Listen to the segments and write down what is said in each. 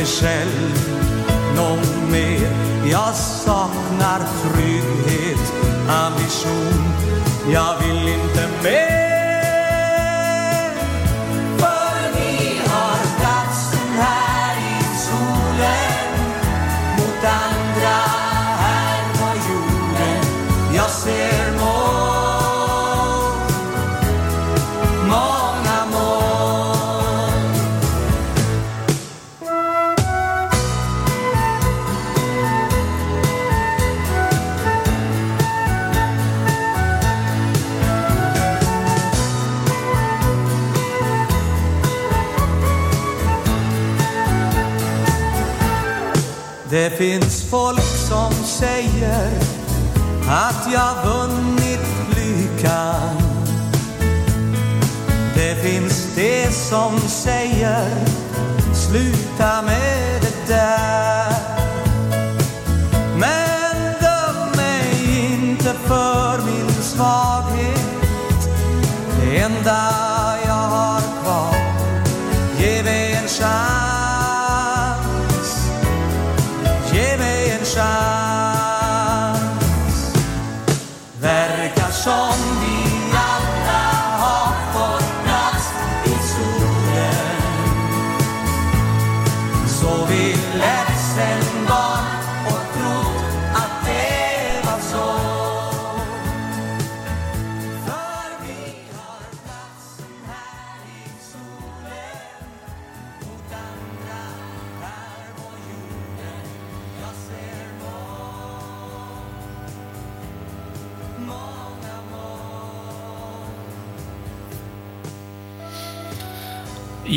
mig själv någon mer. Jag saknar trygghet, ambition. Jag vill inte mer. Det finns folk som säger att jag vunnit lyckan. Det finns det som säger sluta med det där. Men döm mig inte för min svaghet. Det enda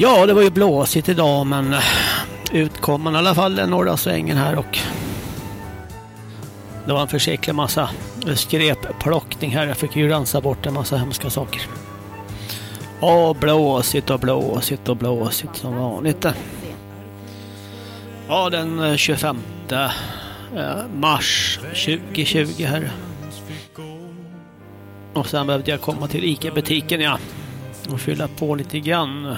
Ja, det var ju blåsigt idag men eh, ut kom man i alla fall den norra svängen här och det var en försäklig massa skräpplockning här. Jag fick ju rensa bort en massa hemska saker. Ja, blåsigt och blåsigt och blåsigt som vanligt. Eh. Ja, den eh, 25 mars 2020 här. Och sen behövde jag komma till ICA-butiken ja. Och fylla på lite grann.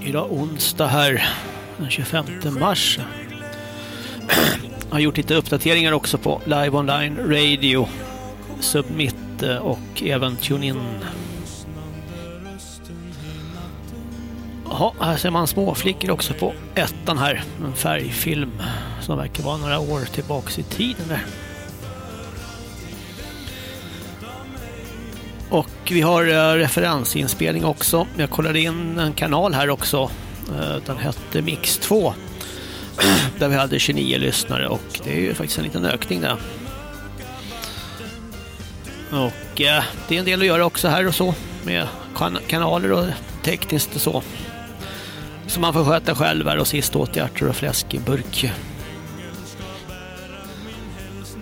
Idag onsdag här. Den 25 mars. Jag har gjort lite uppdateringar också på Live Online Radio. Submit eh, och även TuneIn. Ja, här ser man småflickor också på ettan här. En färgfilm som verkar vara några år tillbaks i tiden där. Och vi har eh, referensinspelning också. Jag kollade in en kanal här också. Eh, den hette Mix 2. Där vi hade 29 lyssnare och det är ju faktiskt en liten ökning där. Och eh, det är en del att göra också här och så med kan kanaler och tekniskt och så. Så man får sköta själv här och sist åt och fläsk i burk.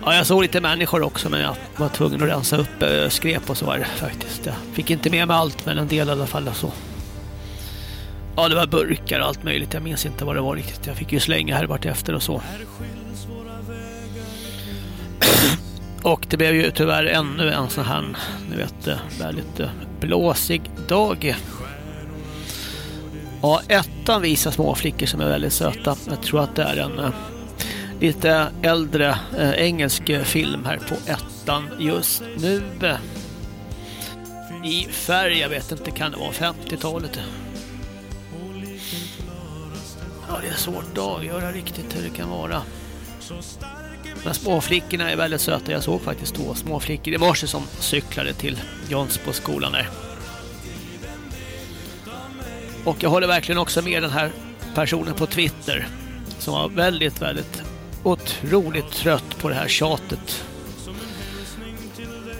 Ja, jag såg lite människor också men jag var tvungen att rensa upp eh, skrep skräp och så var det faktiskt. Jag fick inte med mig allt men en del i alla fall. Så. Ja, det var burkar och allt möjligt. Jag minns inte vad det var riktigt. Jag fick ju slänga här vart efter och så. Och det blev ju tyvärr ännu en sån här, ni vet, eh, väldigt eh, blåsig dag. Ja, ettan visar små flickor som är väldigt söta. Jag tror att det är en lite äldre eh, engelsk film här på ettan just nu. I färg, jag vet inte, kan det vara 50-talet? Ja, det är svårt att avgöra riktigt hur det kan vara. Men småflickorna är väldigt söta. Jag såg faktiskt två småflickor i morse som cyklade till Jonsboskolan där. Och jag håller verkligen också med den här personen på Twitter som var väldigt, väldigt otroligt trött på det här tjatet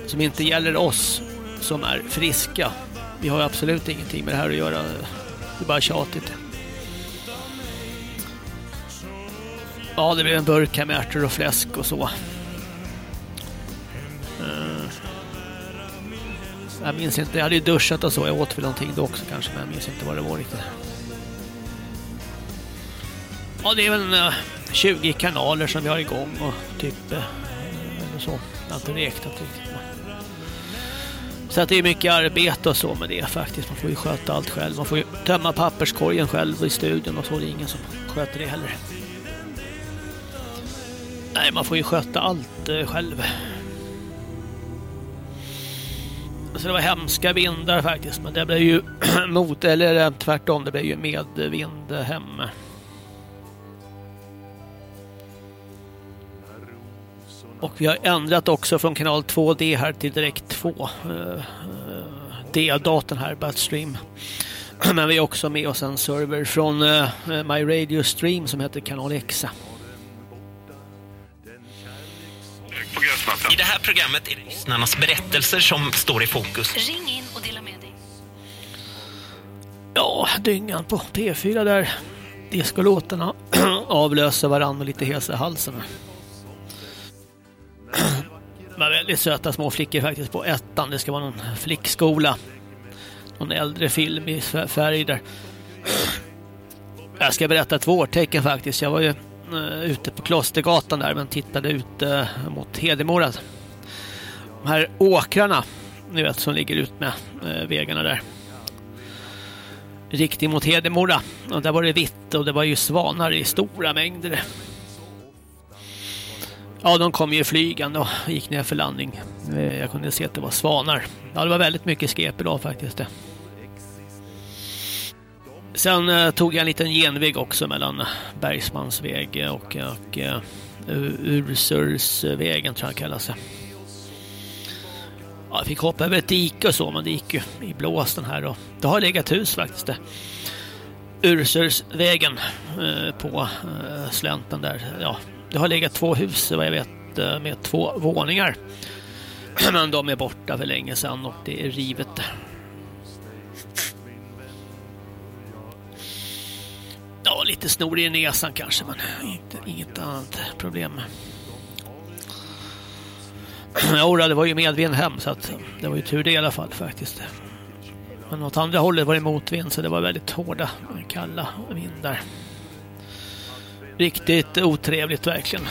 som inte gäller oss som är friska. Vi har absolut ingenting med det här att göra. Det är bara tjatigt. Ja, det blev en burk här med ärtor och fläsk och så. Eh, jag minns inte, jag hade ju duschat och så. Jag åt väl någonting då också kanske, men jag minns inte vad det var riktigt. Ja, det är väl eh, 20 kanaler som vi har igång och typ eh, eller så. Jag har inte räknat riktigt. Så att det är mycket arbete och så med det faktiskt. Man får ju sköta allt själv. Man får ju tömma papperskorgen själv i studion och så. Det är ingen som sköter det heller. Nej, man får ju sköta allt eh, själv. Så det var hemska vindar faktiskt, men det blev ju mot, eller eh, tvärtom, det blev ju medvind hem. Och vi har ändrat också från kanal 2D här till direkt 2. Eh, D-datorn här, Batstream. Men vi har också med oss en server från My Radio Stream som heter kanal X. I det här programmet är det lyssnarnas berättelser som står i fokus. Ring in och dela med dig. Ja, dyngan på P4 där. Discolåtarna avlöser varandra lite hesa i halsen. var väldigt söta små flickor faktiskt på ettan. Det ska vara någon flickskola. Någon äldre film i färg där. Jag ska berätta ett vårtecken faktiskt. Jag var ju uh, ute på Klostergatan där men tittade ut uh, mot Hedemora. De här åkrarna, ni vet som ligger ut med uh, vägarna där. Riktigt mot Hedemora. Och där var det vitt och det var ju svanar i stora mängder. Ja, de kom ju flygande och gick ner för landning. Eh, jag kunde se att det var svanar. Ja, det var väldigt mycket skep idag faktiskt. Det. Sen eh, tog jag en liten genväg också mellan Bergsmansväg och, och eh, uh, Ursursvägen tror jag kallas det. Ja, jag fick hoppa över ett dike och så, men det gick ju i blåsten här. Och det har legat hus faktiskt. Det. Ursursvägen eh, på slänten där. Ja, det har legat två hus vad jag vet eh, med två våningar. Men de är borta för länge sedan och det är rivet. Ja, lite snorig i näsan kanske, men inte, inget annat problem. Ja, det var ju medvind hem så att det var ju tur det i alla fall faktiskt. Men åt andra hållet var det motvind så det var väldigt hårda, kalla vindar. Riktigt otrevligt verkligen.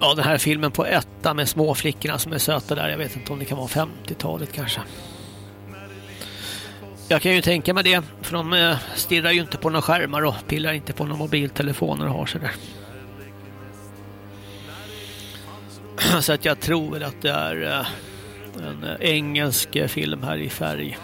Ja, den här filmen på etta med småflickorna som är söta där. Jag vet inte om det kan vara 50-talet kanske. Jag kan ju tänka mig det, för de eh, stirrar ju inte på några skärmar och pillar inte på några mobiltelefoner och har sig där. Så att jag tror väl att det är eh, en engelsk film här i färg.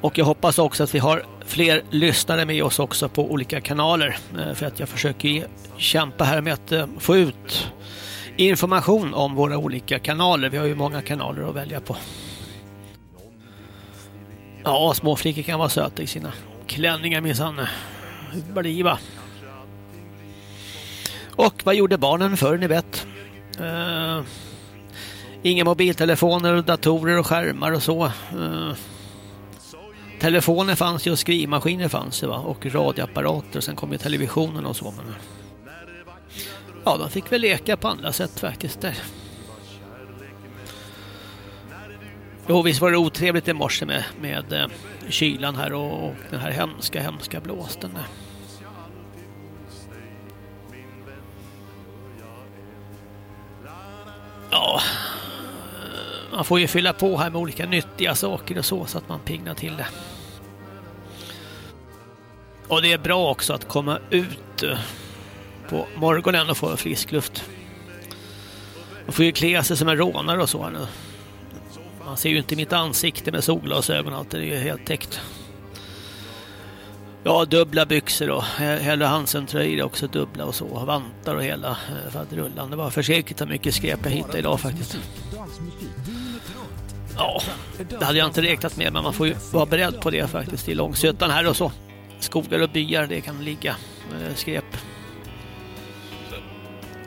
Och jag hoppas också att vi har fler lyssnare med oss också på olika kanaler. Eh, för att jag försöker kämpa här med att eh, få ut information om våra olika kanaler. Vi har ju många kanaler att välja på. Ja, små flickor kan vara söta i sina klänningar minsann. Bliva. Och vad gjorde barnen förr, ni vet? Uh, inga mobiltelefoner, datorer och skärmar och så. Uh, telefoner fanns ju och skrivmaskiner fanns ju va? Och radioapparater. Sen kom ju televisionen och så. Men, eh, ja, de fick väl leka på andra sätt faktiskt där. Jo, visst var det otrevligt i morse med, med eh, kylan här och, och den här hemska, hemska blåsten. Ja, eh, man får ju fylla på här med olika nyttiga saker och så, så att man pignar till det. Och det är bra också att komma ut eh, på morgonen och få frisk luft. Man får ju klä sig som en rånare och så här nu. Man ser ju inte mitt ansikte med solglasögon och allt, det är ju helt täckt. Ja, dubbla byxor och hela Hansen-tröjor också dubbla och så. Vantar och hela eh, faderullan. Det var förskräckligt hur mycket skräp jag hittade idag faktiskt. Ja, det hade jag inte räknat med men man får ju vara beredd på det faktiskt i Långsötan här och så. Skogar och byar, det kan ligga eh, skräp.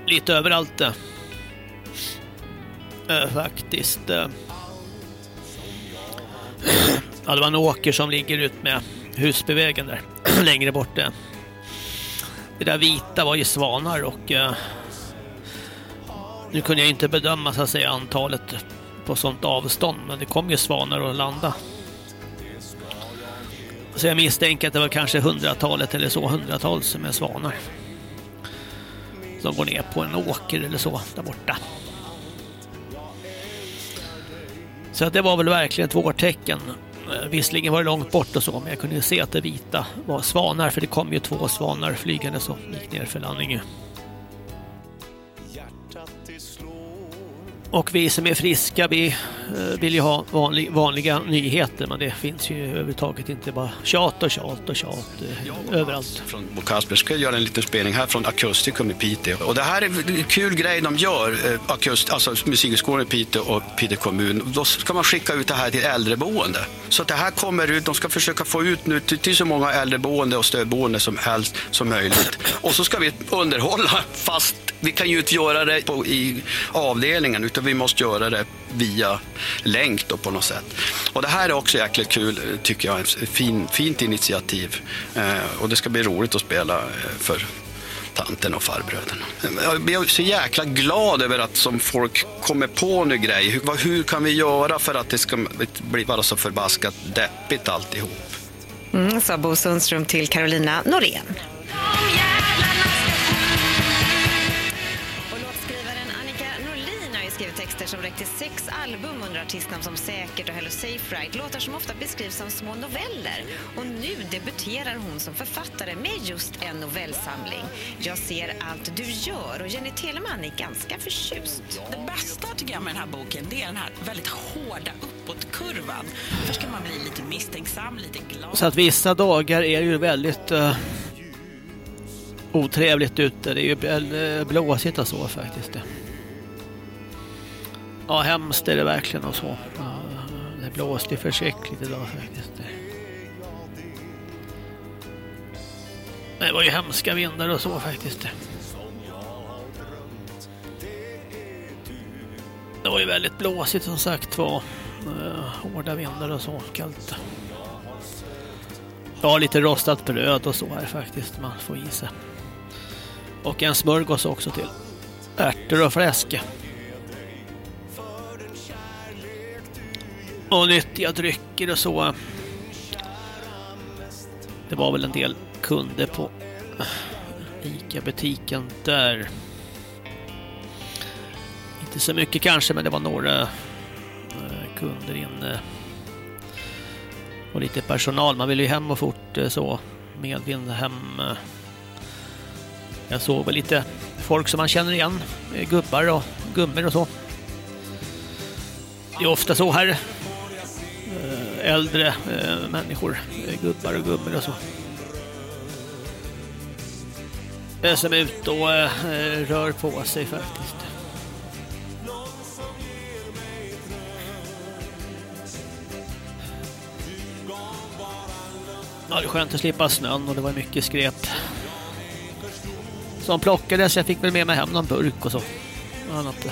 Lite överallt. Eh, eh faktiskt. Eh. Ja, det var en åker som ligger ut med Husbyvägen där, längre bort. Eh. Det där vita var ju svanar och eh, nu kunde jag inte bedöma så att säga antalet på sånt avstånd, men det kom ju svanar att landa. Så jag misstänker att det var kanske hundratalet eller så, hundratals med svanar. Som går ner på en åker eller så där borta. Så det var väl verkligen ett vårtecken. Eh, visserligen var det långt bort och så, men jag kunde ju se att det vita var svanar, för det kom ju två svanar flygande som gick ner för landning. Och vi som är friska, vi eh, vill ju ha vanlig, vanliga nyheter, men det finns ju överhuvudtaget inte bara tjat och tjat och tjat eh, överallt. Från Bo Kasper ska göra en liten spelning här från Akusticum i Piteå. Och det här är en kul grej de gör, eh, akust, alltså Musikhögskolan i Piteå och Piteå kommun. Då ska man skicka ut det här till äldreboende. Så att det här kommer ut, de ska försöka få ut nu till, till så många äldreboende och stödboende som helst som möjligt. Och så ska vi underhålla, fast vi kan ju inte göra det på, i avdelningen utan vi måste göra det via länk då på något sätt. Och det här är också jäkligt kul tycker jag, ett fin, fint initiativ. Eh, och det ska bli roligt att spela eh, för tanten och farbröderna. Jag är så jäkla glad över att som folk kommer på nu grejer. Hur, hur kan vi göra för att det ska bli bara så förbaskat deppigt alltihop? Mm, sa Bo Sundström till Carolina Norén. Som räckt till sex album under artistnamn som Säkert och Hello Safe Ride. Låtar som ofta beskrivs som små noveller. Och nu debuterar hon som författare med just en novellsamling. Jag ser allt du gör och Jenny Telemann är ganska förtjust. Det bästa tycker jag med den här boken det är den här väldigt hårda uppåtkurvan. Först kan man bli lite misstänksam, lite glad. Så att vissa dagar är ju väldigt uh, otrevligt ute. Det är ju eh, blåsigt och så faktiskt. Ja, hemskt är det verkligen och så. Det blåste förskräckligt idag faktiskt. Det var ju hemska vindar och så faktiskt. Det var ju väldigt blåsigt som sagt var. Eh, hårda vindar och så, kallt. Ja, lite rostat bröd och så här faktiskt man får i sig. Och en smörgås också till. Ärtor och fläsk. Och nyttiga drycker och så. Det var väl en del kunder på Ica-butiken där. Inte så mycket kanske, men det var några eh, kunder inne. Och lite personal. Man vill ju hem och fort eh, så. Medvind hem. Jag såg väl lite folk som man känner igen. Gubbar och gummor och så. Det är ofta så här äldre eh, människor, eh, gubbar och gummor och så. Eh, som är ute och eh, rör på sig faktiskt. Ja, det är skönt att slippa snön och det var mycket skräp. Som plockades, jag fick väl med mig hem någon burk och så. Annat.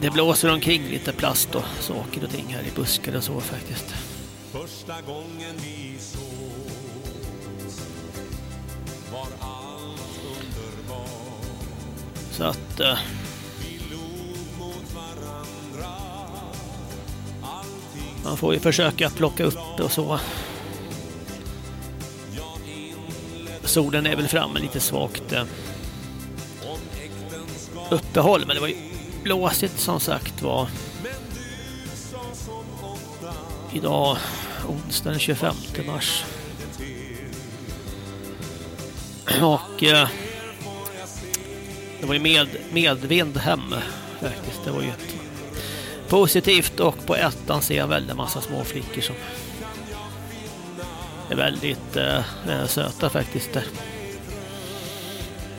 Det blåser omkring lite plast och saker och ting här i buskar och så faktiskt. Första gången vi var allt underbart. Så att... Uh, Man får ju försöka plocka upp och så. Solen är väl framme lite svagt eh, uppehåll, men det var ju blåsigt som sagt var. Idag, onsdag den 25 mars. Och eh, det var ju med, medvind hem faktiskt. Det var ju positivt och på ettan ser jag väldigt massa små flickor som är väldigt eh, eh söta faktiskt.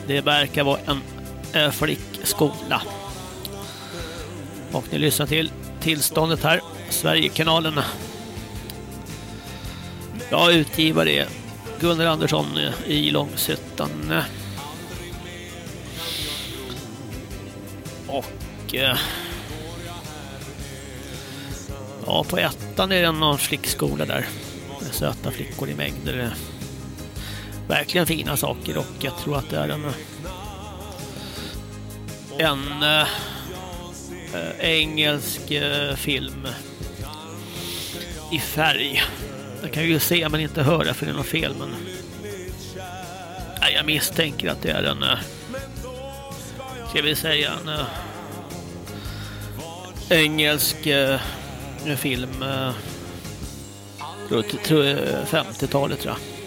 Det verkar vara en eh, flickskola. Och ni lyssnar till tillståndet här. Sverigekanalen. Ja, utgivare är Gunnar Andersson eh, i Långshyttan. Och eh, ja, på ettan är det någon flickskola där. Med söta flickor i mängder. Verkligen fina saker och jag tror att det är en en eh, Eh, engelsk eh, film i färg. Jag kan ju se men inte höra för det är något fel men nej, jag misstänker att det är en eh, ska vi säga en engelsk film äh, 50-talet tror jag.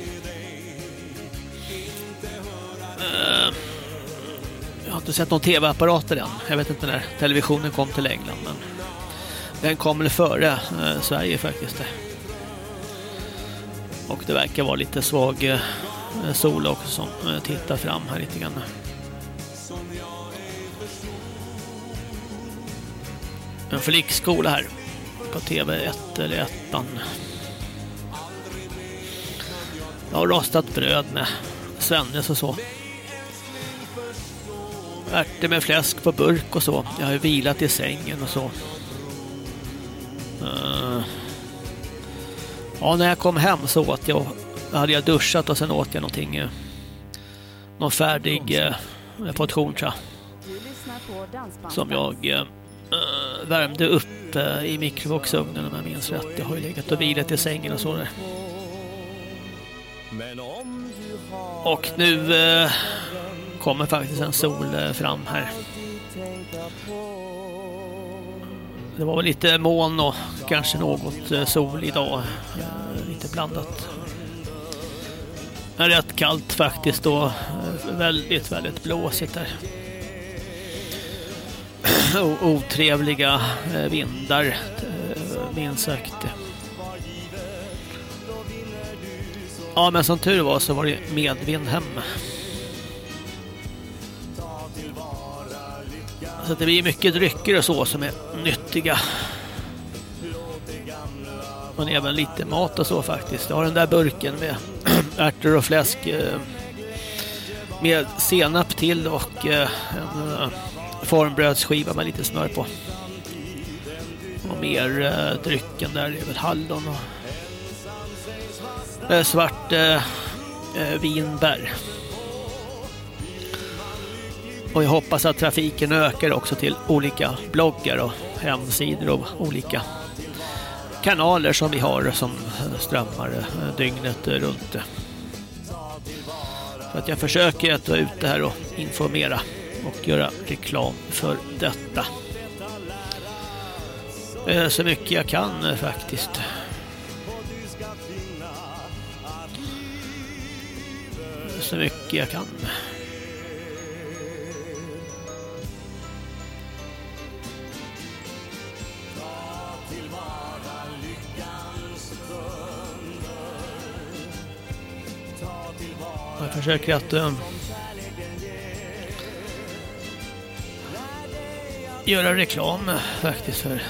Inte sett någon tv-apparater än. Jag vet inte när televisionen kom till England. Men den kom väl före eh, Sverige faktiskt. Och det verkar vara lite svag eh, sol också som eh, tittar fram här lite grann. En flickskola här på TV1 eller 1 Jag har rostat bröd med Svennes och så ärtor med fläsk på burk och så. Jag har ju vilat i sängen och så. Uh. Ja, när jag kom hem så åt jag, hade jag duschat och sen åt jag någonting. Uh, någon färdig uh, portion tror jag. Som jag uh, värmde upp uh, i mikrovågsugnen om jag minns rätt. Jag har ju legat och vilat i sängen och så där. Och nu kommer faktiskt en sol eh, fram här. Det var väl lite moln och kanske något eh, sol idag. Eh, lite blandat. Det är rätt kallt faktiskt och väldigt, väldigt blåsigt där. Otrevliga vindar, minst sagt. Ja, men som tur var så var det medvind hem. Så det blir mycket drycker och så som är nyttiga. Men även lite mat och så faktiskt. Jag har den där burken med ärtor och fläsk eh, med senap till och eh, en eh, formbrödsskiva med lite smör på. Och mer drycken där är väl hallon och svart vinbär. Och jag hoppas att trafiken ökar också till olika bloggar och hemsidor och olika kanaler som vi har som strömmar eh, dygnet runt. Så att jag försöker att vara ute här och informera och göra reklam för detta. Eh, så mycket jag kan eh, faktiskt. Så mycket jag kan. Jag försöker att äh, göra reklam eh, faktiskt för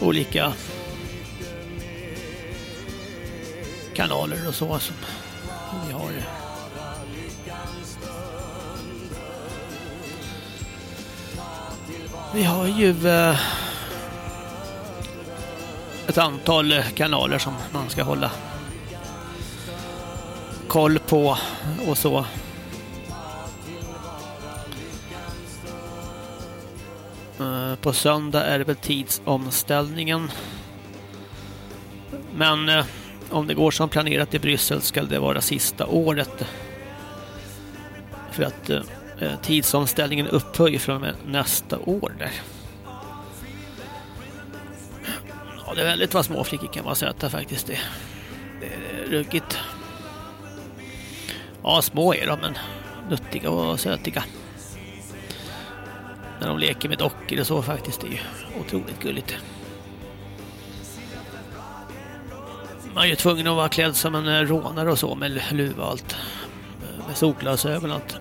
olika kanaler och så som vi har. Vi har ju äh, ett antal kanaler som man ska hålla koll på och så. Eh, på söndag är det väl tidsomställningen. Men eh, om det går som planerat i Bryssel ska det vara sista året. För att eh, tidsomställningen upphör från och med nästa år där. Ja, det är väldigt vad små flickor kan vara söta faktiskt. är. det är ruggigt. Ja, små är de, men nuttiga och sötiga. När de leker med dockor och så faktiskt. Det är ju otroligt gulligt. Man är ju tvungen att vara klädd som en eh, rånare och så med luva och allt. Eh, med solglasögon och allt.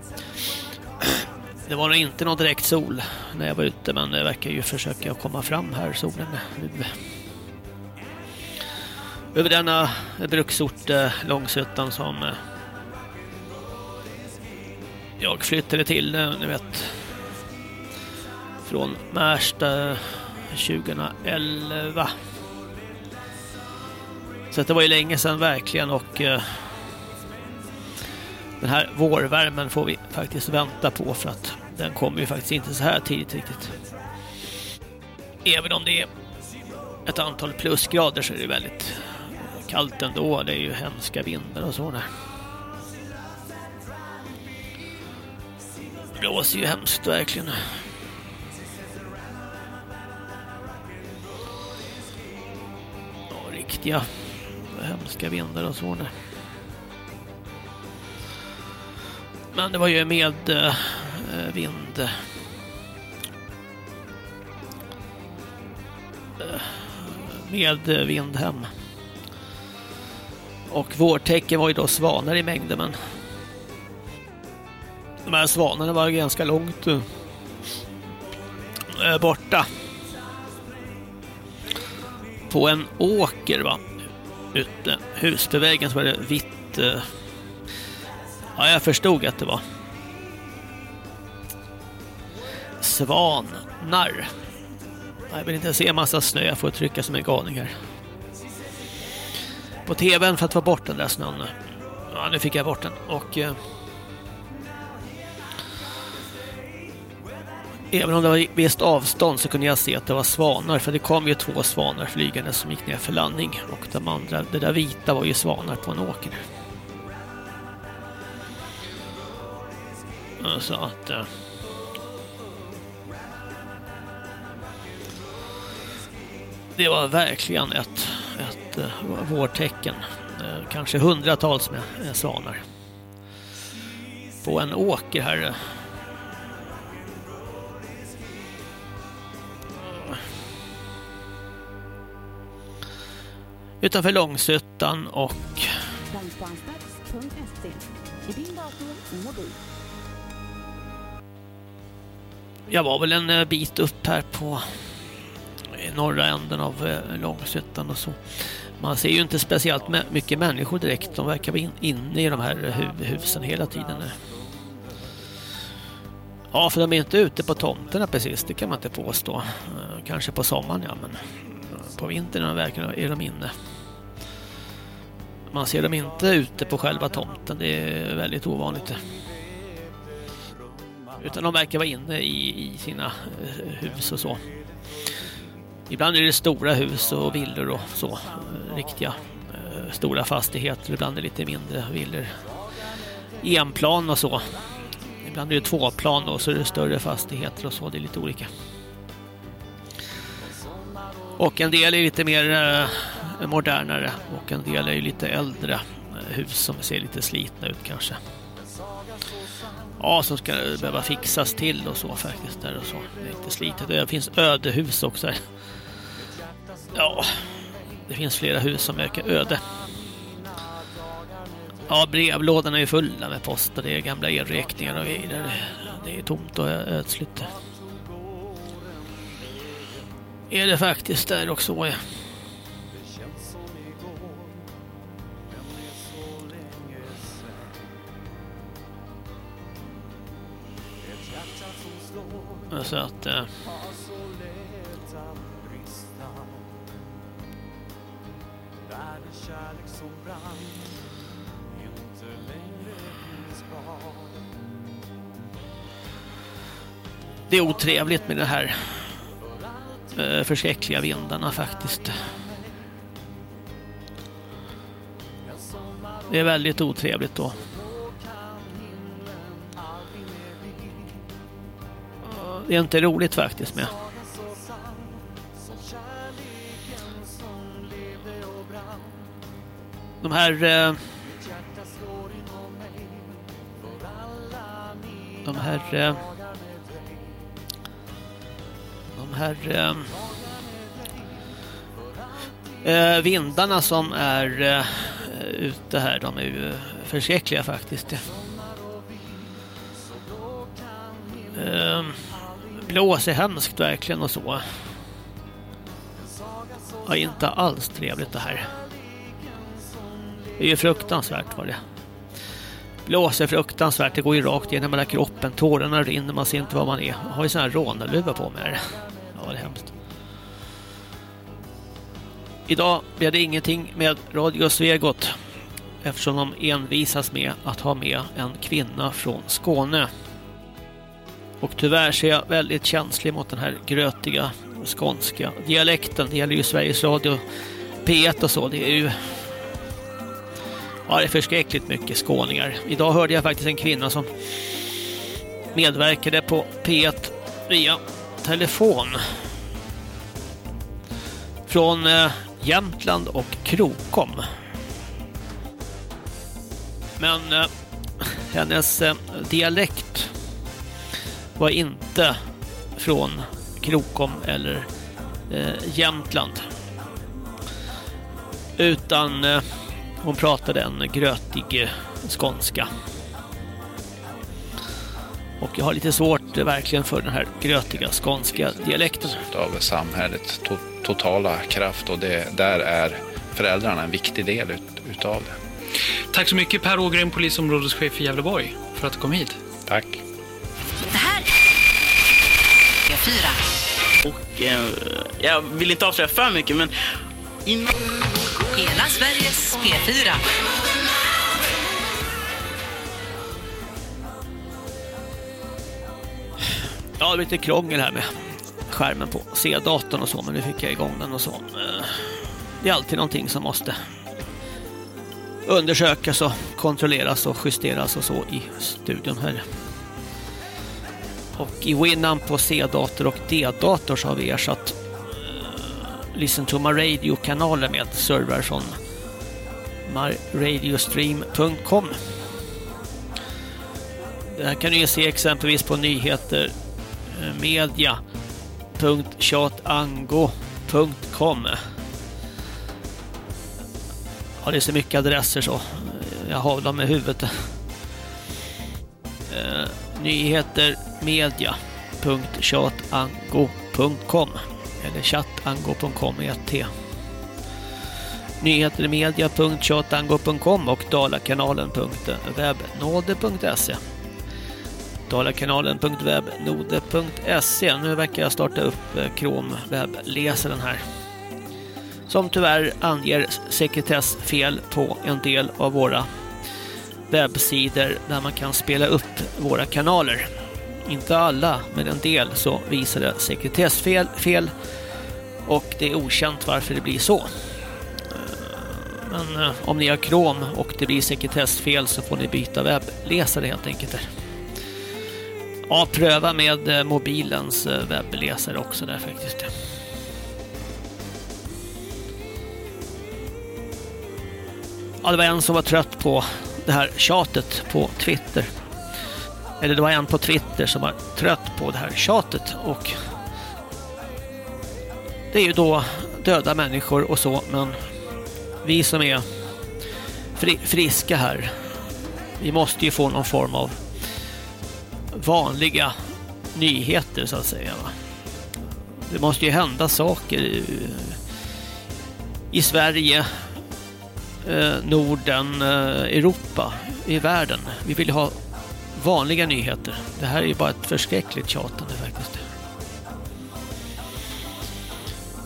Det var nog inte någon direkt sol när jag var ute men det verkar ju försöka komma fram här solen nu. Över denna bruksort eh, Långsötan som jag flyttade till, ni vet, från Märsta 2011. Så det var ju länge sedan verkligen och eh, den här vårvärmen får vi faktiskt vänta på för att den kommer ju faktiskt inte så här tidigt riktigt. Även om det är ett antal plusgrader så är det väldigt kallt ändå. Det är ju hemska vindar och så där. Blåser ju hemskt verkligen. Ja, riktiga hemska vindar och så. Men det var ju med eh, vind eh, med vind hem. Och vårtecken var ju då svanar i mängden men de här svanarna var ganska långt uh, borta. På en åker va. Ute Husbyvägen så var det vitt. Uh, ja, jag förstod att det var svanar. Jag vill inte se massa snö, jag får trycka som en galning här på tvn för att få bort den där snön. Ja, nu fick jag bort den. Och... även om det var visst avstånd så kunde jag se att det var svanar. För det kom ju två svanar flygande som gick ner för landning. Och de andra, det där vita var ju svanar på en åker. Så att... Eh, det var verkligen ett ett eh, vårtecken. Eh, kanske hundratals med eh, svanar. På en åker här. Utanför Långsuttan och Jag var väl en bit upp här på i norra änden av eh, Långshyttan och så. Man ser ju inte speciellt mycket människor direkt. De verkar vara inne i de här husen hela tiden. Ja, för de är inte ute på tomterna precis, det kan man inte påstå. Eh, kanske på sommaren, ja, men på vintern när de verkar är de inne. Man ser dem inte ute på själva tomten, det är väldigt ovanligt. Utan de verkar vara inne i, i sina eh, hus och så. Ibland är det stora hus och villor och så. Eh, riktiga eh, stora fastigheter. Ibland är det lite mindre villor. Enplan och så. Ibland är det tvåplan och så är det större fastigheter och så. Det är lite olika. Och en del är lite mer eh, modernare och en del är lite äldre eh, hus som ser lite slitna ut kanske. Ja, som ska behöva fixas till och så faktiskt där och så. Det är slitet. Det finns ödehus också. Ja, det finns flera hus som verkar öde. Ja, brevlådorna är fulla med post och det är gamla elräkningar och grejer. Det är tomt och ödsligt. Är det faktiskt där också? Ja. Så alltså att... Eh, det är otrevligt med det här Eh, förskräckliga vindarna faktiskt. Det är väldigt otrevligt då. Det är inte roligt faktiskt med. De här... Eh, de här... Eh, här... Eh, eh, vindarna som är eh, ute här, de är ju förskräckliga faktiskt. Eh, blåser hemskt verkligen och så. Ja, inte alls trevligt det här. Det är ju fruktansvärt var det. Blåser fruktansvärt, det går ju rakt genom hela kroppen. Tårarna rinner, man ser inte vad man är. Jag har ju sån här rånarluva på mig. här det är hemskt. Idag blir det ingenting med Radio Svegot eftersom de envisas med att ha med en kvinna från Skåne. Och tyvärr ser jag väldigt känslig mot den här grötiga skånska dialekten. Det gäller ju Sveriges Radio P1 och så. Det är ju Ja, det är förskräckligt mycket skåningar. Idag hörde jag faktiskt en kvinna som medverkade på P1 via telefon. Från eh, Jämtland och Krokom. Men eh, hennes eh, dialekt var inte från Krokom eller eh, Jämtland. Utan eh, hon pratade en grötig eh, skånska. Och jag har lite svårt eh, verkligen för den här grötiga skånska dialekten. Av samhället to totala kraft och det, där är föräldrarna en viktig del ut, utav det. Tack så mycket Per Ågren, polisområdeschef i Gävleborg, för att du kom hit. Tack. Det här är fyra. Och eh, jag vill inte avslöja för mycket, men. Hela Sveriges P4. Ja, lite krångel här med skärmen på C-datorn och så, men nu fick jag igång den och så. Eh, det är alltid någonting som måste undersökas och kontrolleras och justeras och så i studion här. Och i Winamp på C-dator och D-dator så har vi ersatt uh, Listen to my radio-kanaler med servrar från myradiostream.com. Det här kan ni se exempelvis på nyheter media.chatango.com Ja, det är så mycket adresser så. Jag har dem i huvudet. Uh, nyheter media.chatango.com eller chatango.com med ett T. Nyheter media.chatango.com och dalakanalen.webnode.se dalakanalen.webnode.se Nu verkar jag starta upp eh, Chrome webbläsaren här som tyvärr anger sekretessfel på en del av våra webbsidor där man kan spela upp våra kanaler. Inte alla, men en del så visar det sekretessfel fel och det är okänt varför det blir så. Eh, men eh, om ni har Chrome och det blir sekretessfel så får ni byta webbläsare helt enkelt. Ja, pröva med eh, mobilens eh, webbläsare också där faktiskt. Ja, det var en som var trött på det här tjatet på Twitter. Eller det var en på Twitter som var trött på det här tjatet och det är ju då döda människor och så, men vi som är fri friska här, vi måste ju få någon form av vanliga nyheter så att säga. Det måste ju hända saker i, i Sverige, eh, Norden, eh, Europa, i världen. Vi vill ha vanliga nyheter. Det här är ju bara ett förskräckligt tjatande faktiskt.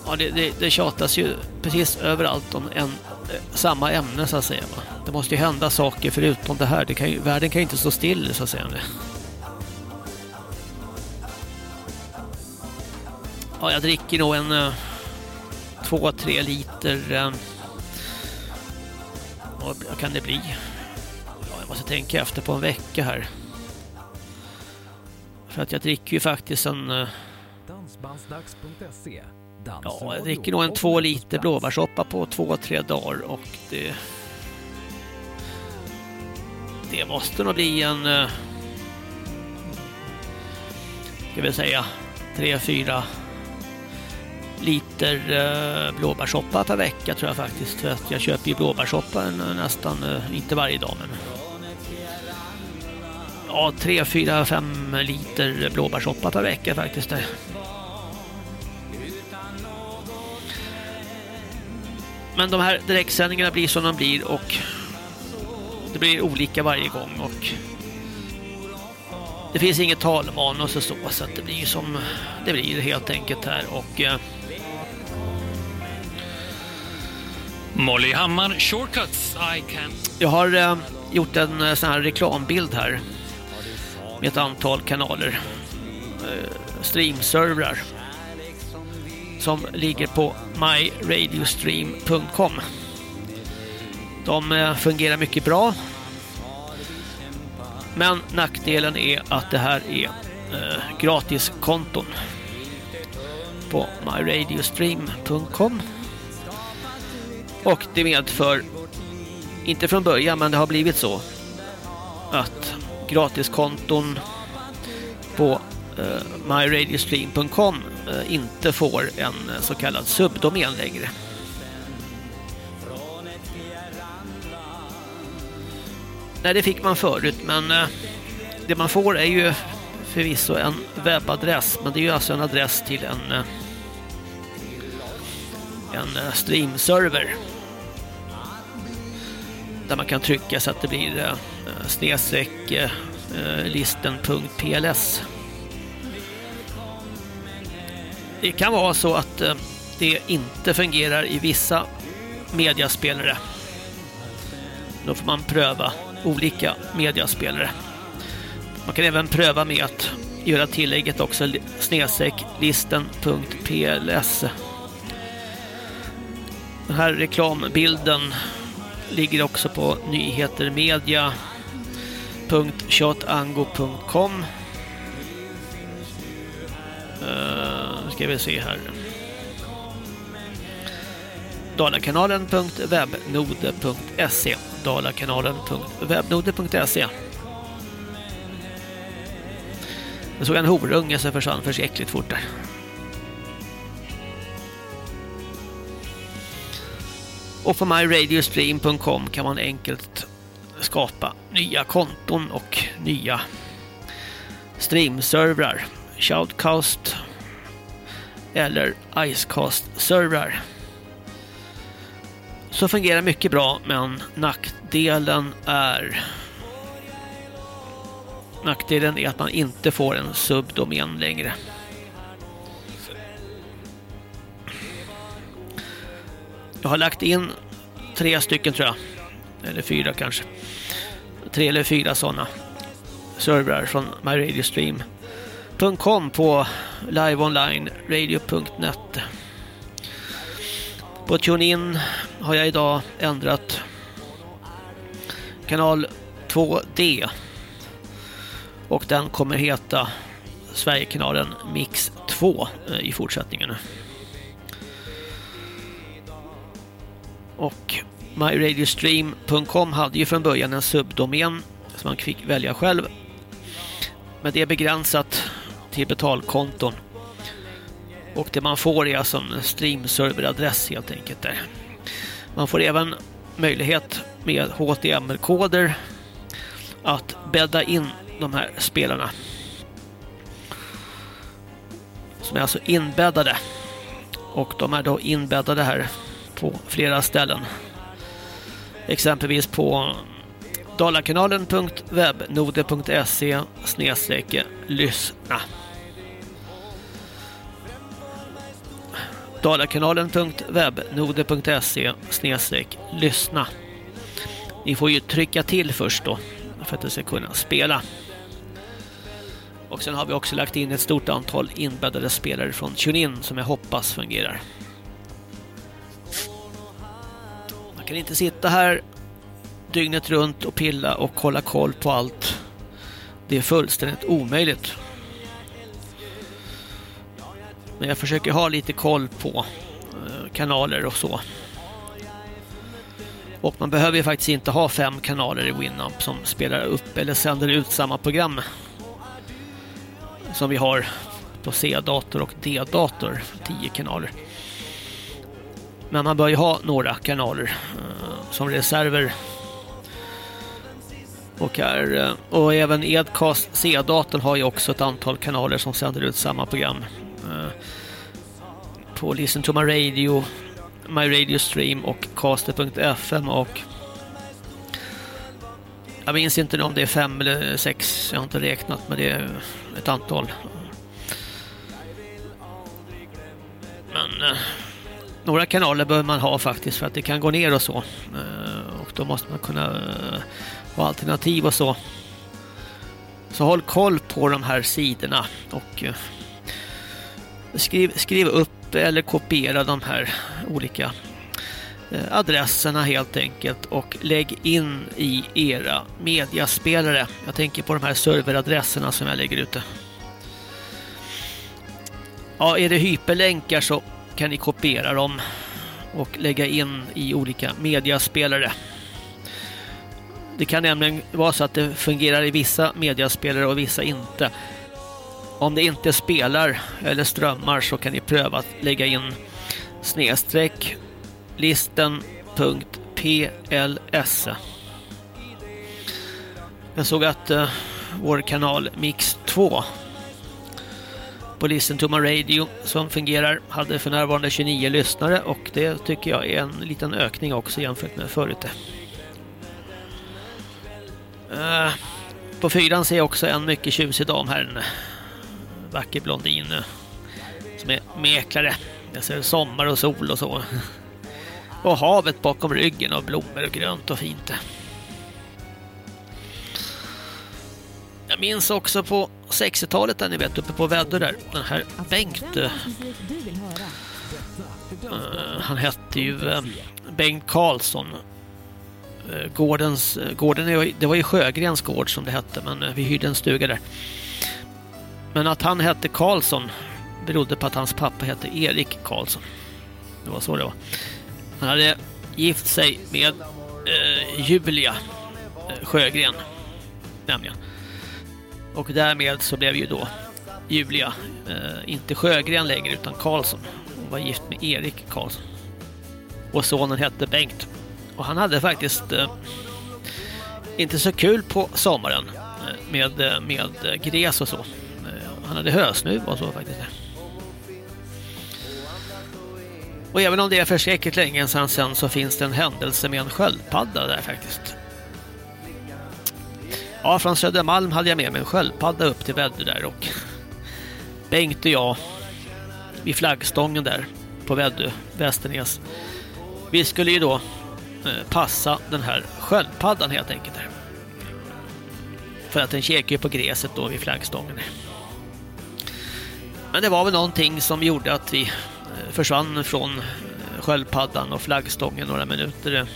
Ja, det, det, det tjatas ju precis överallt om en, eh, samma ämne så att säga. Det måste ju hända saker förutom det här. Det kan ju, världen kan ju inte stå still så att säga. Ja, jag dricker nog en uh, två, tre liter. Uh, vad kan det bli? Ja, jag måste tänka efter på en vecka här. För att jag dricker ju faktiskt en... Dansbandsdags.se Ja, jag dricker nog en två liter blåbärssoppa på två, tre dagar och det... Det måste nog bli en... Uh, ska vi säga tre, fyra liter uh, blåbärssoppa per vecka tror jag faktiskt. För att jag köper ju blåbärssoppa nästan, uh, inte varje dag men... Ja, tre, fyra, fem liter blåbärssoppa per vecka faktiskt. Där. Men de här direktsändningarna blir som de blir och det blir olika varje gång och det finns inget talmanus och så så att det blir som det blir helt enkelt här och eh, Molly Hammar, Shortcuts, I can... Jag har eh, gjort en eh, sån här reklambild här med ett antal kanaler eh, streamservrar som ligger på myradiostream.com. De eh, fungerar mycket bra. Men nackdelen är att det här är eh, gratiskonton på myradiostream.com. Och det medför, inte från början men det har blivit så, att gratiskonton på eh, myradiostream.com eh, inte får en eh, så kallad subdomän längre. Nej, det fick man förut, men eh, det man får är ju förvisso en webbadress, men det är ju alltså en adress till en eh, en eh, streamserver där man kan trycka så att det blir eh, snedstreck eh, eh, listen.pls Det kan vara så att eh, det inte fungerar i vissa mediaspelare. Då får man pröva olika mediaspelare. Man kan även pröva med att göra tillägget också snedstrecklisten.pls. Den här reklambilden ligger också på nyhetermedia.chatango.com uh, eh, ska vi se här. Dalakanalen.webnode.se Dalakanalen.webnode.se Jag såg en horunge som försvann förskräckligt fort där. Och på myradiostream.com kan man enkelt skapa nya konton och nya streamservrar. Shoutcast eller Icecast-servrar. Så fungerar mycket bra, men nackdelen är nackdelen är att man inte får en subdomän längre. Jag har lagt in tre stycken tror jag. Eller fyra kanske. Tre eller fyra sådana servrar från myradiostream.com på liveonlineradio.net. På TuneIn har jag idag ändrat kanal 2D. Och den kommer heta Sverigekanalen Mix 2 eh, i fortsättningen. Och myradiostream.com hade ju från början en subdomän som man fick välja själv. Men det är begränsat till betalkonton. Och det man får är alltså en streamserveradress helt enkelt där. Man får även möjlighet med HTML-koder att bädda in de här spelarna. Som är alltså inbäddade. Och de är då inbäddade här på flera ställen. Exempelvis på dalakanalen.webnode.se lyssna. dalakanalen.webnode.se snedstreck lyssna. Ni får ju trycka till först då för att det ska kunna spela. Och sen har vi också lagt in ett stort antal inbäddade spelare från TuneIn som jag hoppas fungerar. Man kan inte sitta här dygnet runt och pilla och hålla koll på allt. Det är fullständigt omöjligt. Men jag försöker ha lite koll på eh, kanaler och så. Och man behöver ju faktiskt inte ha fem kanaler i Winamp som spelar upp eller sänder ut samma program som vi har på C-dator och D-dator, tio kanaler. Men man bör ju ha några kanaler eh, som reserver. Och, här, eh, och även Edcast C-datorn har ju också ett antal kanaler som sänder ut samma program. Eh, på Listen to my radio, My Radio Stream och Caster.fm och jag minns inte om det är fem eller sex, jag har inte räknat men det är ett antal. Men några kanaler behöver man ha faktiskt för att det kan gå ner och så. Eh, och då måste man kunna eh, ha alternativ och så. Så håll koll på de här sidorna och eh, skriv, skriv upp eller kopiera de här olika adresserna helt enkelt och lägg in i era mediaspelare. Jag tänker på de här serveradresserna som jag lägger ute. Ja, är det hyperlänkar så kan ni kopiera dem och lägga in i olika mediaspelare. Det kan nämligen vara så att det fungerar i vissa mediaspelare och vissa inte. Om det inte spelar eller strömmar så kan ni pröva att lägga in snedstreck listen.pls. Jag såg att uh, vår kanal Mix 2 på Listen to my radio som fungerar hade för närvarande 29 lyssnare och det tycker jag är en liten ökning också jämfört med förut. Uh, på fyran ser jag också en mycket tjusig dam här, en vacker blondin eh, som är mäklare. Jag ser sommar och sol och så. Och havet bakom ryggen och blommor och grönt och fint. Jag minns också på 60-talet där ni vet uppe på Väddö där. Den här Bengt. Uh, han hette ju uh, Bengt Karlsson. Uh, gårdens, gården, det var ju Sjögrens gård som det hette men vi hyrde en stuga där. Men att han hette Karlsson berodde på att hans pappa hette Erik Karlsson. Det var så det var. Han hade gift sig med Julia Sjögren. Nämligen. Och därmed så blev ju då Julia eh, inte Sjögren längre utan Karlsson. Hon var gift med Erik Karlsson. Och sonen hette Bengt. Och han hade faktiskt eh, inte så kul på sommaren eh, med, eh, med gräs och så. Eh, han hade hösnuva och så faktiskt. Och även om det är förskräckligt länge sedan sen så finns det en händelse med en sköldpadda där faktiskt. Ja, från Södermalm hade jag med mig en sköldpadda upp till Väddö där och Bengt och jag vid flaggstången där på Väddö, Västernäs. Vi skulle ju då eh, passa den här sköldpaddan helt enkelt. Där. För att den käkar ju på gräset då vid flaggstången. Men det var väl någonting som gjorde att vi eh, försvann från eh, sköldpaddan och flaggstången några minuter.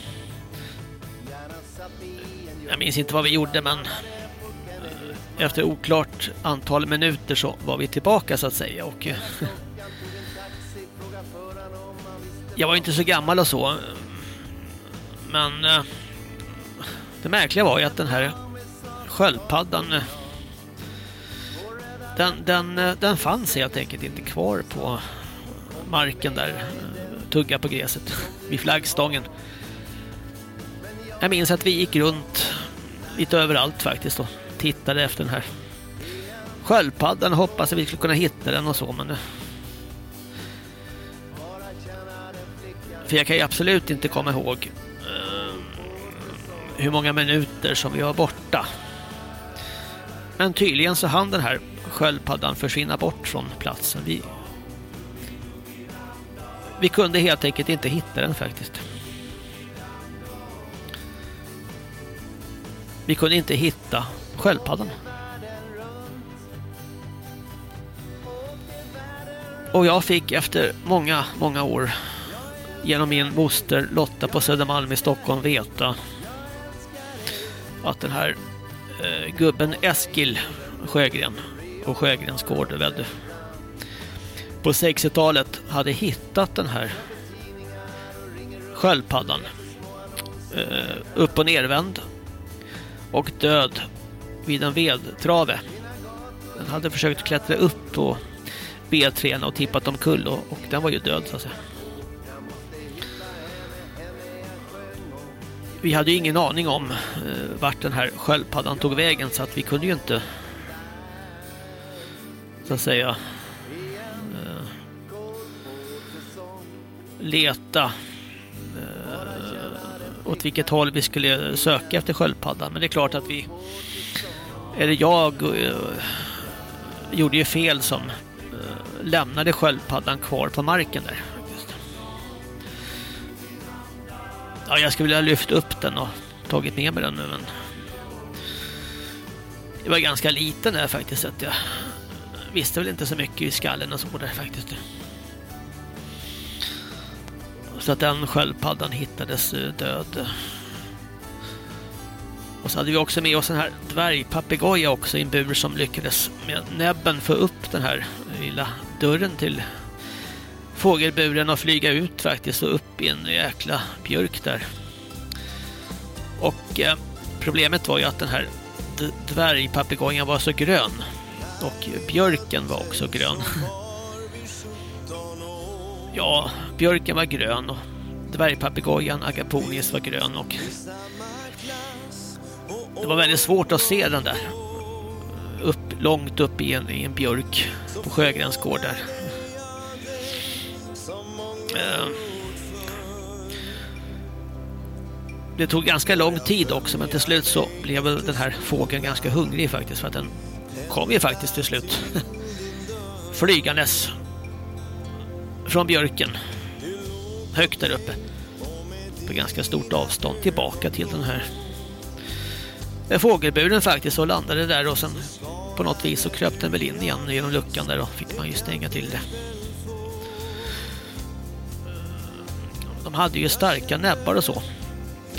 Jag minns inte vad vi gjorde men eh, efter oklart antal minuter så var vi tillbaka så att säga och eh, jag var inte så gammal och så eh, men det märkliga var ju att den här sköldpaddan den, den, den fanns helt enkelt inte kvar på marken där tugga på gräset vid flaggstången. Jag minns att vi gick runt lite överallt faktiskt och tittade efter den här sköldpaddan och hoppades att vi skulle kunna hitta den och så men för jag kan ju absolut inte komma ihåg uh, hur många minuter som vi var borta. Men tydligen så hann den här sköldpaddan försvinna bort från platsen. Vi vi kunde helt enkelt inte hitta den faktiskt. Vi kunde inte hitta sköldpaddan. Och jag fick efter många, många år genom min moster Lotta på Södermalm i Stockholm veta att den här eh, gubben Eskil Sjögren och Sjögrens gård vädde på 60-talet hade hittat den här sköldpaddan eh, upp och nervänd och död vid en vedtrave. Den hade försökt klättra upp på vedträna och tippat omkull och, och den var ju död så att säga. Vi hade ju ingen aning om eh, vart den här sköldpaddan tog vägen så att vi kunde ju inte så att säga eh, leta åt vilket håll vi skulle söka efter sköldpaddan. Men det är klart att vi, eller jag, eh, gjorde ju fel som eh, lämnade sköldpaddan kvar på marken där. Ja, jag skulle vilja lyft upp den och tagit med mig den nu, men det var ganska liten där faktiskt. Att jag visste väl inte så mycket i skallen och så där faktiskt. Så att den sköldpaddan hittades eh, död. Och så hade vi också med oss den här dvärgpapegoja också i en bur som lyckades med näbben få upp den här lilla dörren till fågelburen och flyga ut faktiskt och upp i en jäkla björk där. Och eh, problemet var ju att den här dvärgpapegojan var så grön och björken var också grön. ja, björken var grön och dvärgpapegojan Agaponius var grön och det var väldigt svårt att se den där upp, långt upp i en, i en björk på Sjögrens gård där. Ehm. Det tog ganska lång tid också men till slut så blev den här fågeln ganska hungrig faktiskt för att den kom ju faktiskt till slut. Flygandes från björken högt där uppe på ganska stort avstånd tillbaka till den här fågelburen faktiskt och landade där och sen på något vis så kröp den väl in igen genom luckan där och fick man ju stänga till det. De hade ju starka näbbar och så.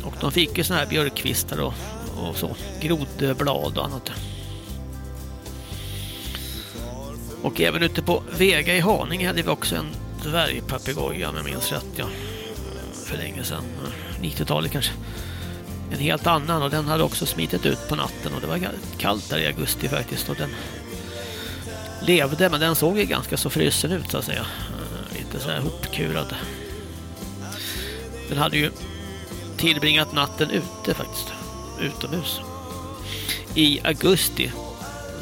Och de fick ju såna här björkkvistar och, och så, grodblad och annat. Och även ute på Vega i Haninge hade vi också en dvärgpapegoja om jag minns rätt. Ja. För länge sedan, 90-talet kanske. En helt annan och den hade också smitit ut på natten och det var kallt där i augusti faktiskt och den levde men den såg ju ganska så frysen ut så att säga. Eh, lite så här hopkurad. Den hade ju tillbringat natten ute faktiskt. Utomhus. I augusti.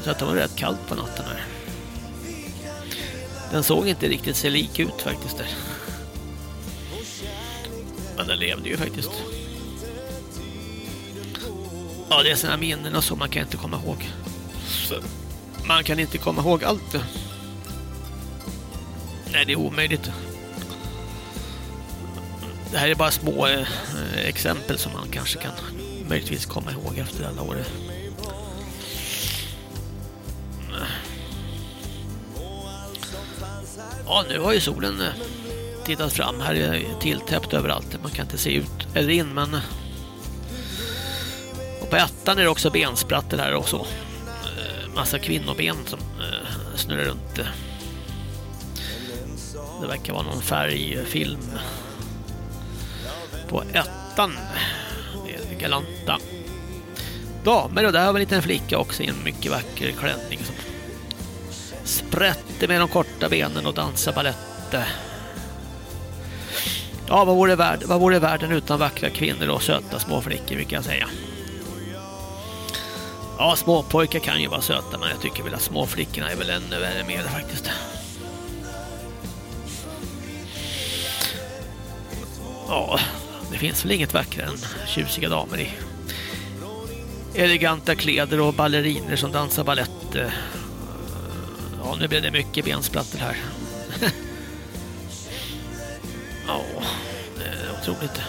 Så att det var rätt kallt på natten här. Den såg inte riktigt sig lik ut faktiskt där. Men den levde ju faktiskt. Ja, det är sådana minnen och så man kan inte komma ihåg. Man kan inte komma ihåg allt. Nej, det är omöjligt. Det här är bara små eh, exempel som man kanske kan möjligtvis komma ihåg efter alla år. Ja, nu har ju solen eh, tittat fram. Här är tilltäppt överallt. Man kan inte se ut eller in, men... Eh, och på ettan är det också bensprattor här och så. Massa kvinnoben som snurrar runt. Det verkar vara någon färgfilm. På ettan. Med galanta damer. Och där har vi en liten flicka också i en mycket vacker klänning som sprätte med de korta benen och dansa ballett. Ja, vad vore, värld, vad vore världen utan vackra kvinnor och söta små flickor, vilket jag säga. Ja, småpojkar kan ju vara söta, men jag tycker väl att småflickorna är väl ännu värre med det faktiskt. Ja, det finns väl inget vackrare än tjusiga damer i eleganta kläder och balleriner som dansar ballett eh, Ja, nu blev det mycket bensplattor här. ja, det är otroligt.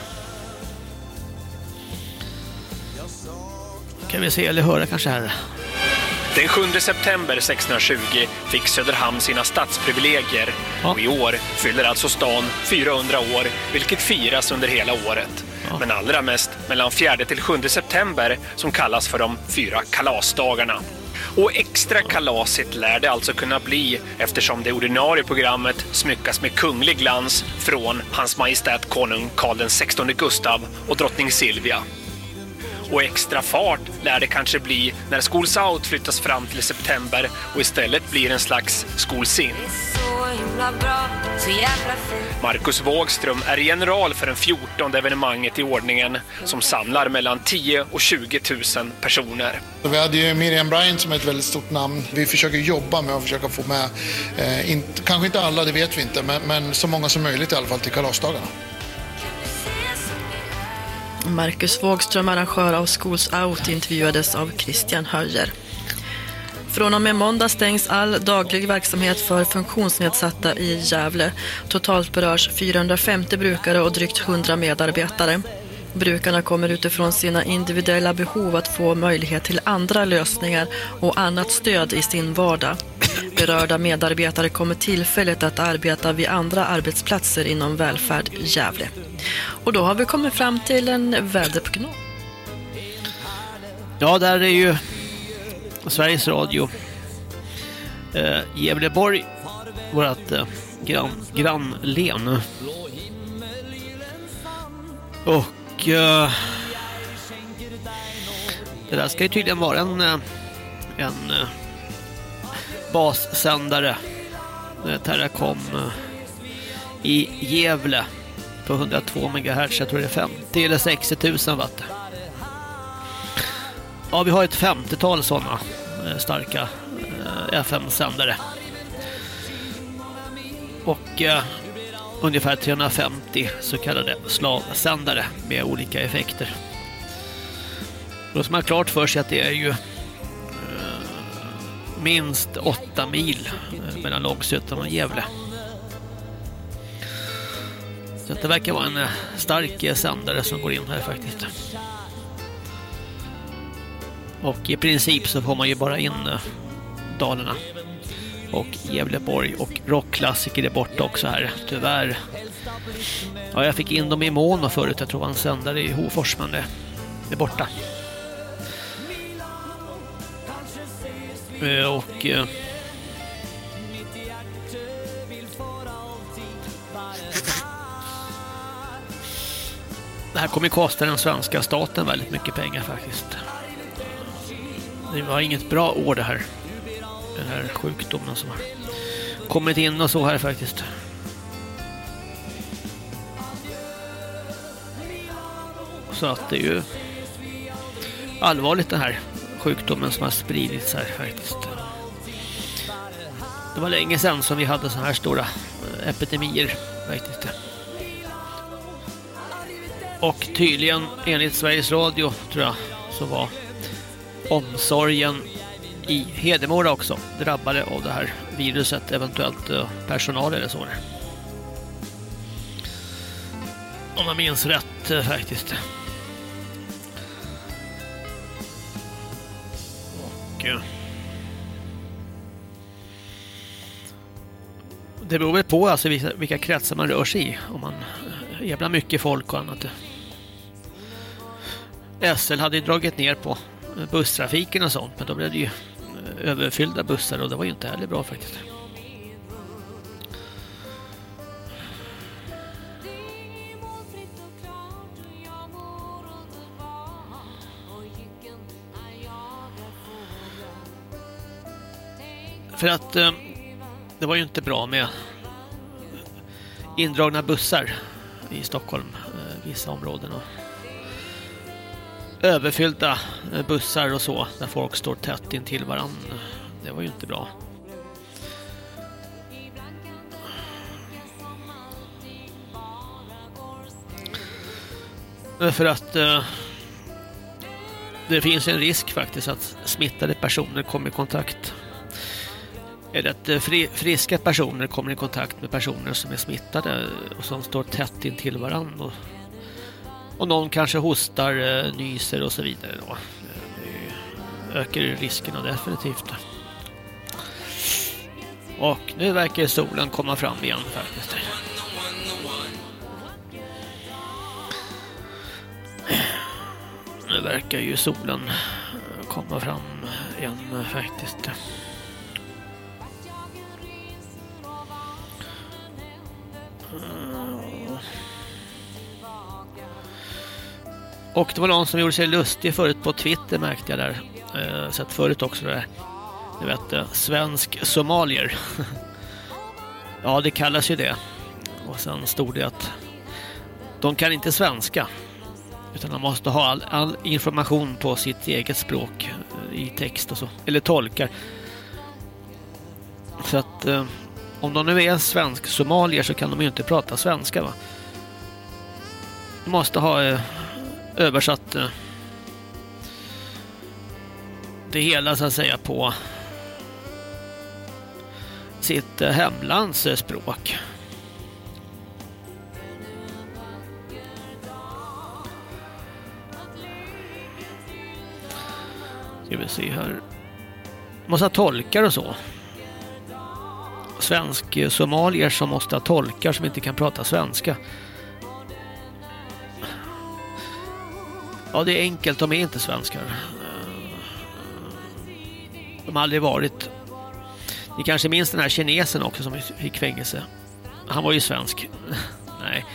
Kan vi se eller höra kanske här. Den 7 september 1620 fick Söderhamn sina stadsprivilegier och i år fyller alltså stan 400 år, vilket firas under hela året. Men allra mest mellan 4 till 7 september som kallas för de fyra kalasdagarna. Och extra kalasigt lär det alltså kunna bli eftersom det ordinarie programmet smyckas med kunglig glans från Hans Majestät Konung Karl XVI Gustav och drottning Silvia. Och extra fart lär det kanske bli när Schools Out flyttas fram till september och istället blir en slags Schools In. Marcus Wågström är general för den 14 evenemanget i ordningen som samlar mellan 10 och 20 000 personer. Vi hade ju Miriam Bryant som är ett väldigt stort namn. Vi försöker jobba med att försöka få med, eh, inte, kanske inte alla, det vet vi inte, men, men så många som möjligt i alla fall till kalasdagarna. Marcus Wågström, arrangör av Schools Out, intervjuades av Christian Höjer. Från och med måndag stängs all daglig verksamhet för funktionsnedsatta i Gävle. Totalt berörs 450 brukare och drygt 100 medarbetare. Brukarna kommer utifrån sina individuella behov att få möjlighet till andra lösningar och annat stöd i sin vardag. Berörda medarbetare kommer tillfälligt att arbeta vid andra arbetsplatser inom välfärd Gävle. Och då har vi kommit fram till en väderprognos. Ja, där är ju Sveriges Radio eh, Gävleborg vårt eh, grann, grannlen. Och eh, det där ska ju tydligen vara en, eh, en eh, bassändare Terracom eh, i Gävle på 102 MHz. Jag tror det är 50 eller 60 000 watt. Ja, vi har ett 50-tal sådana eh, starka eh, FM-sändare. Och eh, ungefär 350 så kallade slavsändare med olika effekter. Då ska man ha klart för sig att det är ju minst åtta mil eh, mellan Långsötan och Gävle. Så det verkar vara en eh, stark eh, sändare som går in här faktiskt. Och i princip så får man ju bara in Dalarna och Gävleborg och rockklassiker är borta också här, tyvärr. Ja, jag fick in dem i Mono förut, jag tror han sändare i Hofors, men det är borta. Eh, och... Eh, det här kommer kosta den svenska staten väldigt mycket pengar faktiskt. Det var inget bra år det här. Den här sjukdomen som har kommit in och så här faktiskt. Så att det är ju allvarligt det här sjukdomen som har spridits här faktiskt. Det var länge sedan som vi hade så här stora eh, epidemier faktiskt. Och tydligen enligt Sveriges Radio tror jag så var omsorgen i Hedemora också drabbade av det här viruset, eventuellt eh, personal eller så. Om jag minns rätt eh, faktiskt. Mycket. det beror väl på alltså vilka, vilka kretsar man rör sig i. Om man eh, jävla mycket folk och annat. SL hade ju dragit ner på busstrafiken och sånt, men då blev det ju eh, överfyllda bussar och det var ju inte heller bra faktiskt. För att eh, det var ju inte bra med indragna bussar i Stockholm, eh, vissa områden. Och överfyllda eh, bussar och så, där folk står tätt in till varandra. Det var ju inte bra. Eh, för att eh, det finns en risk faktiskt att smittade personer kommer i kontakt Rätt att eh, fri, friska personer kommer i kontakt med personer som är smittade och som står tätt in till varandra. Och, och någon kanske hostar, eh, nyser och så vidare. Då. ökar riskerna definitivt. Och nu verkar solen komma fram igen faktiskt. Nu verkar ju solen eh, komma fram igen faktiskt. Och det var någon som gjorde sig lustig förut på Twitter märkte jag där. Eh, sett förut också där. Du vet, eh, svensk somalier. ja, det kallas ju det. Och sen stod det att de kan inte svenska. Utan de måste ha all, all information på sitt eget språk eh, i text och så. Eller tolkar. Så att eh, om de nu är svensk somalier så kan de ju inte prata svenska va. De måste ha eh, översatt eh, det hela så att säga på sitt eh, hemlands eh, språk. Ska vi se här. Måste ha tolkar och så svensk-somalier eh, som måste ha tolkar som inte kan prata svenska. Ja, det är enkelt. De är inte svenskar. Eh, de har aldrig varit. Ni kanske minns den här kinesen också som fick fängelse. Han var ju svensk. Nej,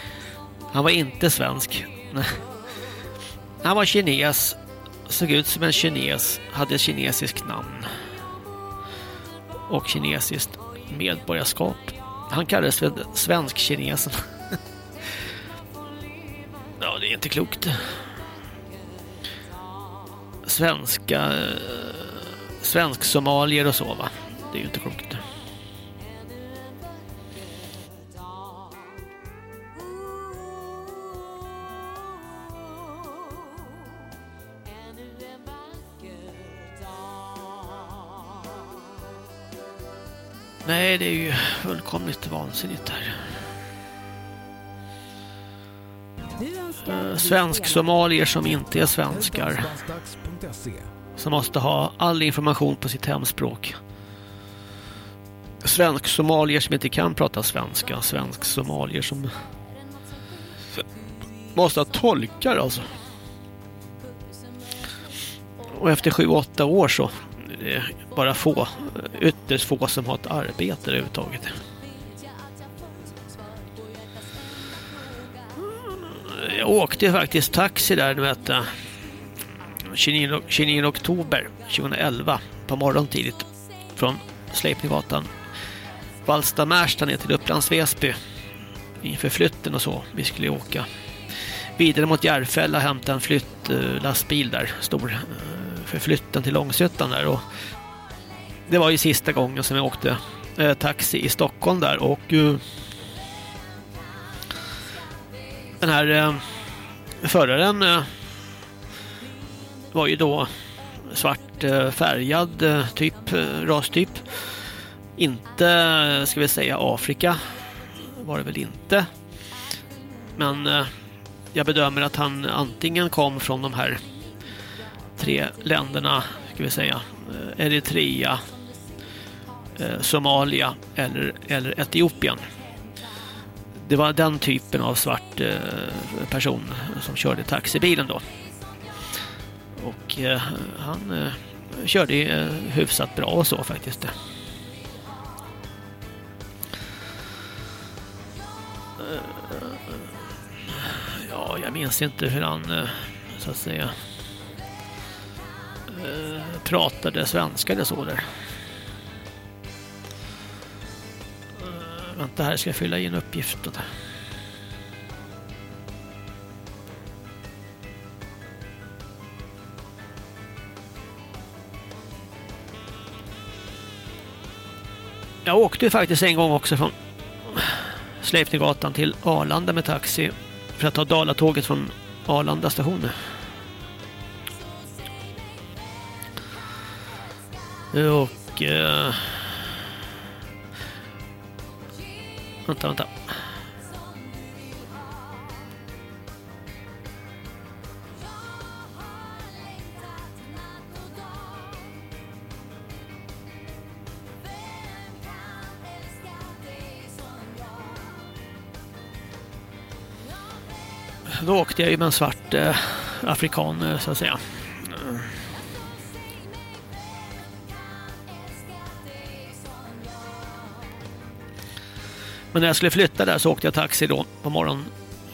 han var inte svensk. Han var kines. Såg ut som en kines. Hade ett kinesiskt namn. Och kinesiskt medborgarskap. Han kallades för svensk-kinesen. Ja, det är inte klokt svenska eh, svensk-somalier och så va. Det är ju inte klokt. Nej, det är ju fullkomligt vansinnigt här. Svensk-somalier som inte är svenskar. Som måste ha all information på sitt hemspråk. Svensk-somalier som inte kan prata svenska. Svensk-somalier som måste ha tolkar alltså. Och efter sju, åtta år så är det bara få, ytterst få som har ett arbete överhuvudtaget. Jag åkte faktiskt taxi där, du vet. Eh, 29, 29 oktober 2011 på morgon tidigt från Sleipninggatan Vallsta Märsta ner till Upplands Väsby inför flytten och så. Vi skulle åka vidare mot Järfälla och hämta en flyttlastbil där, stor eh, för flytten till Långshyttan. där och det var ju sista gången som jag åkte eh, taxi i Stockholm där och eh, den här eh, föraren eh, var ju då svart eh, färgad eh, typ, eh, rastyp. Inte, ska vi säga Afrika var det väl inte. Men eh, jag bedömer att han antingen kom från de här tre länderna, ska vi säga, eh, Eritrea, eh, Somalia eller, eller Etiopien. Det var den typen av svart eh, person som körde taxibilen då. Och han körde hyfsat bra och så faktiskt. Ja, jag minns inte hur han så att säga Eh, pratade svenska eller så där. Eh, vänta här ska jag fylla in uppgiften. Jag åkte faktiskt en gång också från Sleipnergatan till Arlanda med taxi för att ta Dalatåget från Arlanda station. Och... Eh... Vänta, vänta. Då åkte jag ju med en svart eh, afrikan eh, så att säga. Men när jag skulle flytta där så åkte jag taxi då på morgonen.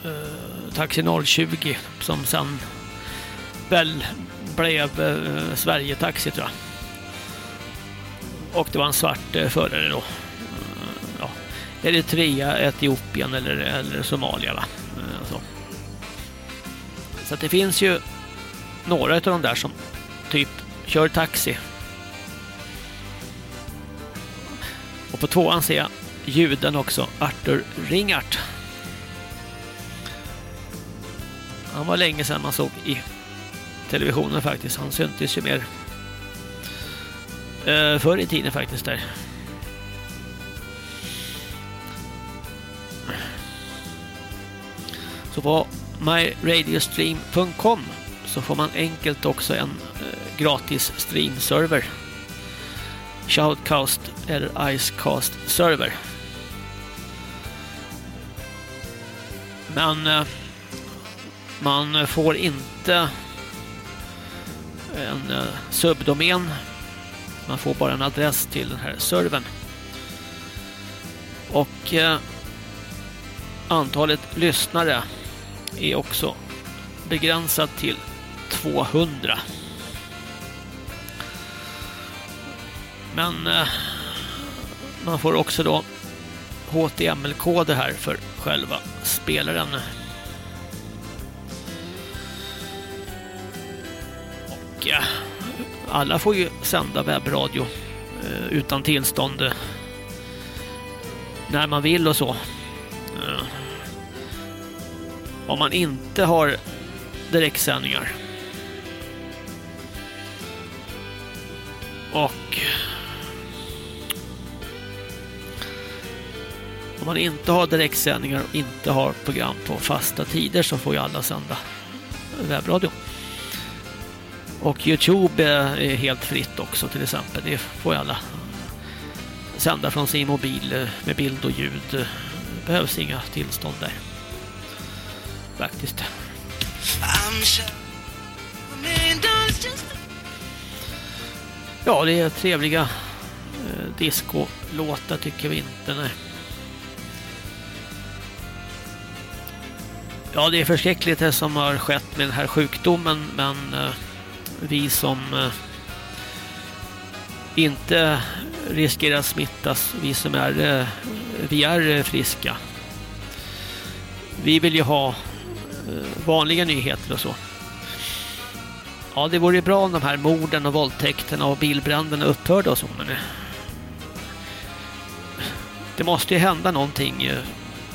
Eh, taxi 020 som sen väl blev eh, Sverige Taxi tror jag. Och det var en svart eh, förare då. Eh, ja. Eritrea, Etiopien eller, eller Somalia va. Eh, så. så att det finns ju några av de där som typ kör taxi. Och på tvåan ser jag juden också, Arthur Ringart. Han var länge sedan man såg i televisionen faktiskt. Han syntes ju mer eh, förr i tiden faktiskt där. Så på myradiostream.com så får man enkelt också en eh, gratis streamserver. Shoutcast eller Icecast server. Men eh, man får inte en eh, subdomän. Man får bara en adress till den här servern. Och eh, antalet lyssnare är också begränsat till 200. Men eh, man får också då HTML-koder här för själva spelaren. Och ja, alla får ju sända webbradio eh, utan tillstånd eh, när man vill och så. Om man inte har direktsändningar. Och man inte har direktsändningar och inte har program på fasta tider så får ju alla sända webbradio. Och Youtube är helt fritt också till exempel. Det får ju alla sända från sin mobil med bild och ljud. Det behövs inga tillstånd där. Faktiskt. Ja, det är trevliga eh, discolåtar tycker vi inte. Nej. Ja, det är förskräckligt det som har skett med den här sjukdomen, men eh, vi som eh, inte riskerar att smittas, vi som är, eh, vi är eh, friska. Vi vill ju ha eh, vanliga nyheter och så. Ja, det vore bra om de här morden och våldtäkterna och bilbränderna upphörde och så, men eh, det måste ju hända någonting. eh.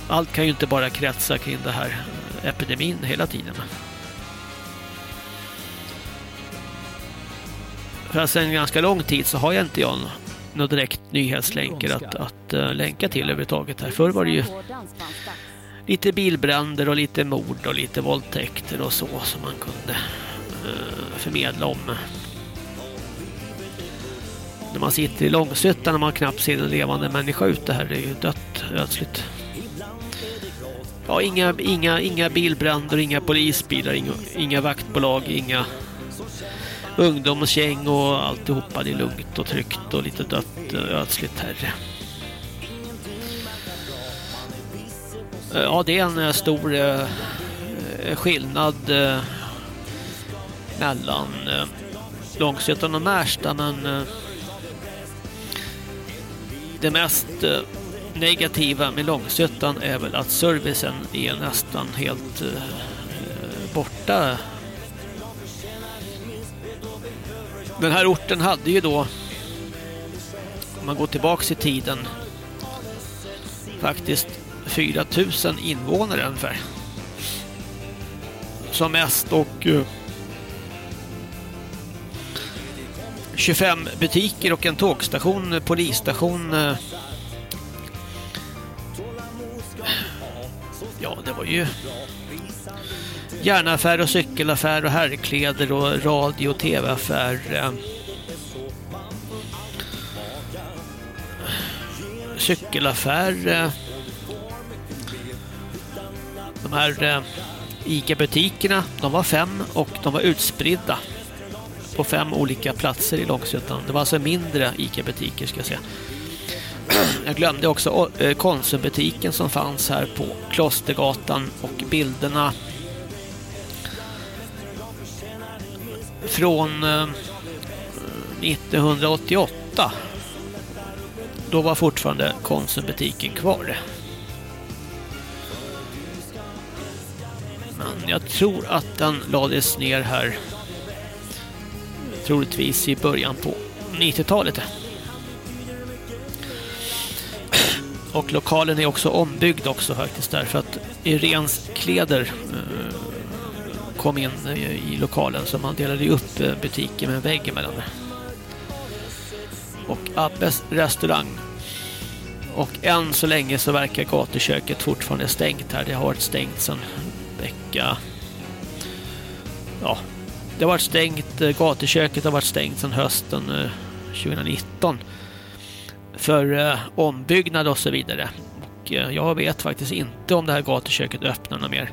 Allt kan ju inte bara kretsa kring det här epidemin hela tiden. För sedan ganska lång tid så har jag inte jag några direkt nyhetslänkar att, att uh, länka till överhuvudtaget. Här. Förr var det ju lite bilbränder och lite mord och lite våldtäkter och så som man kunde uh, förmedla om. När man sitter i Långshyttan och man knappt ser en levande människa ute här. Det är ju dött ödsligt. Ja, inga, inga, inga bilbränder, inga polisbilar, inga, inga vaktbolag, inga ungdomsgäng och alltihopa. Det är lugnt och tryggt och lite dött eh, ödsligt här. Ja, det är en eh, stor eh, eh, skillnad eh, mellan eh, Långsötan och Märsta, men eh, det mest negativa med Långsötan är väl att servicen är nästan helt eh, borta Den här orten hade ju då, om man går tillbaks i tiden, faktiskt 4000 invånare ungefär. Som mest och eh, 25 butiker och en tågstation, polisstation. eh. Det var ju järnaffär och cykelaffär och herrkläder och radio och tv-affär. Eh, cykelaffär. Eh, de här eh, ICA-butikerna, de var fem och de var utspridda på fem olika platser i Långsötan. Det var alltså mindre ICA-butiker ska jag säga. Jag glömde också eh, Konsumbutiken som fanns här på Klostergatan och bilderna från eh, 1988 då var fortfarande Konsumbutiken kvar. Men jag tror att den lades ner här troligtvis i början på 90-talet. Och lokalen är också ombyggd också faktiskt därför att Irens kläder eh, kom in eh, i lokalen så man delade upp eh, butiken med en vägg emellan. Och Abbes restaurang. Och än så länge så verkar gatuköket fortfarande stängt här. Det har varit stängt sedan vecka... Ja, det har varit stängt. Gatuköket har varit stängt sedan hösten 2019 för eh, ombyggnad och så vidare. Och eh, jag vet faktiskt inte om det här gatuköket öppnar något mer.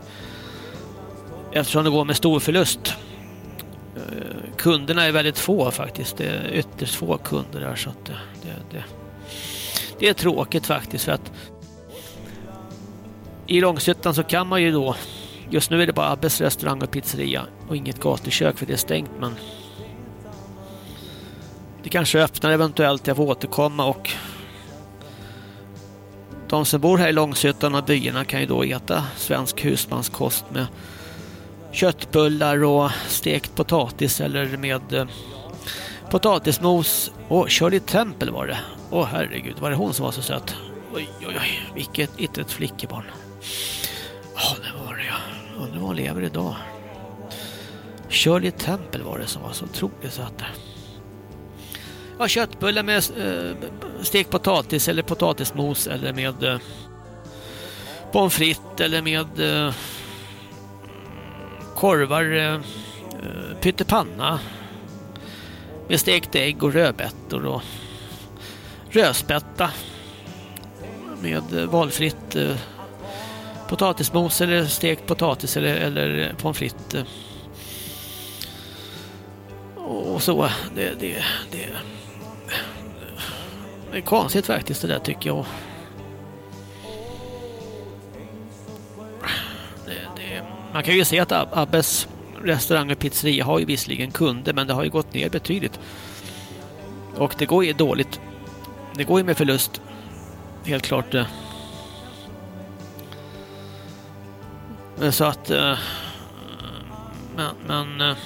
Eftersom det går med stor förlust. Eh, kunderna är väldigt få faktiskt. Det är ytterst få kunder där så att det, det, det, det är tråkigt faktiskt för att i Långshyttan så kan man ju då just nu är det bara Abbes restaurang och pizzeria och inget gatukök för det är stängt men det kanske öppnar eventuellt, jag får återkomma och de som bor här i Långshyttan och byarna kan ju då äta svensk husmanskost med köttbullar och stekt potatis eller med eh, potatismos. Åh, Shirley Temple var det. Åh herregud, var det hon som var så söt? Oj, oj, oj, vilket litet flickebarn. Ja, det var det ja. Undrar var hon lever idag. Shirley Temple var det som var så otroligt söt där ja, köttbullar med eh, stekt potatis eller potatismos eller med eh, pommes frites eller med eh, korvar, eh, pyttipanna med stekt ägg och rödbetor och rödspätta med eh, valfritt eh, potatismos eller stekt potatis eller, eller pommes frites. Eh. Och så, det, det, det det är konstigt faktiskt det där tycker jag. Det, det, man kan ju se att Abbes restaurang och pizzeria har ju visserligen kunder men det har ju gått ner betydligt. Och det går ju dåligt. Det går ju med förlust. Helt klart. det. Så att... Eh, men... men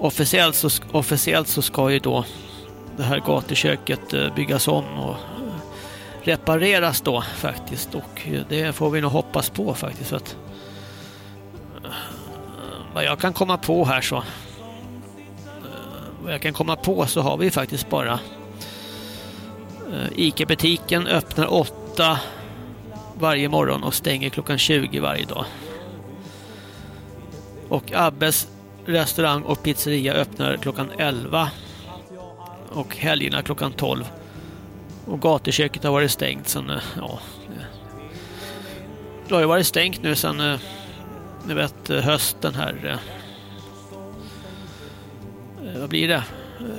officiellt, så, officiellt så ska ju då det här gatuköket eh, byggas om och eh, repareras då faktiskt och eh, det får vi nog hoppas på faktiskt att vad jag kan komma på här så vad jag kan komma på så har vi faktiskt bara Ica-butiken öppnar 8 varje morgon och stänger klockan 20 varje dag. Och Abbes restaurang och pizzeria öppnar klockan 11 och helgerna klockan 12. Och gatuköket har varit stängt sen, eh, ja. Det har ju varit stängt nu sen, eh, ni vet, eh, hösten här. Vad blir det?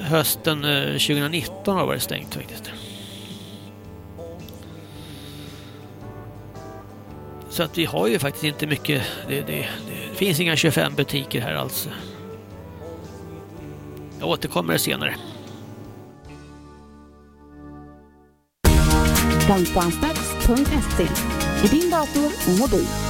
Hösten 2019 har varit stängt faktiskt. Så att vi har ju faktiskt inte mycket, det, det, det finns inga 25 butiker här alls. Jag återkommer senare. Dansbandsdags.se i din dator och mobil.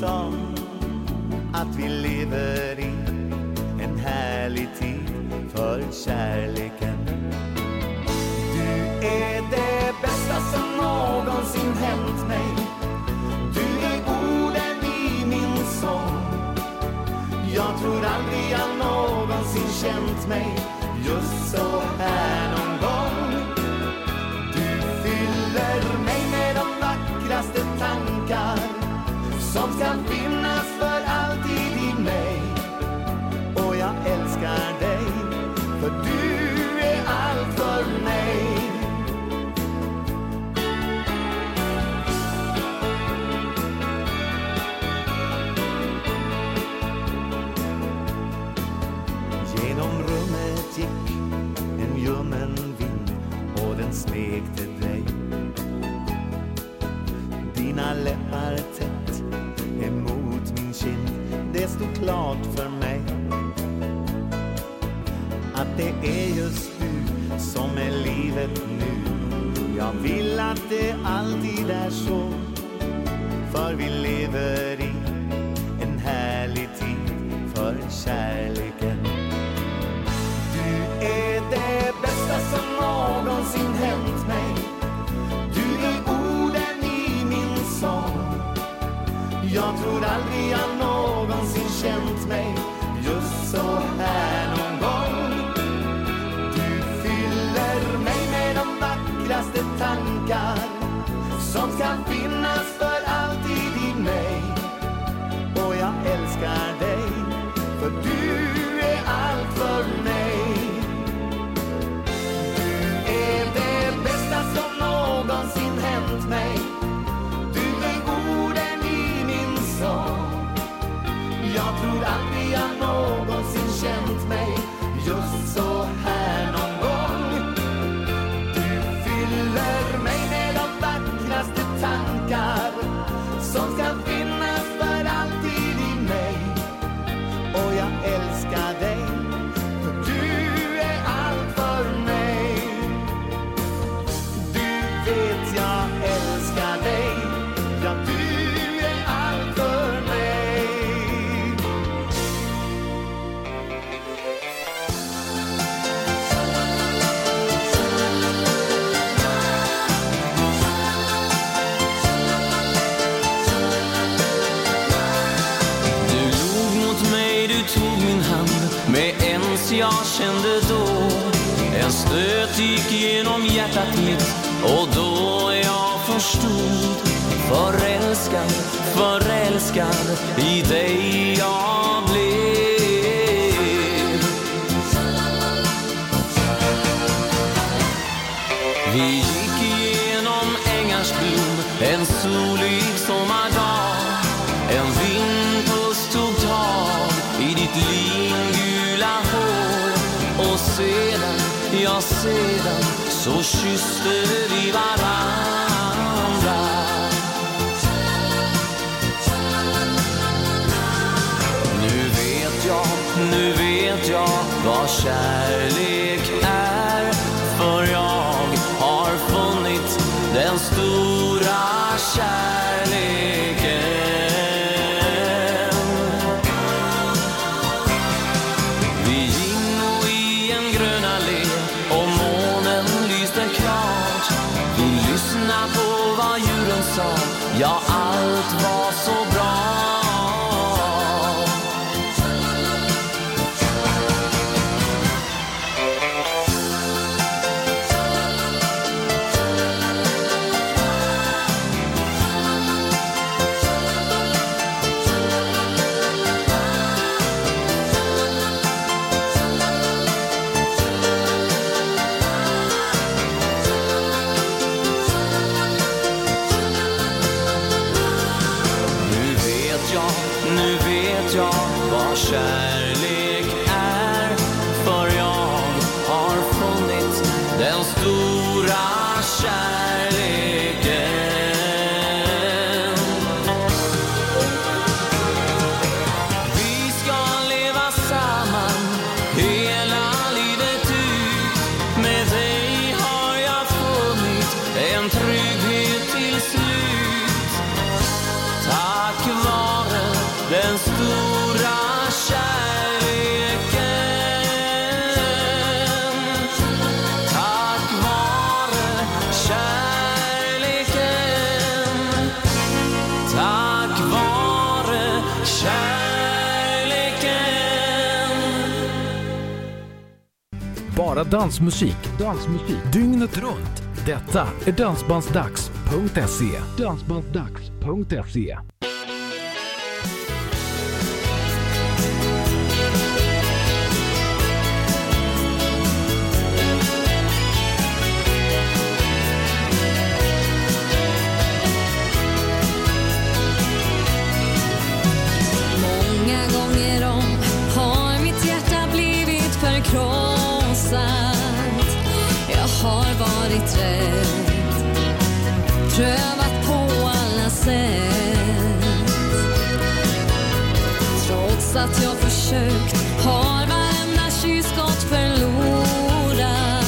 Som klart för mig att det är just du som är livet nu. Jag vill att det alltid är så, för vi lever hjärtat mitt och då jag förstod förälskad, förälskad i dig jag blev. Vi gick genom ängars blom en solig sommardag. En vindpust tog tag i ditt lingula hår och sedan, ja sedan så kysste vi varandra. Nu vet jag, nu vet jag vad kärlek är. För jag har funnit den stora kärleken. Ja, allt var så bra. dansmusik, dansmusik dygnet runt. Detta är Dansbandsdags.se. Dansbandsdags.se trots att jag försökt har varenda kyss gått förlorad.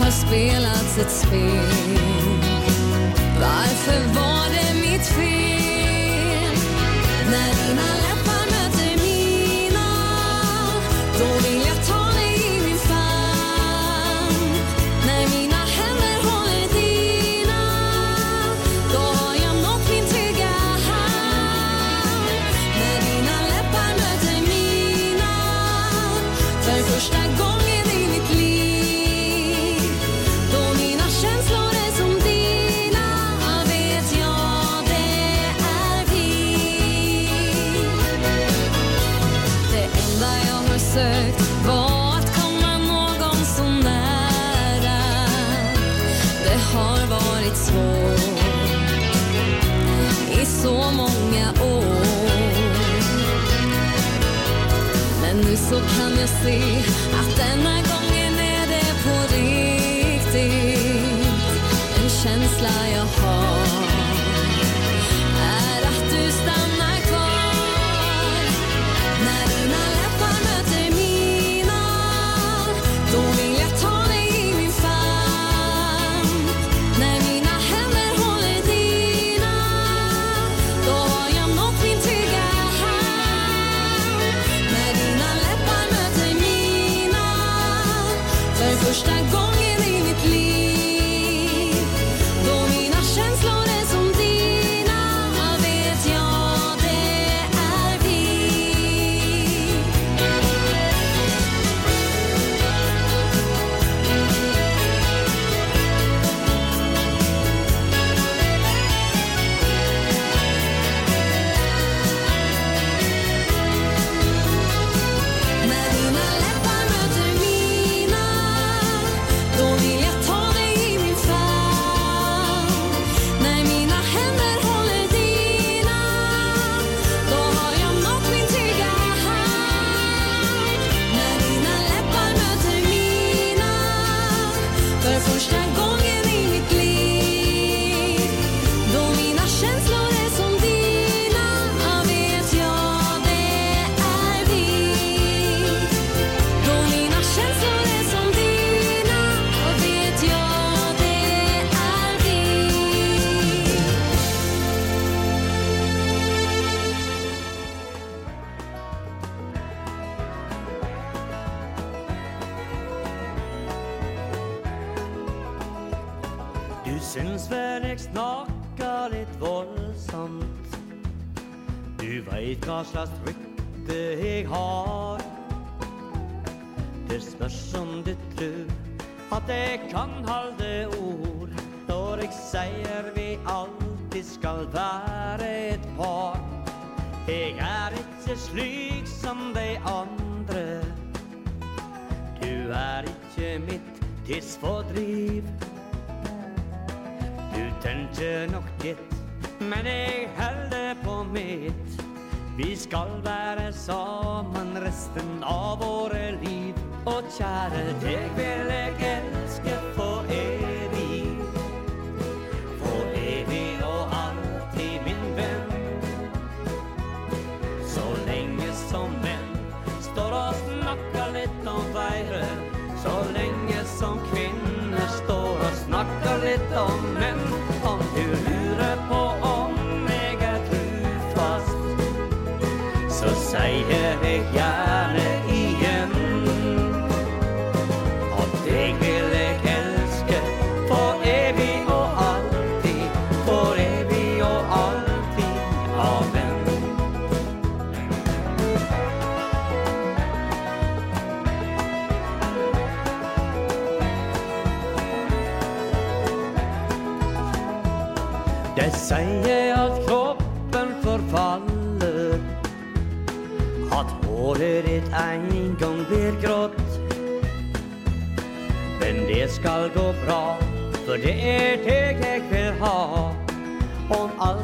Har spelats ett spel. Varför var det mitt fel? När dina så kan jag se att denna gången är det på riktigt. En känsla jag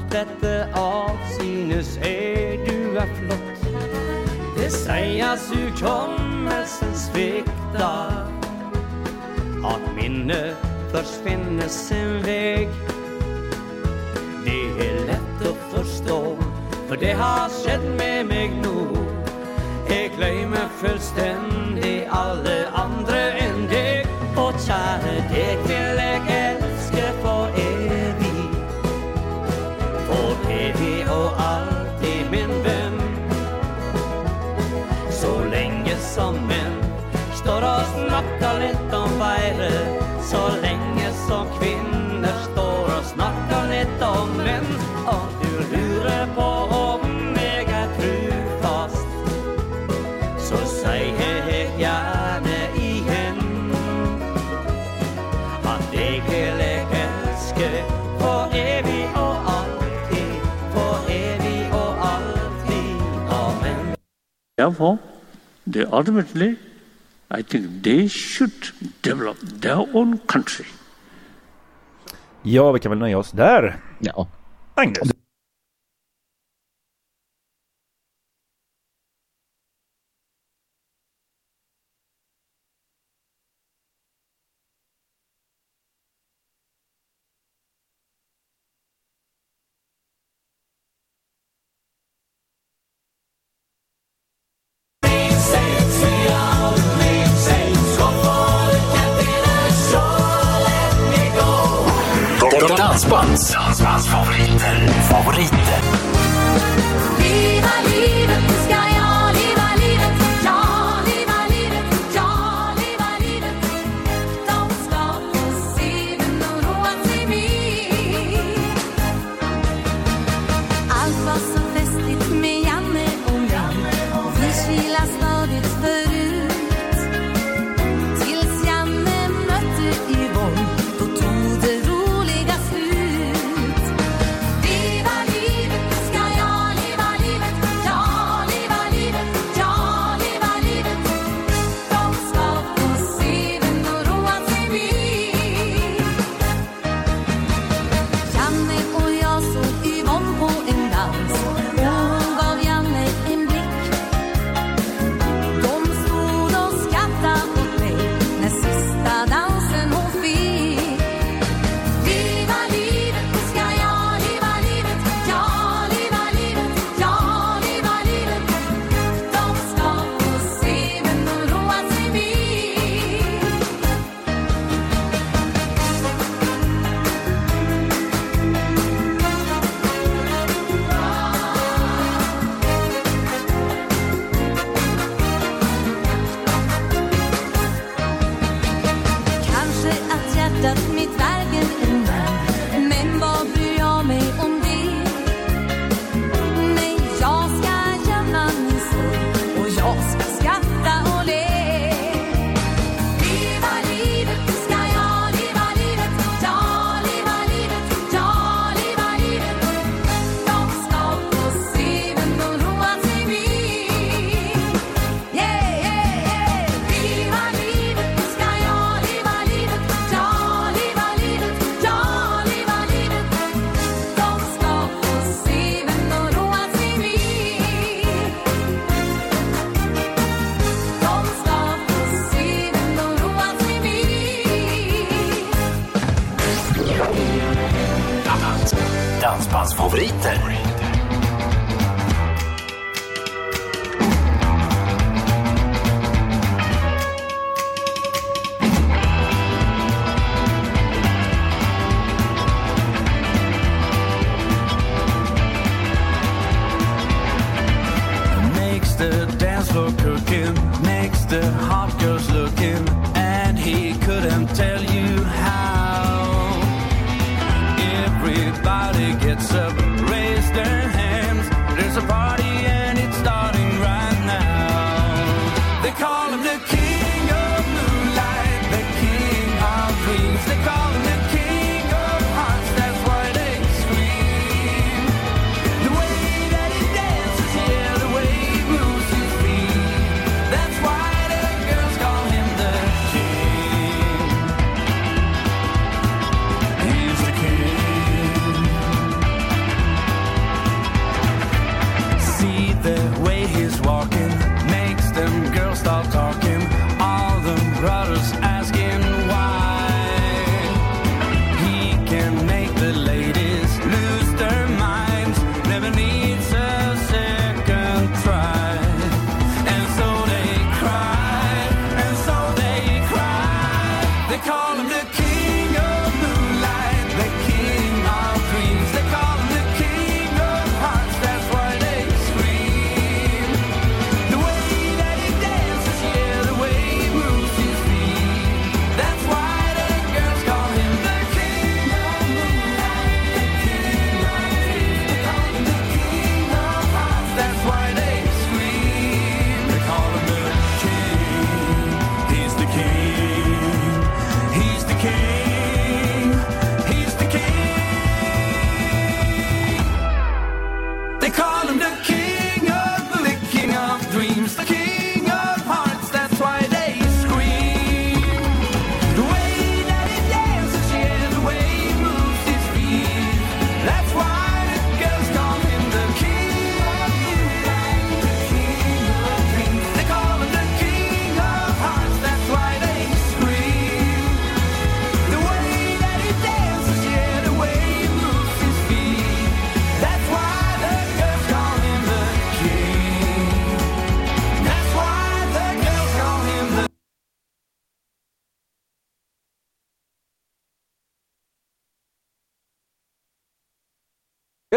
portrettet av synes er du er flott. Det säjs ur kommelsen svikter, att minnet försvinner sin väg Det är lätt att förstå för det har skett med mig nå. Jeg glemmer fullstendig alle andre än dig och kjære deg till jeg. Therefore, they ultimately, I think they should develop their own country. Ja, vi kan väl nöja oss där. Ja. Agnes.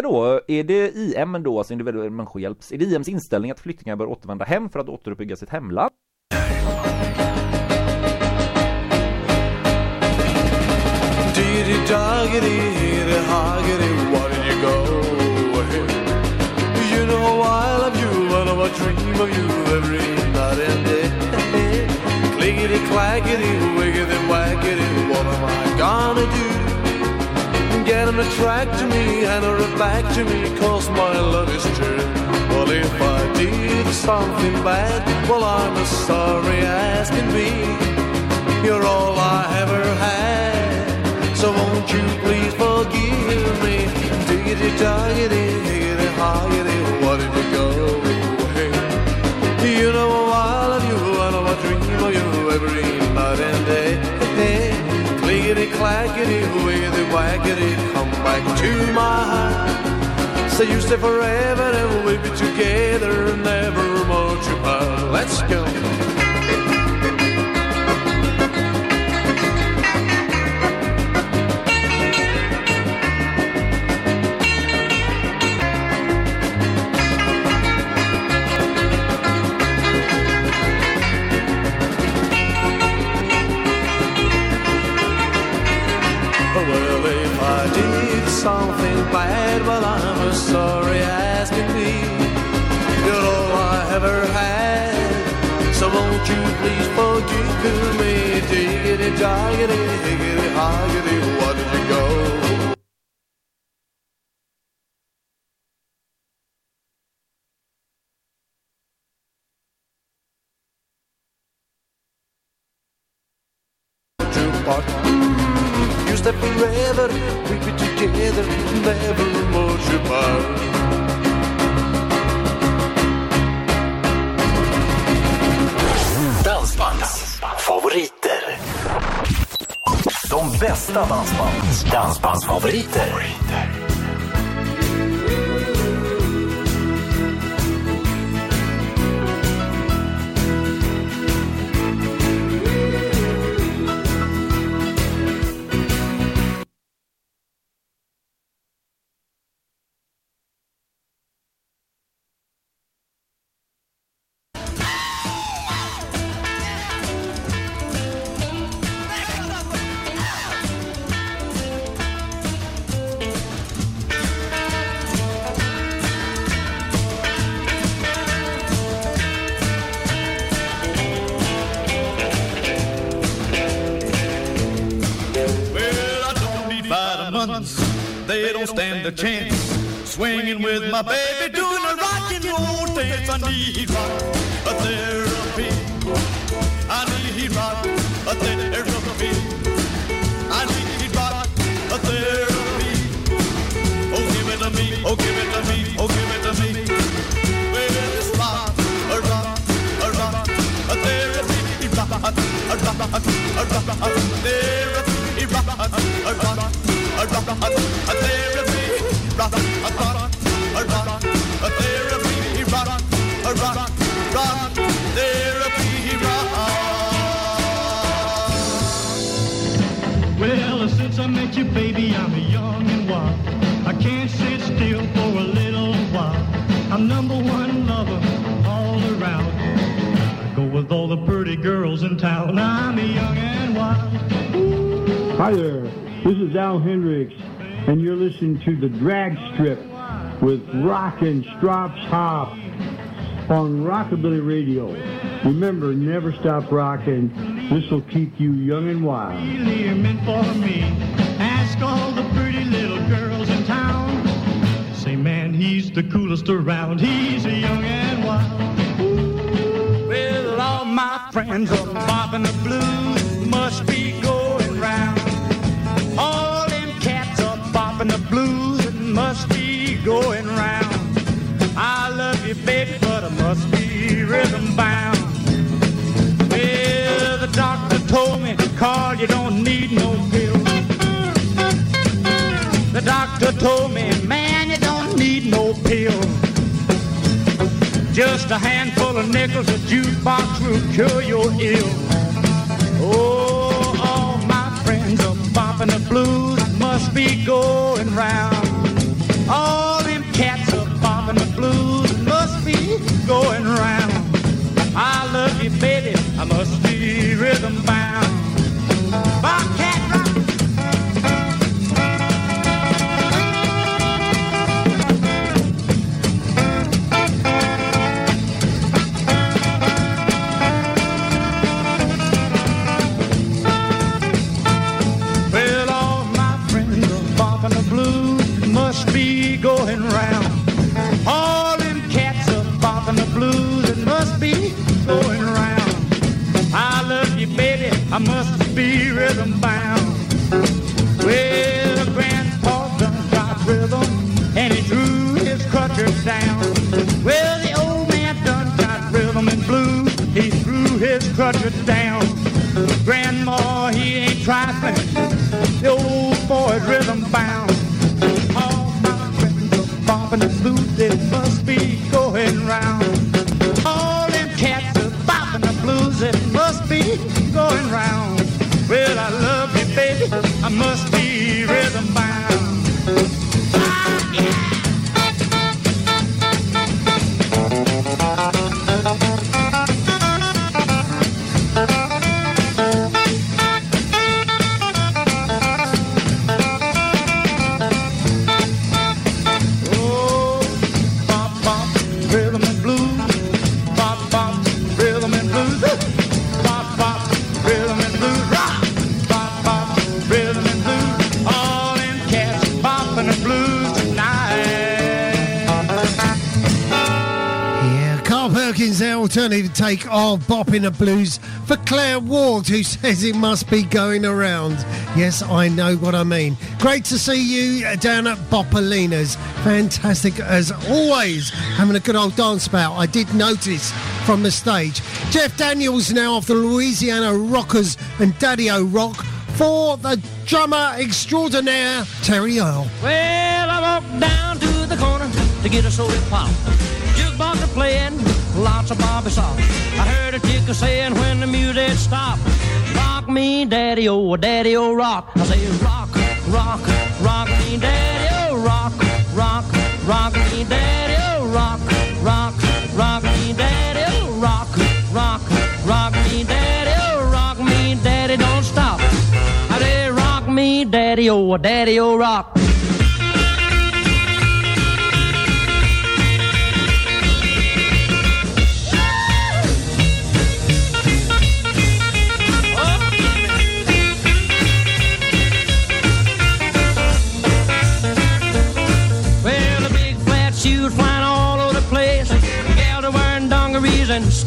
då, är det IM då, alltså individuell människohjälps, är det IMs inställning att flyktingar bör återvända hem för att återuppbygga sitt hemland? You know, while I'm you, I know I dream of you. get them to to me and or back to me, cause my love is true. Well, if I did something bad, well, I'm as sorry as can be. You're all I ever had, so won't you please forgive me? Diggity, doggity, higgity, hoggity, clickety clackety, wiggity waggity, come back to my heart. Say you stay forever and we'll be together, never more to part. Let's go. well, I'm as sorry as can be. You're all I ever had, so won't you please forgive me? Diggity, doggity, higgity, hoggity, what did you got? Stop rocking. This will keep you young and wild. Really meant for me. Ask all the pretty little girls in town. Say, man, he's the coolest around. He's jukebox will cure your ill. Oh, all my friends are bopping the blues, must be going round. Take of Bopping the Blues for Claire Ward, who says it must be going around. Yes, I know what I mean. Great to see you down at Boppolina's. Fantastic as always, having a good old dance bout. I did notice from the stage. Jeff Daniels now of the Louisiana Rockers and Daddy O Rock for the drummer extraordinaire Terry Earl. Well, I walked down to the corner to get a soda pop. Jukebox playing, lots of Bobby soft. I heard a chick saying when the music stopped, "Rock me, daddy, oh, daddy, oh, rock." I say, "Rock, rock, rock me, daddy, oh, rock, rock, rock me, daddy, oh, rock, rock, rock me, daddy, oh, rock, rock, rock me, daddy, oh, rock me, daddy, don't stop." I say, "Rock me, daddy, oh, daddy, oh, rock."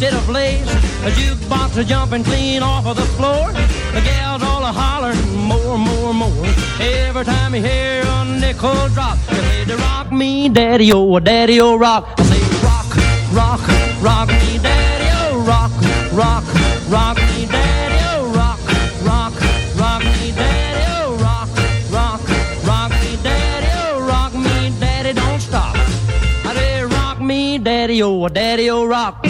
instead of lace. A jukebox a jumping clean off of the floor. The gals all a hollering more, more, more. Every time you hear a nickel drop, you say, the rock me daddy oh, daddy oh rock. I say rock, rock, rock me daddy oh rock, rock, rock me daddy oh rock, rock, rock me daddy-o, oh, rock, rock, rock me daddy-o, oh, rock me daddy don't stop. I say rock me daddy oh, daddy oh rock.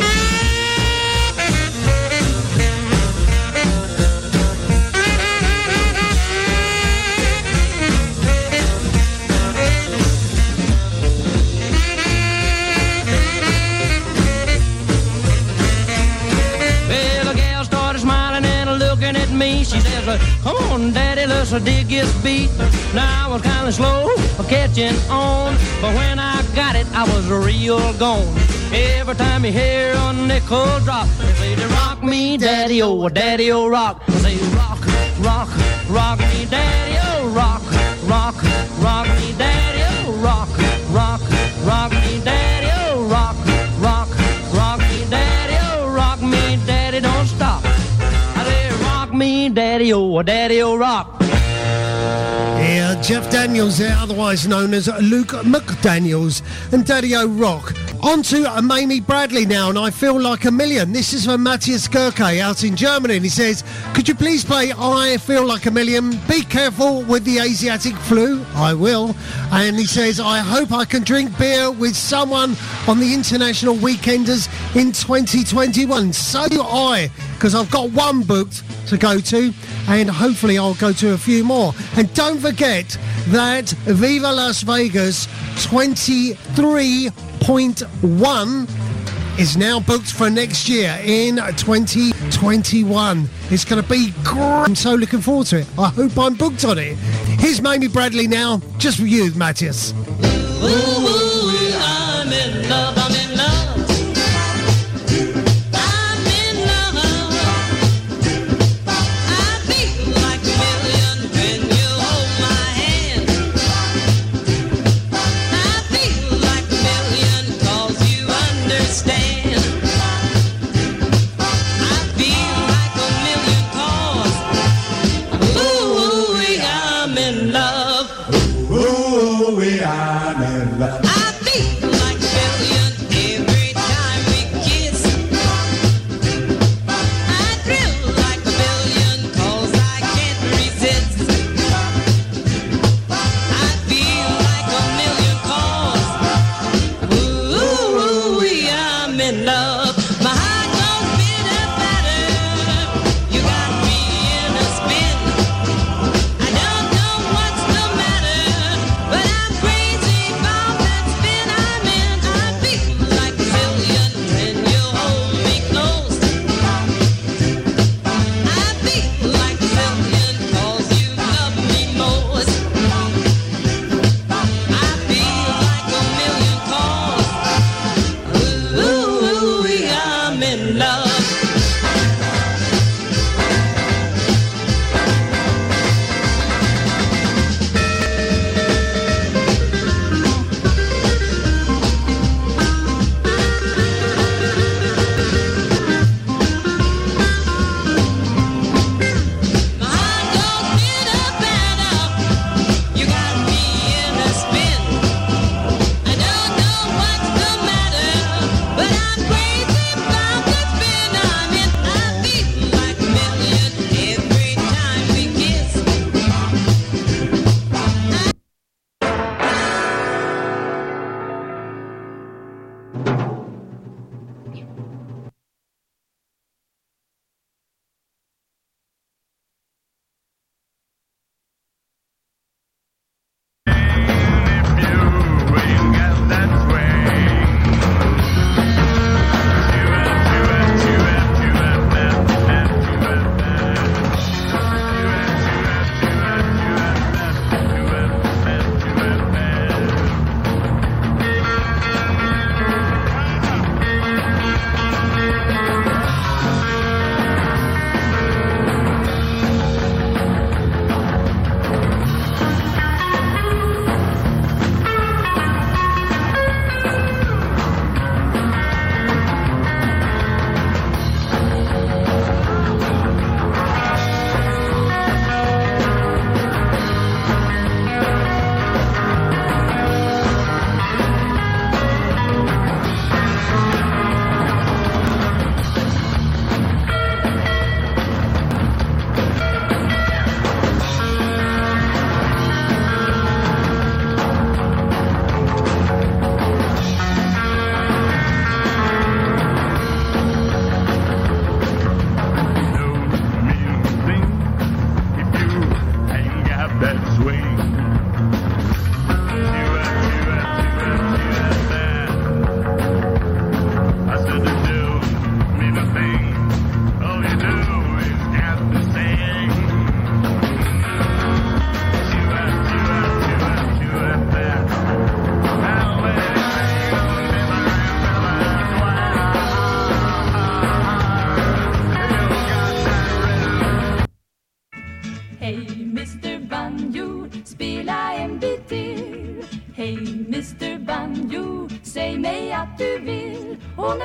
Come on, Daddy, let's dig this beat. Now I was kind of slow for catching on, but when I got it, I was real gone. Every time you hear a nickel drop, they say, to Rock me, Daddy, oh, Daddy, oh, rock. Say, Rock, rock, rock me, Daddy, oh, rock, rock, rock me, Daddy, oh, rock, rock, rock Daddy-O or Daddy-O Rock. Yeah, Jeff Daniels there, otherwise known as Luke McDaniels and Daddy O Rock. On to Mamie Bradley now, and I feel like a million. This is from Matthias Gerke out in Germany, and he says, Could you please play I Feel Like a Million? Be careful with the Asiatic flu. I will. And he says, I hope I can drink beer with someone on the International Weekenders in 2021. So do I, because I've got one booked to go to, and hopefully I'll go to a few more. And don't forget that Viva Las Vegas 23.1 is now booked for next year in 2021. It's going to be great. I'm so looking forward to it. I hope I'm booked on it. Here's Mamie Bradley now, just for you, Matthias.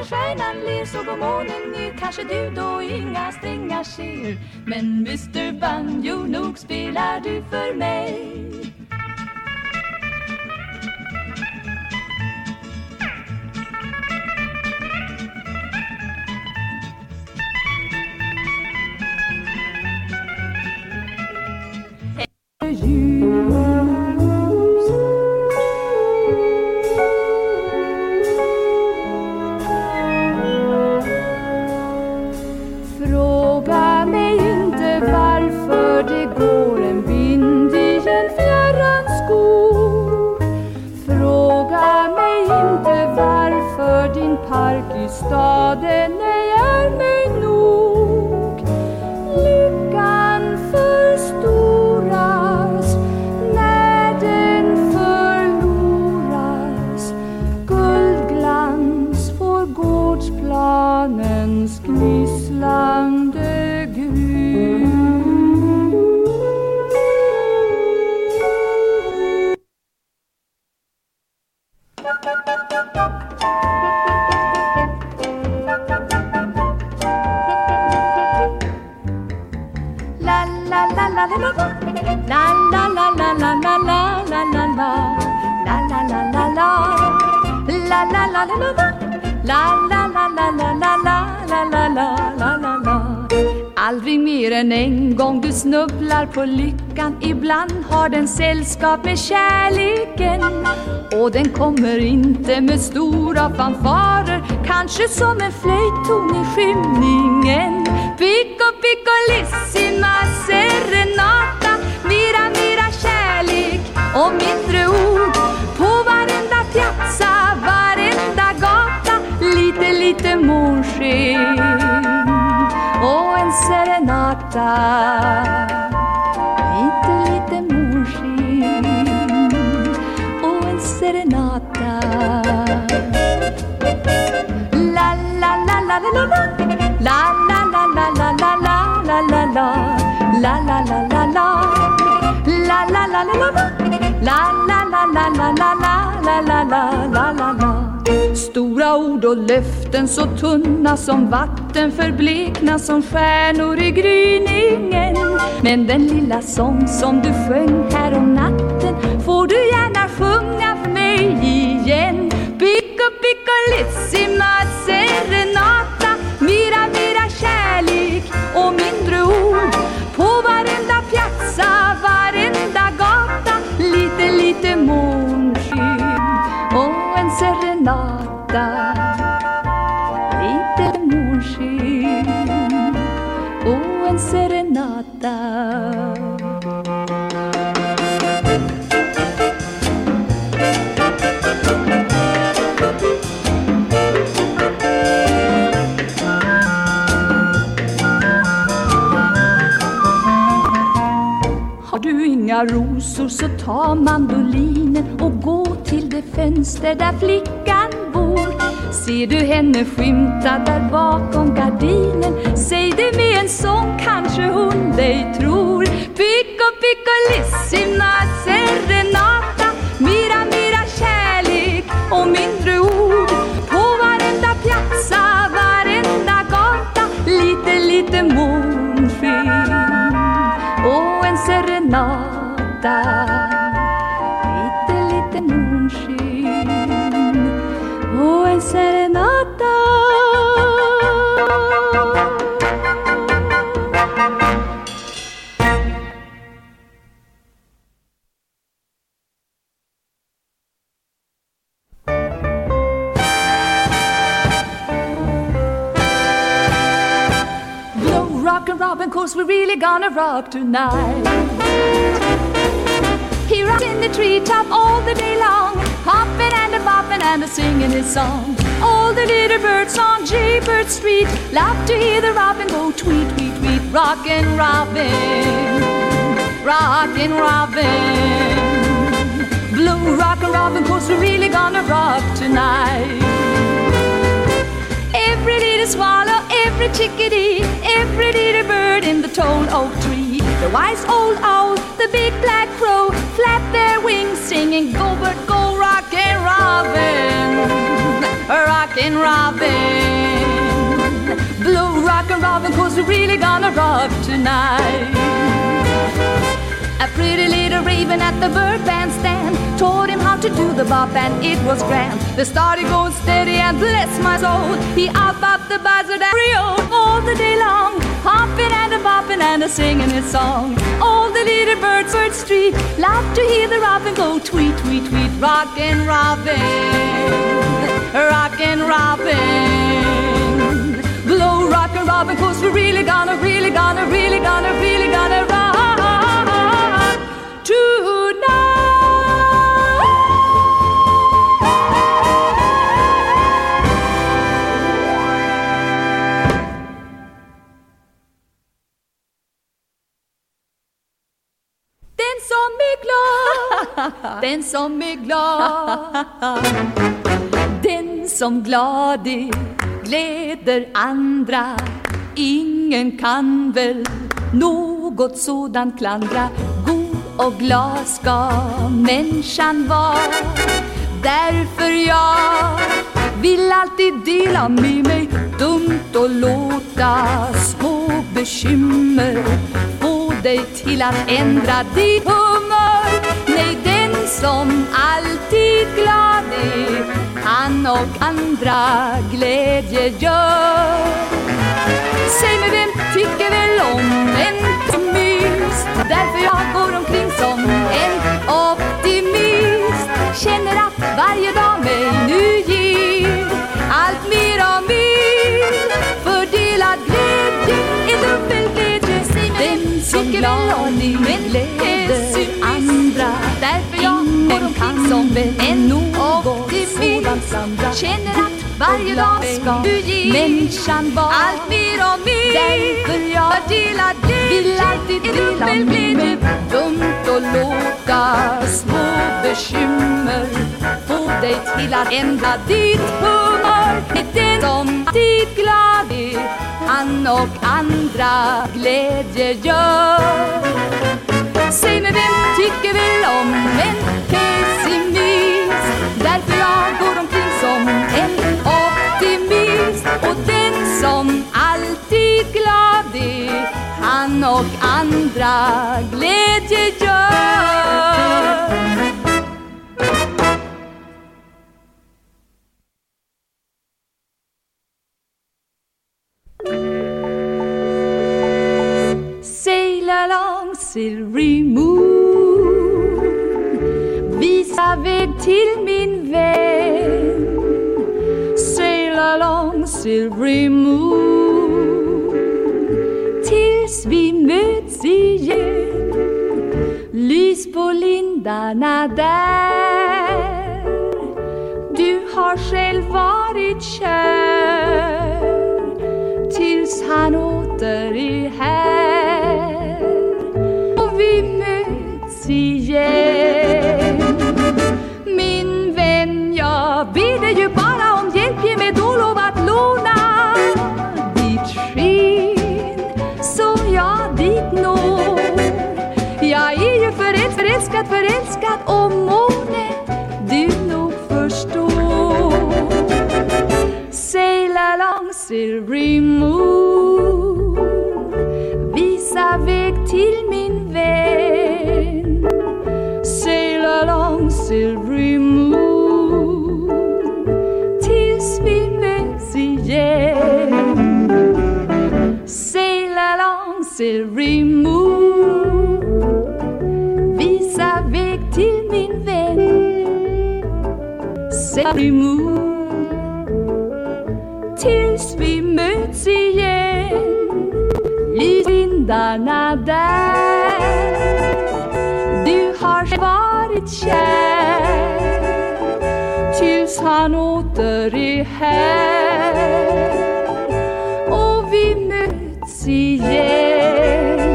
Stjärnan ler så går månen ner Kanske du då inga strängar ser. Men Mr Banjo, nog spelar du för mig. Med kärleken. Och den kommer inte med stora fanfarer Kanske som en flöjtton i skymningen la, la, la, la, Stora ord och löften så tunna som vatten förblekna som stjärnor i gryningen. Men den lilla sång som du sjöng här om natten där flickan bor. Ser du henne skymta där bakom gardinen, säg det med en sång kanske hon dig tror. Tonight. He rocks in the treetop all the day long, hopping and a bopping and a singing his song. All the little birds on Jaybird Street love to hear the robin go tweet, tweet, tweet. Rockin' Robin, rockin' Robin. Blue rockin' Robin, cause we're really gonna rock tonight. Every little swallow, every chickadee, every little bird in the tall oak tree. The wise old owl, the big black crow, flap their wings singing, Go bird, go, rockin' robin, rockin' robin. blue rockin' robin, cause we're really gonna rock tonight. A pretty little raven at the bird bandstand taught him how to do the bop, and it was grand. The started goes steady, and bless my soul, he up up the buzzard and reeled the day long, hopping and a bopping and a singing his song. All the little birds bird street love to hear the robin go tweet tweet tweet, rockin' Robin, rockin' Robin. Blow rockin' Robin, cause we're really gonna, really gonna, really gonna, really gonna rock efter andra. Ingen kan väl något sådant klandra. God och glad ska människan vara. Därför jag vill alltid dela med mig Dumt och låta små bekymmer Få dig till att ändra ditt humör. Nej, den som han och andra glädje gör Säg mig vem tycker väl om en mys? Därför jag går omkring som en optimist. Känner att varje dag mig nu ger Allt mer och mer Fördelad glädje. Är dubbel glädje. Säg mig vem tycker väl om en glädje som en optimist Känner att varje dag ska du ge människan var allt mer och mer. Därför jag delar glädje vill alltid dela med mig. Dumt och låta små bekymmer Få dig till att ändra ditt humör. Är den som alltid glad är Han och andra glädje gör. Säg mig vem tycker väl om en pessimist. Därför jag går omkring som en optimist. Och den som alltid glad är Han och andra glädje gör. Sail along silvery moon. Visa väg till min vän. Sail along silvery moon. Tills vi möts igen. Lys på lindarna där. Du har själv varit kär. Tills han åter är här. Och vi möts igen. Förälskad, förälskad, Och måne du nog förstår. Sail along silvery moon Visa väg till min vän. Sail along silvery moon Tills vi möts igen. Sail along silvery moon Silvery emot tills vi möts igen. Lys vindarna där. Du har varit kär. Tills han åter är här. Och vi möts igen.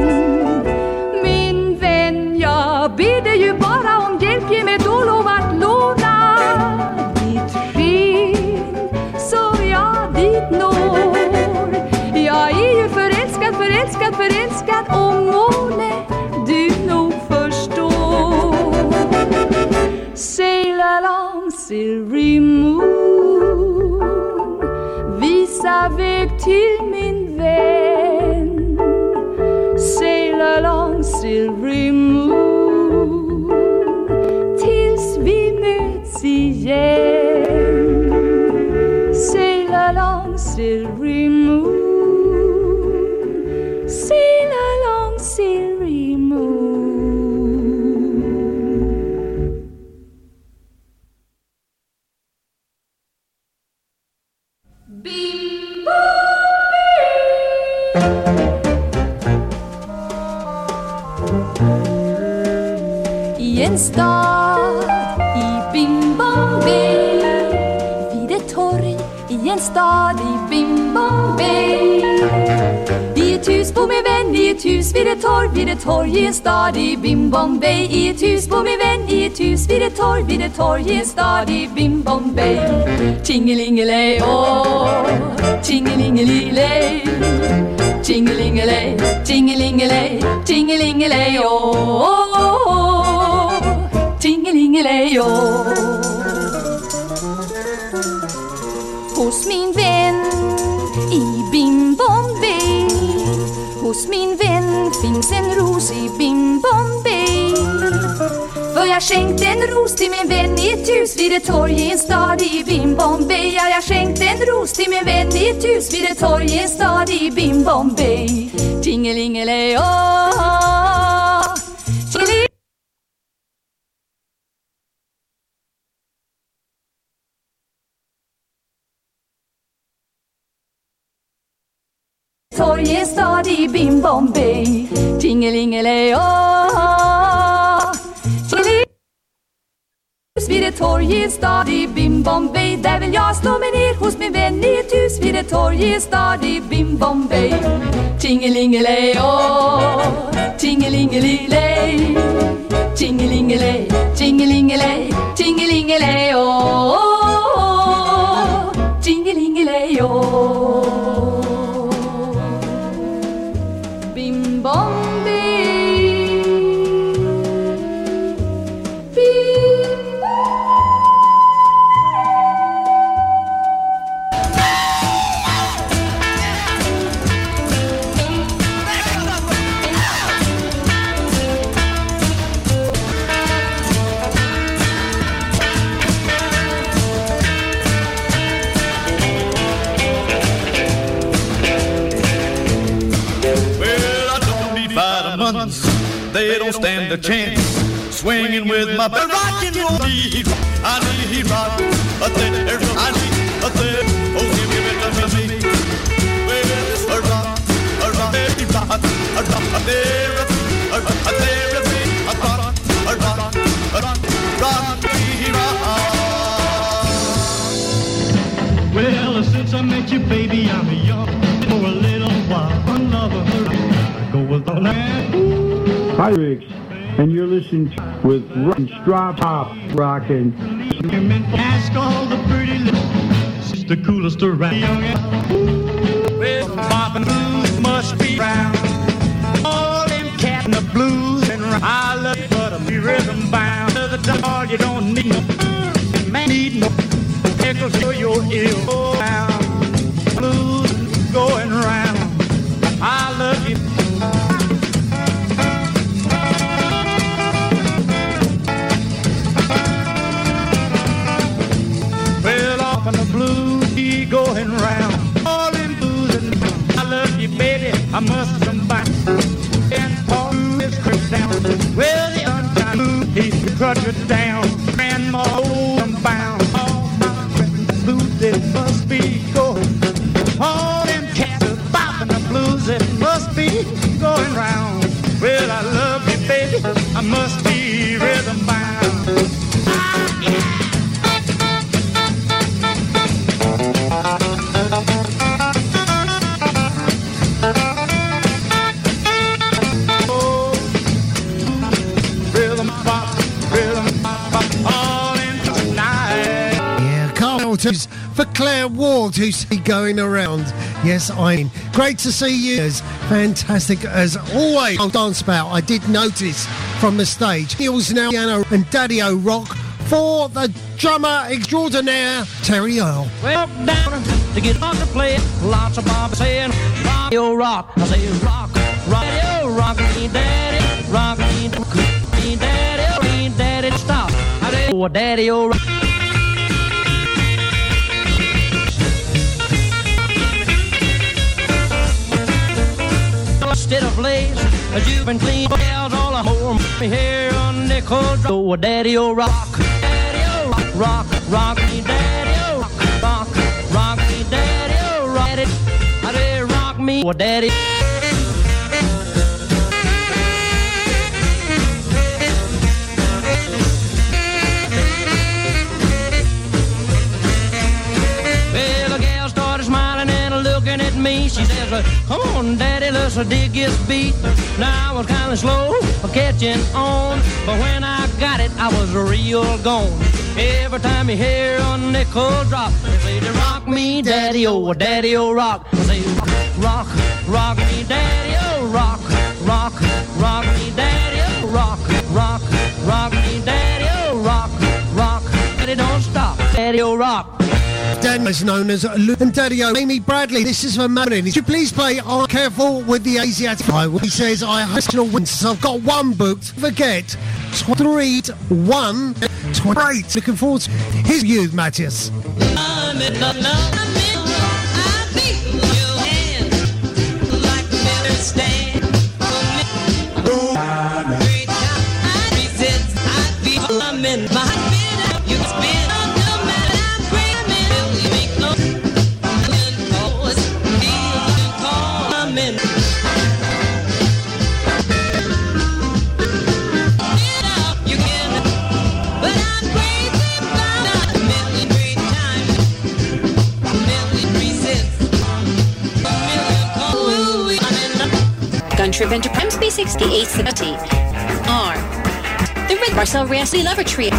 Förälskad, förälskad, och måne du nog förstår. Sail along silvery moon. Visa väg till min vän. Sail along silvery moon. Tills vi möts igen. Sail along silvery moon En stad i Bimbombay Vid ett torg i en stad i Bimbombay I ett hus bor min vän, i ett hus vid ett torg Vid ett torg i en stad i Bimbombay I ett hus bor min vän, i ett hus vid ett torg Vid ett torg i en stad i Bimbombay Bom Bay Tingelingelej, åh Tingelingelilej Tingelingelej, tingelingelej, tingelingelej, åh Tingelingelej, åh Hos min vän i Bim Hos min vän finns en ros i Bim För jag skänkte en ros till min vän i ett hus vid ett torg i en stad i Bim Ja, jag skänkte en ros till min vän i ett hus vid ett torg i en stad i Bim Bom Bay Tingelingelej, åh stad i Bim Bom Tingelingelej, åh hus vid ett torg i en stad i Bim Bom Där vill jag slå mig ner hos min vän i ett hus vid ett torg i en stad i Bim Bom Tingelingelej, åh Tingelingelilej Tingelingelej, tingelingelej, tingelingelej, åh Tingelingelej, åh Swinging with my band, rock and roll. Need, I need rock. A thing, I need a thing. Oh, give me vitamin D. Well, a rock, a rock, a rock, a rock, a therapy, a rock, a therapy, a rock, a rock, a rock, rock, me rock. Well, since I met you, baby, I'm young for a little while. One lover, I go with all that. Hi, Riggs, and you're listening to with Strop Top Rockin'. Ask all the pretty little, she's the coolest around. Well, and Blues must be round. All them cat and the blues and. I love you, but I'm rhythm bound. To the dog, you don't need no man, need no echoes for your ill. Blues going round. I love you. Going round. All in blues and I love you, baby. I must combine. And Paul is Chris down. Well, the unkind blues, he's the crutcher down. Grandma, oh, old and bound. 422 going around. Yes, I mean, great to see you. As fantastic as always. I'll dance about. I did notice from the stage. Heels now and Daddy O Rock for the drummer extraordinaire Terry Earl. Well, down to get on the play. Lots of Bob saying, Rock, yo, rock. I say, rock, rock, yo, rock, me daddy, rock, me daddy, me daddy, daddy, stop. I say, oh, daddy, O rock. Instead of blaze, as you've been clean, bells all a hole me here on nickel. Oh, daddy, oh, rock, daddy, oh, rock, rock rock me, daddy, oh, rock, rock rock me, daddy, oh, rock. I rock me, oh, daddy. Uh, Come on, Daddy, let's dig this beat. Now I was kind of slow for catching on, but when I got it, I was real gone. Every time you hear a nickel drop, they say, to Rock me, Daddy, oh, Daddy, oh, rock. Say, Rock, rock me, Daddy, oh, rock, rock, rock me, Daddy, oh, rock, rock, rock me, Daddy, oh, rock, rock. Daddy, don't stop, Daddy, oh, rock. Dan is known as Lou and Daddy O. Amy Bradley, this is for Madeline. Would you please play I'm Careful with the Asiatic Eye? He says, I have wins, so I've got one booked. Forget. Three, one, great. Looking forward to his you, Matthias. Gun trip into Premsby 68 City. R. The Red Marcel Racey Lover Trio.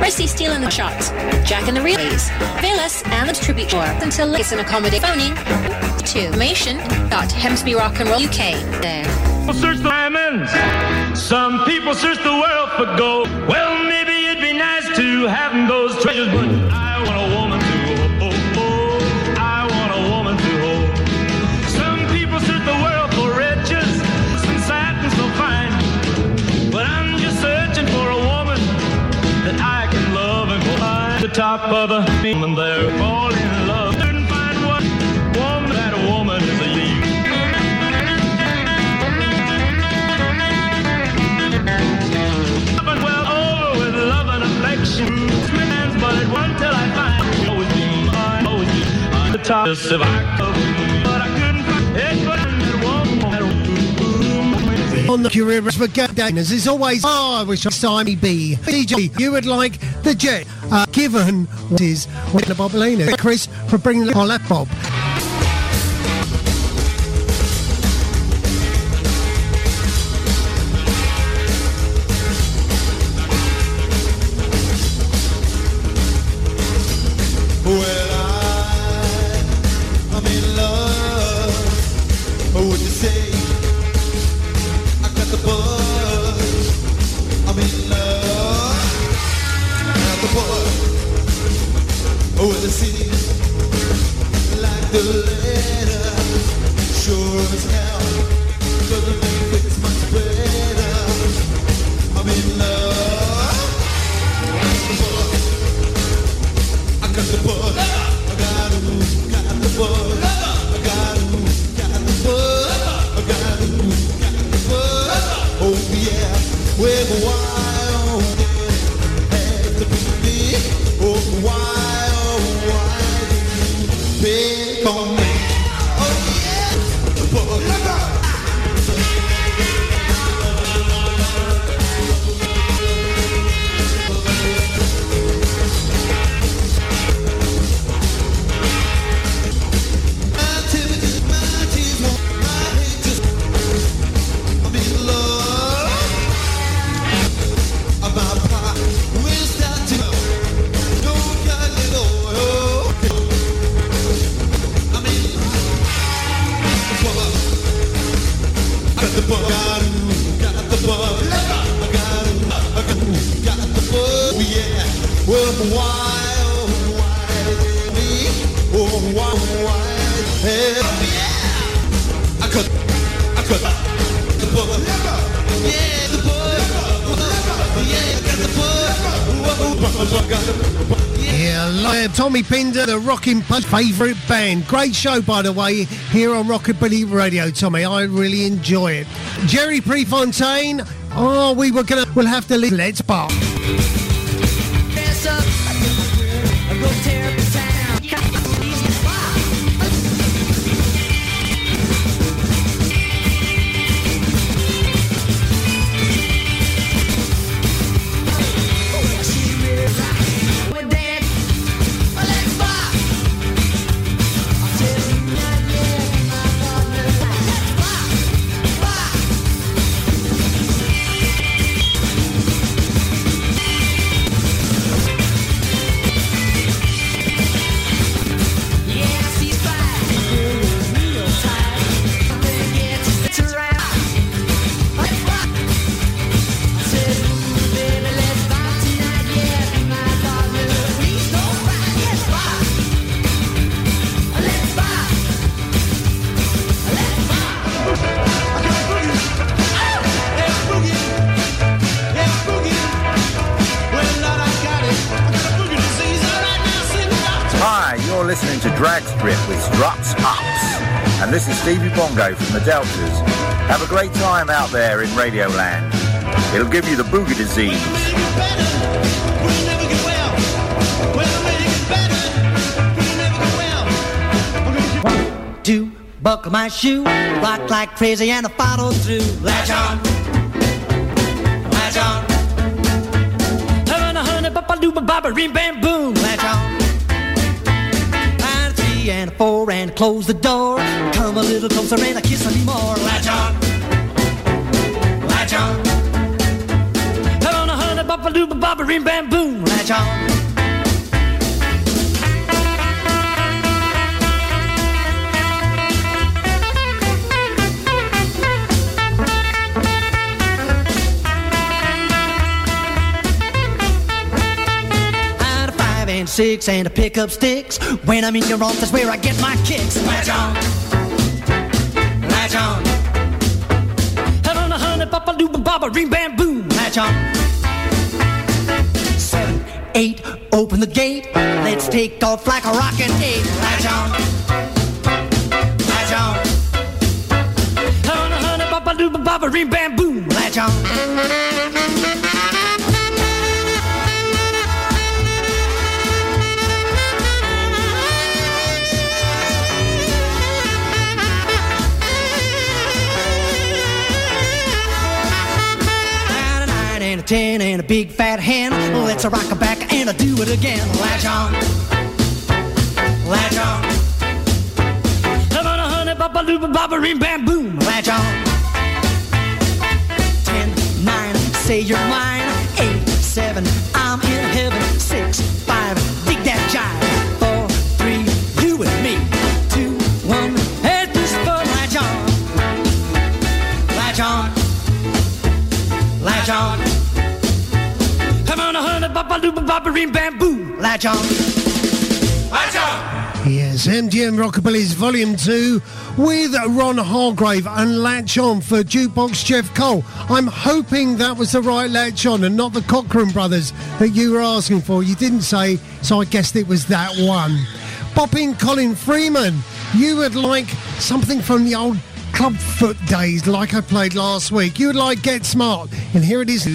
Racey Steel and the Shots. Jack and the Relays. Velas and the Tribute Tour. Until it's an accommodate phoning. 2. Information. Dot Hemsby Rock and Roll UK. There. People search the diamonds. Some people search the world for gold. Well, maybe it'd be nice to have those treasures, but I top of the woman there, fall in love. Couldn't find one woman. That woman is a. Well over with love and affection. Man's but it one till I find you be mine, always be mine. The top is if I could, I On the Curious Gainers, it's always, oh, I wish I Simey B. DJ, you would like the jet, given what is the Bobolino. Chris, for bringing the Paulette Bob. Punch favourite band. Great show, by the way, here on Rockabilly Radio, Tommy. I really enjoy it. Jerry Prefontaine. Oh, we were gonna. We'll have to leave. Let's bar. Stevie Bongo from the Deltas. Have a great time out there in Radioland. It'll give you the boogie disease. Two, buckle my shoe, rock like crazy and I follow through. Latch on, latch on. Having a honey, papa doo baba ring bam boom. Close the door. Come a little closer and a kiss me more. Latch on, latch on. Having a honey, papa doo baba ring bam boom. Latch on. Six and a pickup sticks. When I'm in your arms, that's where I get my kicks. Latch on, latch on. A honey, papa doo baba ring bam boom. Latch on. Seven, eight, open the gate. Let's take off like a rocket eight. Latch on, latch on. A honey, papa doo baba ring bam boom. Latch on. Ten and a big fat hen. Let's a rock a back and a do it again. Latch on, latch on. Come on, a honey, baba doo baba ring bam boom. Latch on. Ten, nine, say you're mine. Honey, baba doo baba ring bam boom. Latch on. Latch on. Yes, MGM Rockabilly's Volume 2 with Ron Hargrave and Latch On for Jukebox Jeff Cole. I'm hoping that was the right Latch On and not the Cochrane Brothers that you were asking for. You didn't say, so I guessed it was that one. Popping Colin Freeman, you would like something from the old Clubfoot days like I played last week. You would like Get Smart, and here it is.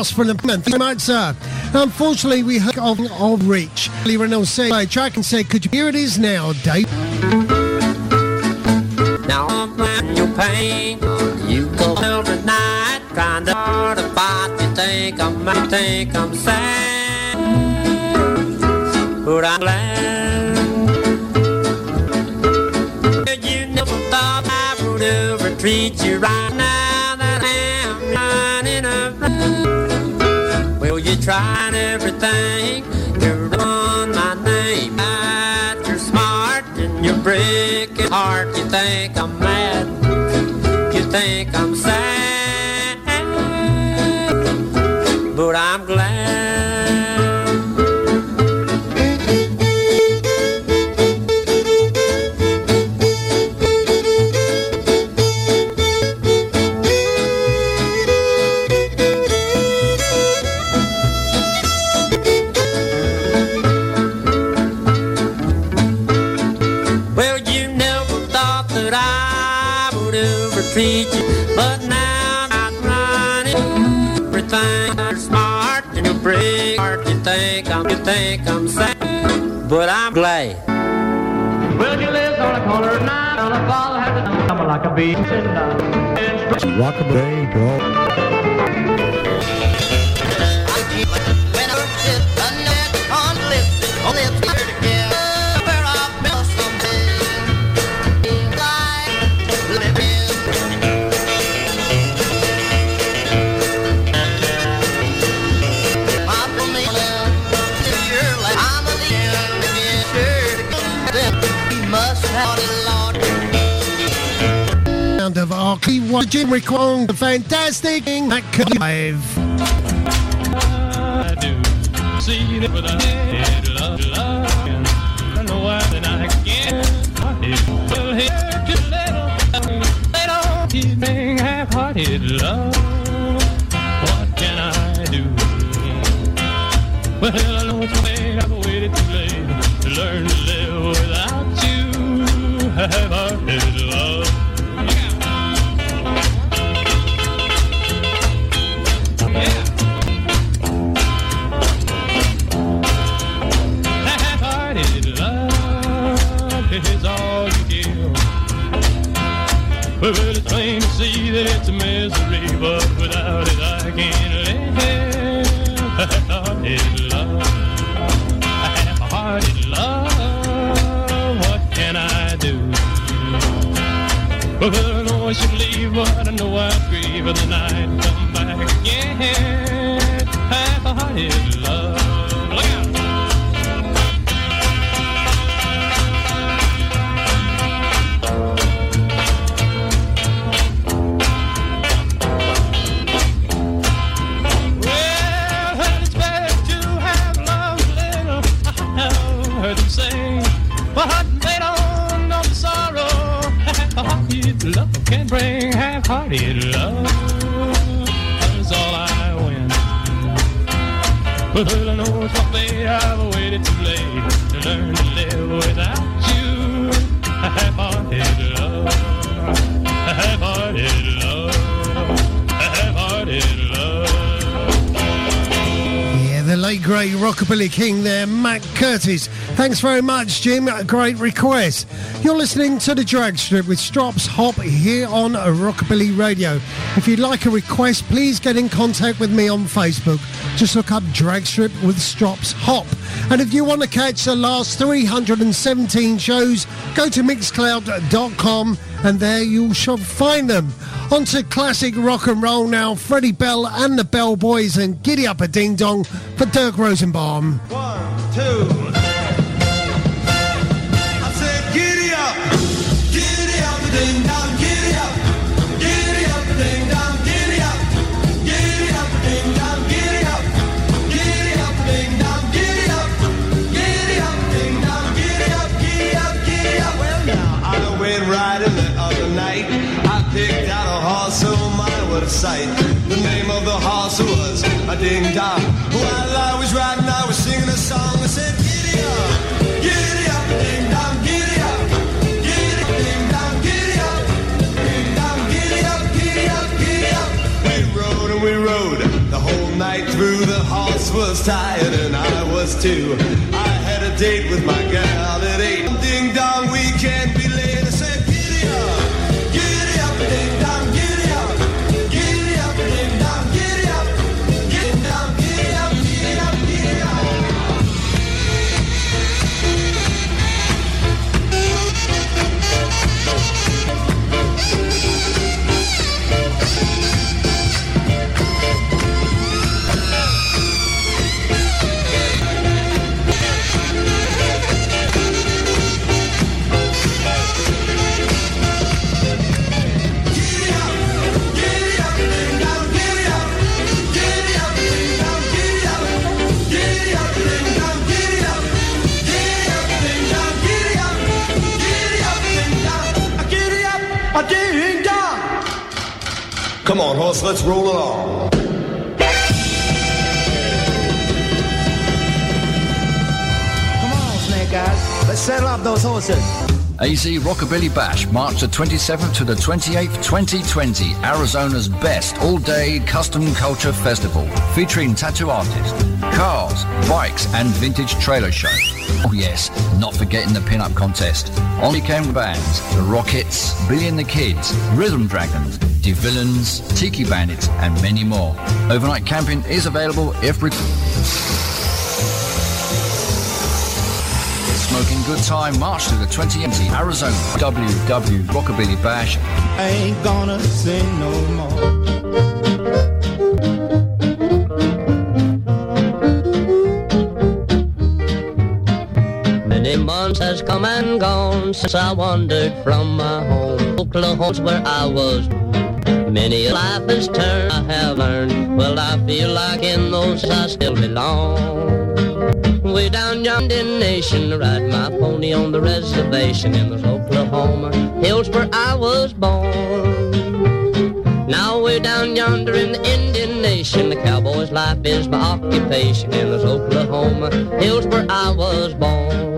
Blast from the man. Thank you much, sir. Unfortunately, we heard of, of Rich. Lee Reynolds said, I track and said, could you, here it is now, Dave. Now you pain. You go night hard about you think I'm you think I'm sad. But I'm glad you never thought I would ever treat you right tried everything. You're on my name. But you're smart and you're breaking heart. You think I'm mad. You think I'm sad. but I'm glad. Lives on a corner on a has a number like a bee. A Jimmy Kwong, the fantastic Mac Live. I do. See it, 30s. Thanks very much, Jim. Great request. You're listening to The Drag Strip with Strops Hop here on Rockabilly Radio. If you'd like a request, please get in contact with me on Facebook. Just look up Drag Strip with Strops Hop. And if you want to catch the last 317 shows, go to mixcloud.com and there you shall find them. On to classic rock and roll now, Freddie Bell and the Bell Boys and Giddy Up a Ding Dong for Dirk Rosenbaum. One, two. Sight. The name of the horse was a ding dong. While I was riding, I was singing a song. I said, Giddy up, giddy up, ding dong, giddy up, giddy up, ding dong, giddy up, ding dong, giddy up, giddy up, giddy up. We rode and we rode the whole night through, the horse was tired and I was too. I had a date with my gal at eight. Ding dong, we can't Come on, horse, let's roll along. Come on, Snake Eyes. Let's settle up those horses. AZ Rockabilly Bash, March the 27th to the 28th, 2020, Arizona's best all-day custom culture festival, featuring tattoo artists, cars, bikes, and vintage trailer show. Oh yes, not forgetting the pin-up contest. On weekend bands, the Rockets, Billy and the Kids, Rhythm Dragons, The Villains, Tiki Bandits, and many more. Overnight camping is available if required. Smoking Good Time, March to the 20th, Arizona, WW Rockabilly Bash. I ain't gonna sing no more. Many months has come and gone since I wandered from my home. Oklahoma's where I was. Many a life has turned, I have learned. Well, I feel like in those I still belong. Way down yonder in nation, ride my pony on the reservation in those Oklahoma hills where I was born. Now way down yonder in the Indian nation, the cowboy's life is my occupation in those Oklahoma hills where I was born.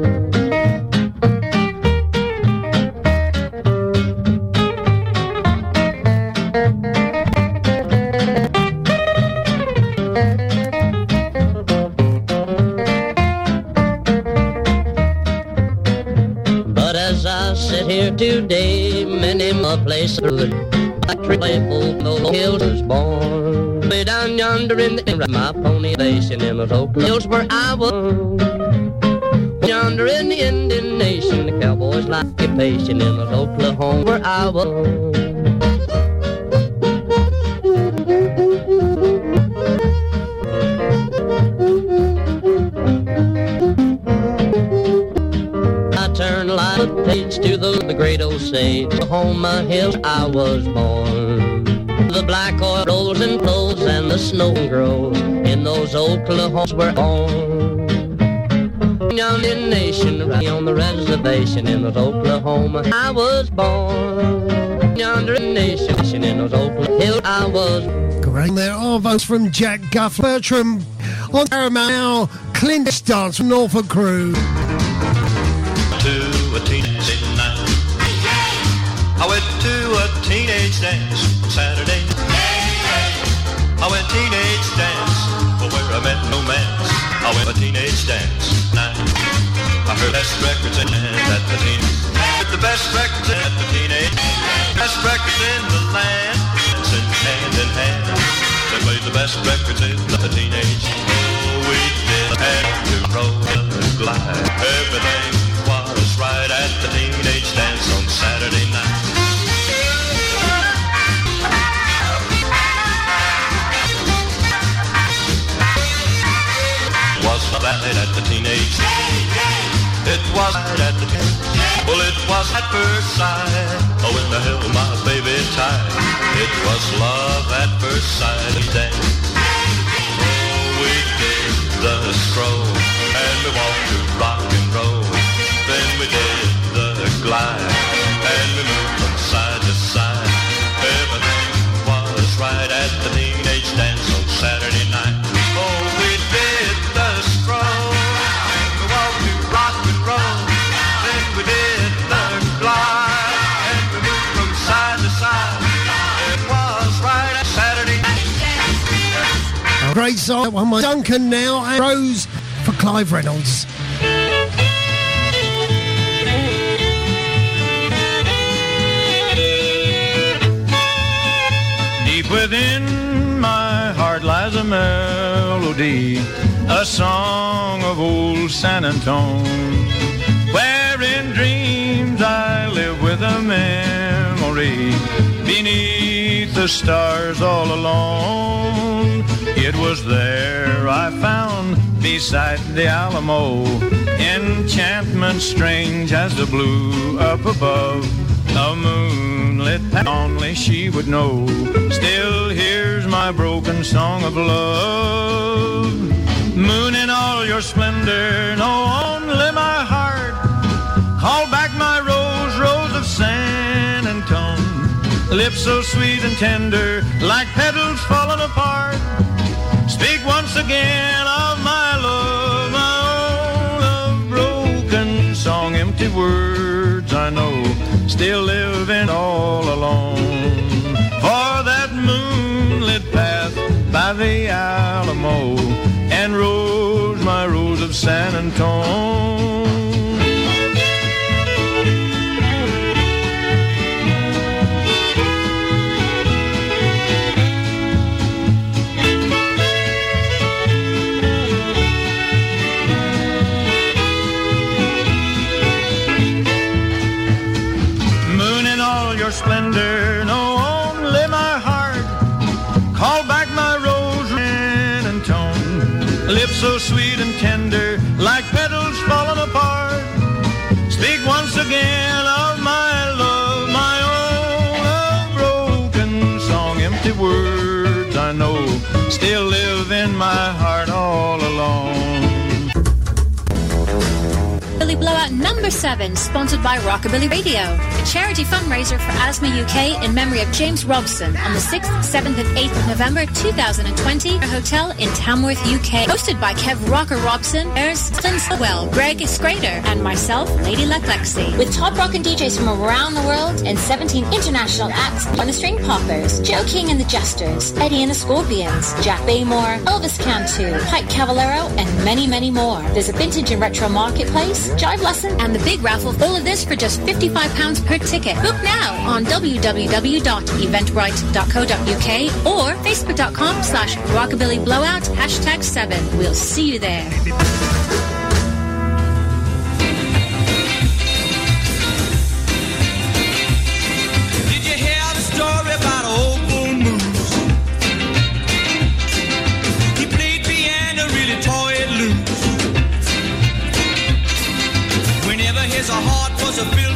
Yonder in the my pony nation in those oak hills where I was. Yonder in the Indian nation, the cowboys like occupation in those Oklahoma where I was. I turn light page to the, the great Osage, Oklahoma hills I was born. The black flows and the snow grows in those Oklahomas were born. Yonder nation right on the reservation in those Oklahoma I was born. Yonder nation in those Oklahoma hills I was Great. There are votes from Jack Guff, Bertram on Paramount Clint Starts from Norfolk Crew. Teenage dance for where I met romance. I went a teenage dance night. I heard best records in at the teen. The best records at the teenage. Best records in the land. Dancing hand in hand. They played the best records in the teenage. Oh, we did and to roll the glide. Everything was right at the teenage dance on Saturday night. Right at the teenage. It was right at the Well, it was at first sight. Oh, when the hell my baby tied. It was love at first sight dance. Oh, we did the stroll and we walked to rock and roll. Then we did the glide and we moved from side to side. Great I one my Duncan now and Rose for Clive Reynolds. Deep within my heart lies a melody, a song of old San Antone, where in dreams I live with a memory beneath the stars all alone. It was there I found beside the Alamo enchantment strange as the blue up above. A moonlit path only she would know. Still here's my broken song of love. Moon in all your splendor, no only my heart. Call back my rose, rose of San Antone. Lips so sweet and tender, like petals falling apart. Speak once again of my love, my own broken song, empty words I know, still living all alone. For that moonlit path by the Alamo, and rose, my rose of San Antone. Number seven, sponsored by Rockabilly Radio, a charity fundraiser for Asthma UK in memory of James Robson on the 6th, 7th, and 8th of November 2020 at a hotel in Tamworth, UK. Hosted by Kev Rocker Robson, there's Flynn Sewell, Greg Scrader, and myself, Lady Luck Lexi. With top rockin' DJs from around the world and 17 international acts on the String Poppers, Joe King and the Jesters, Eddie and the Scorpions, Jack Baymore, Elvis Cantu, Pike Cavallero, and many, many more. There's a vintage and retro marketplace, jive lesson, and the big raffle. All of this for just £55 per ticket. Book now on www.eventbrite.co.uk or facebook.com slash rockabillyblowout hashtag 7. We'll see you there. I feeling.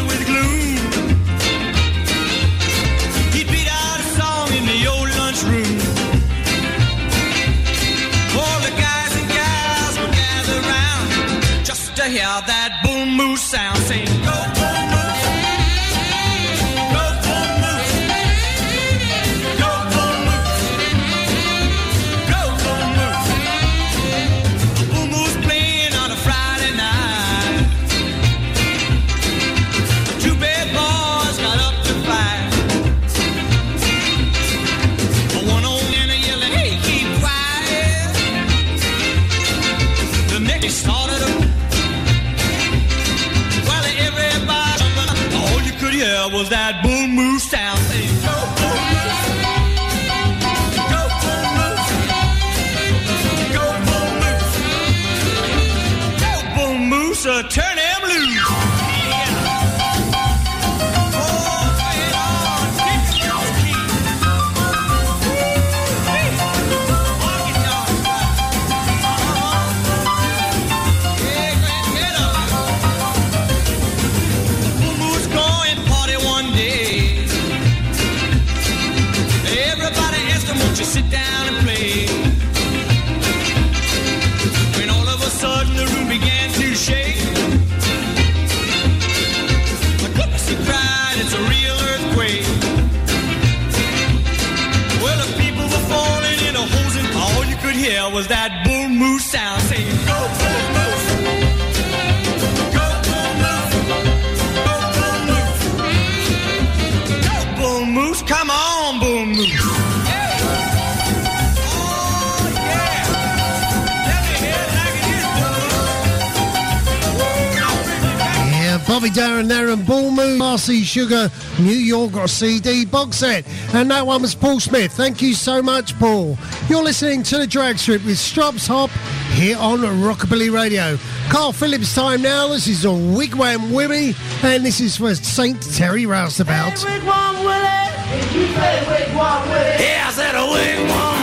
Darren Aaron Ball Moon, Marcy Sugar, New York or CD box set. And that one was Paul Smith. Thank you so much, Paul. You're listening to The Drag Strip with Strops Hop here on Rockabilly Radio. Carl Phillips time now. This is a Wigwam Willie, and this is for St. Terry Rouseabout. Hey, wigwam Willie! Did you say Wigwam Willie? Yeah, I said a Wigwam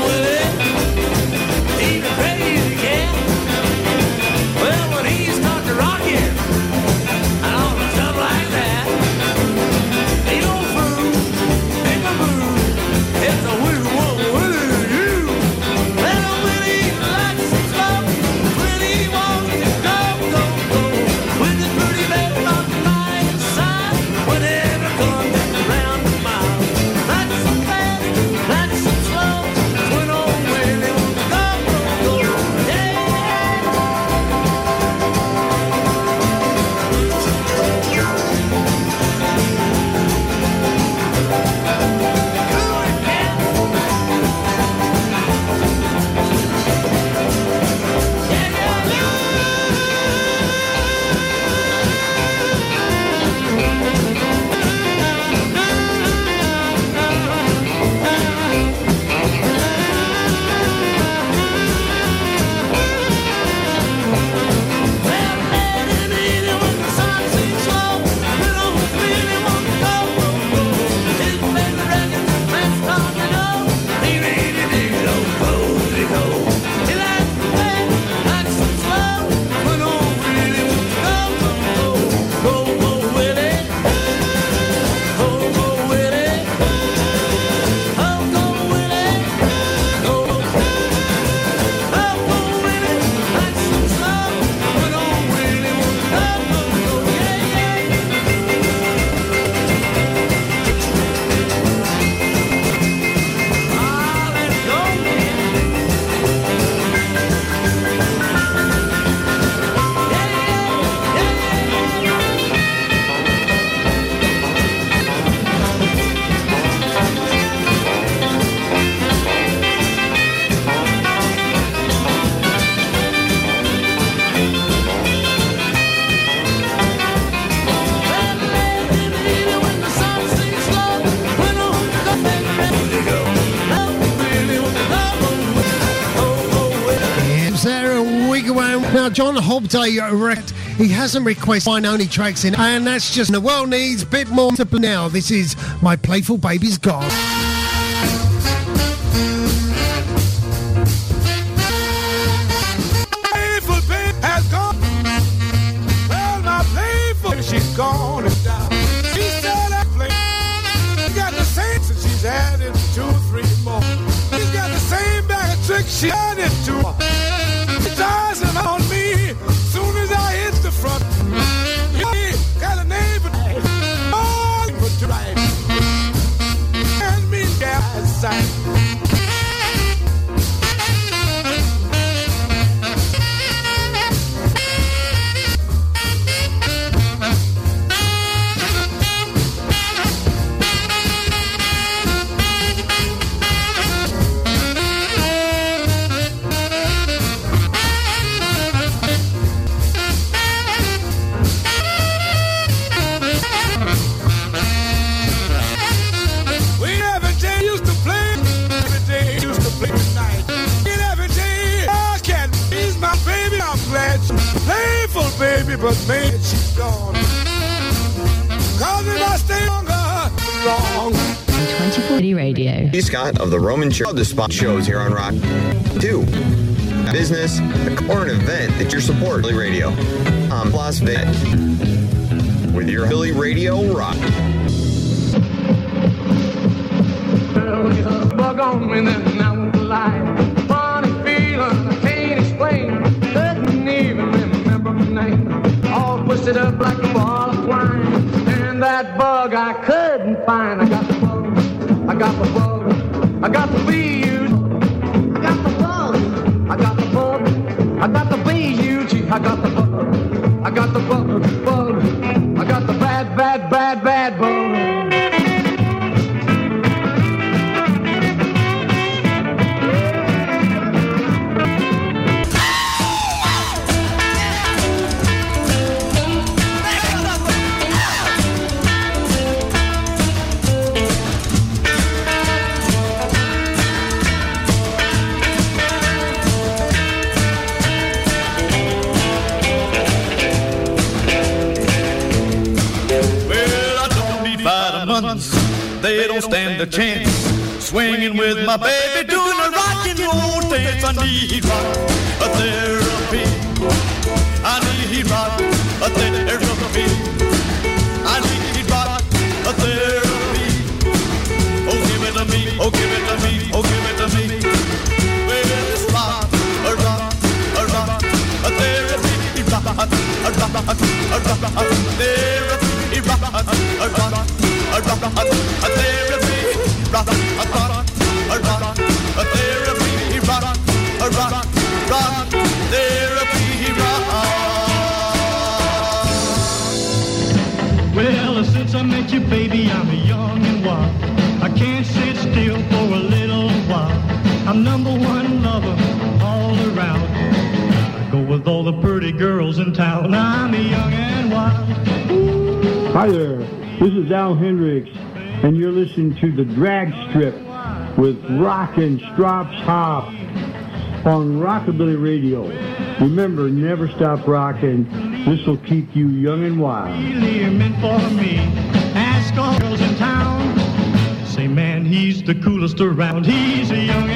John Hobday wrecked. He hasn't requested fine only tracks in, and that's just the world needs a bit more discipline now. This is My Playful Baby's God. sponsor of the spot shows here on Rock 2. Business or an event that you're supporting. Radio. Um, Las Vegas. Rockabilly Radio. Remember, never stop rocking. This will keep you young and wild. meant for me. Ask all girls in town. Say, man, he's the coolest around. He's a young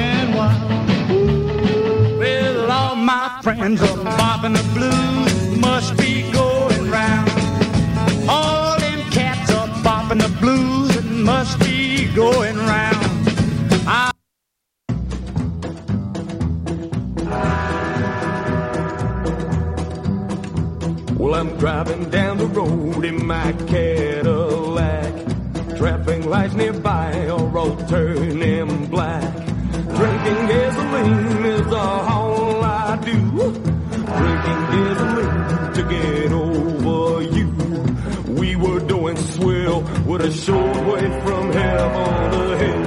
all turning black. Drinking gasoline is all I do. Drinking gasoline to get over you. We were doing swell with a short way from heaven to hell.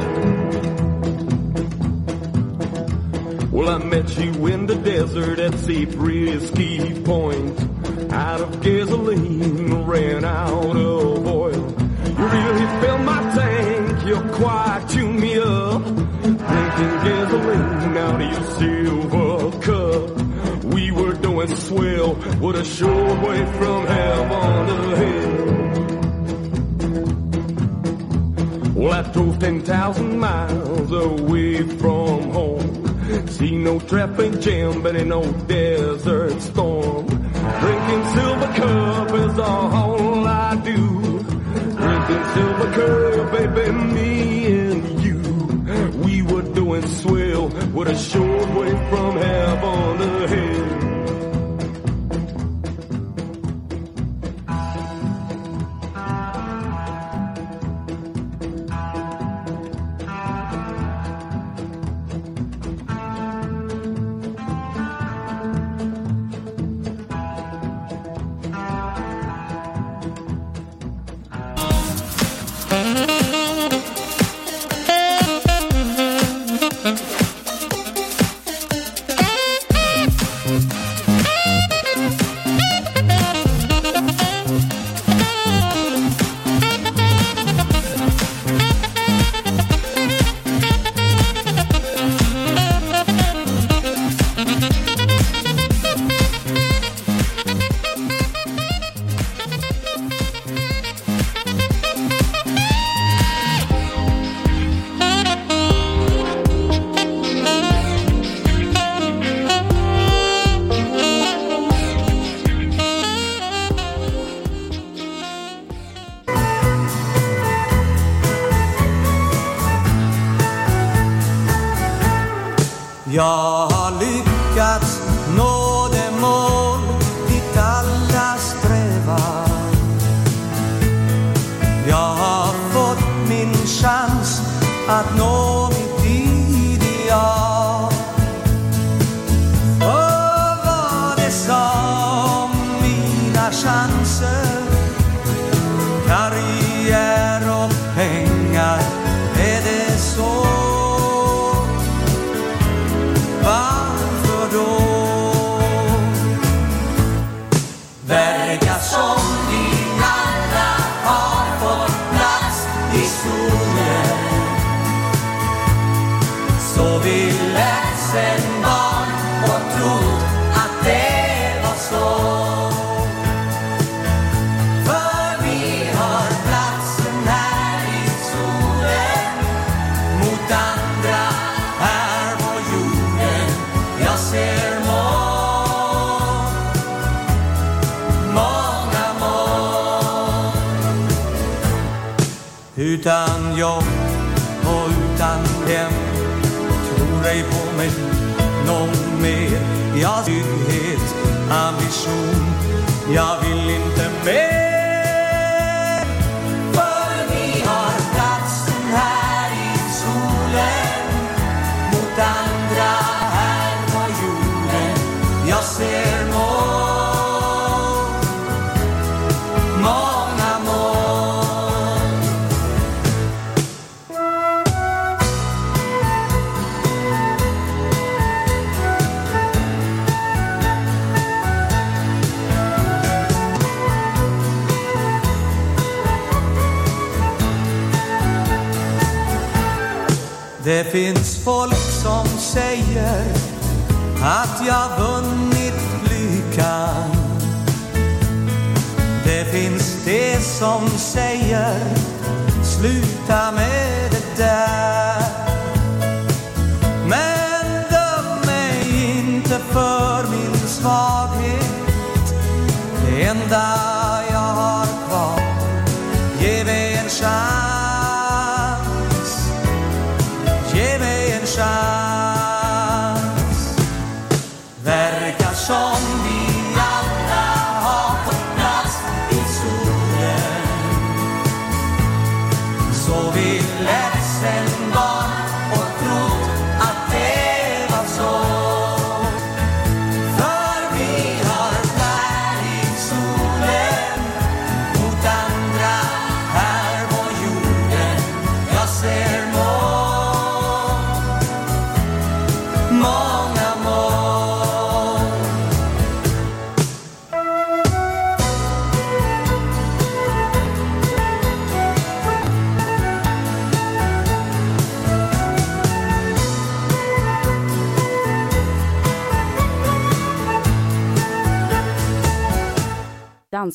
Well, I met you in the desert at Sebrisky Point. Out of gasoline, ran out of Drinking gasoline out of your silver cup. We were doing swell, with a short way from heaven to hell. Well, I drove 10,000 miles away from home. See no traffic jam, but in no desert storm. Drinking silver cup is all I do. Drinking silver cup, baby, me swell with a short way from heaven to hell.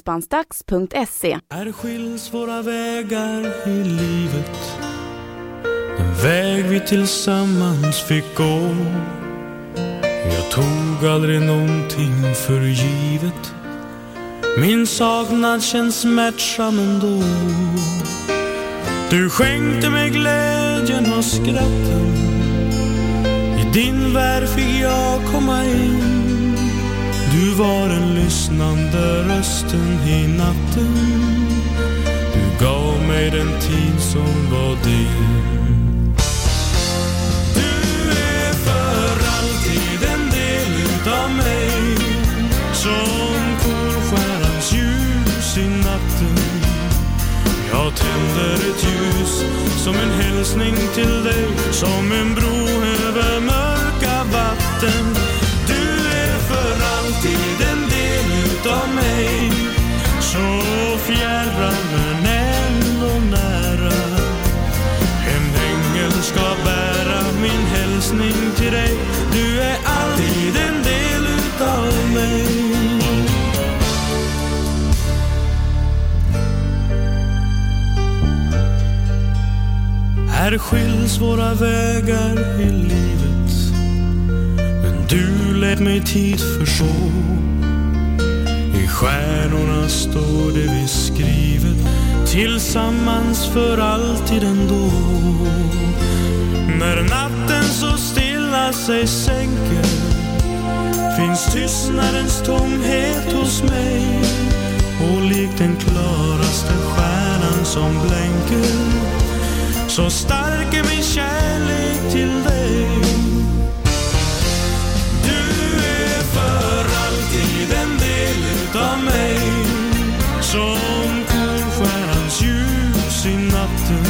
Dansbandsdags.se Här skiljs våra vägar i livet. Den väg vi tillsammans fick gå. Jag tog aldrig någonting för givet. Min saknad känns smärtsam ändå. Du skänkte mig glädjen och skratten. I din värld fick jag komma in du var den lyssnande rösten i natten. Du gav mig den tid som var din. Du är för alltid en del utav mig. Som polstjärnans ljus i natten. Jag tänder ett ljus som en hälsning till dig Som en bro över mörka vatten alltid en del utav mig. Så fjärran men ändå nära. En ängel ska bära min hälsning till dig. Du är alltid en del utav mig. Här skiljs våra vägar i lät mig tid förstå. I stjärnorna står det vi skrivet Tillsammans för alltid ändå. När natten så stilla sig sänker Finns tystnadens tomhet hos mig. Och likt den klaraste stjärnan som blänker så stark är min kärlek till dig. Som polstjärnans ljus i natten.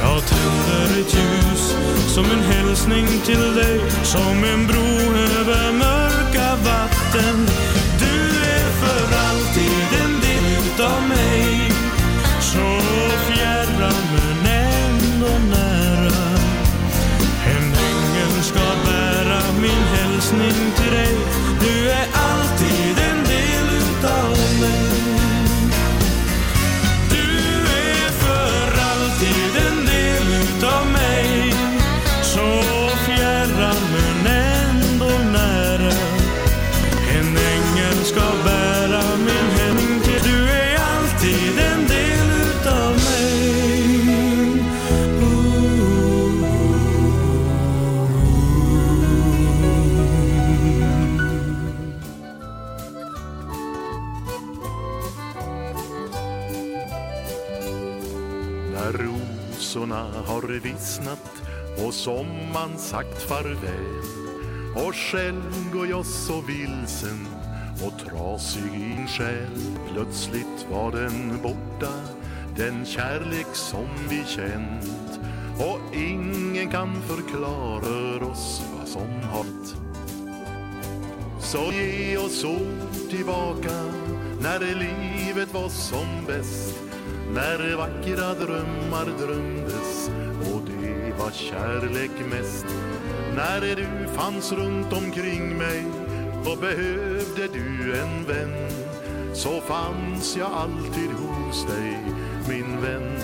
Jag tänder ett ljus som en hälsning till dig Som en bro över mörka vatten. Som man sagt farväl. Och själv går jag så vilsen och trasig i en själ. Plötsligt var den borta, den kärlek som vi känt. Och ingen kan förklara oss vad som hänt Så ge oss år tillbaka när livet var som bäst. När vackra drömmar drömdes var kärlek mest. När du fanns runt omkring mig och behövde du en vän? Så fanns jag alltid hos dig min vän,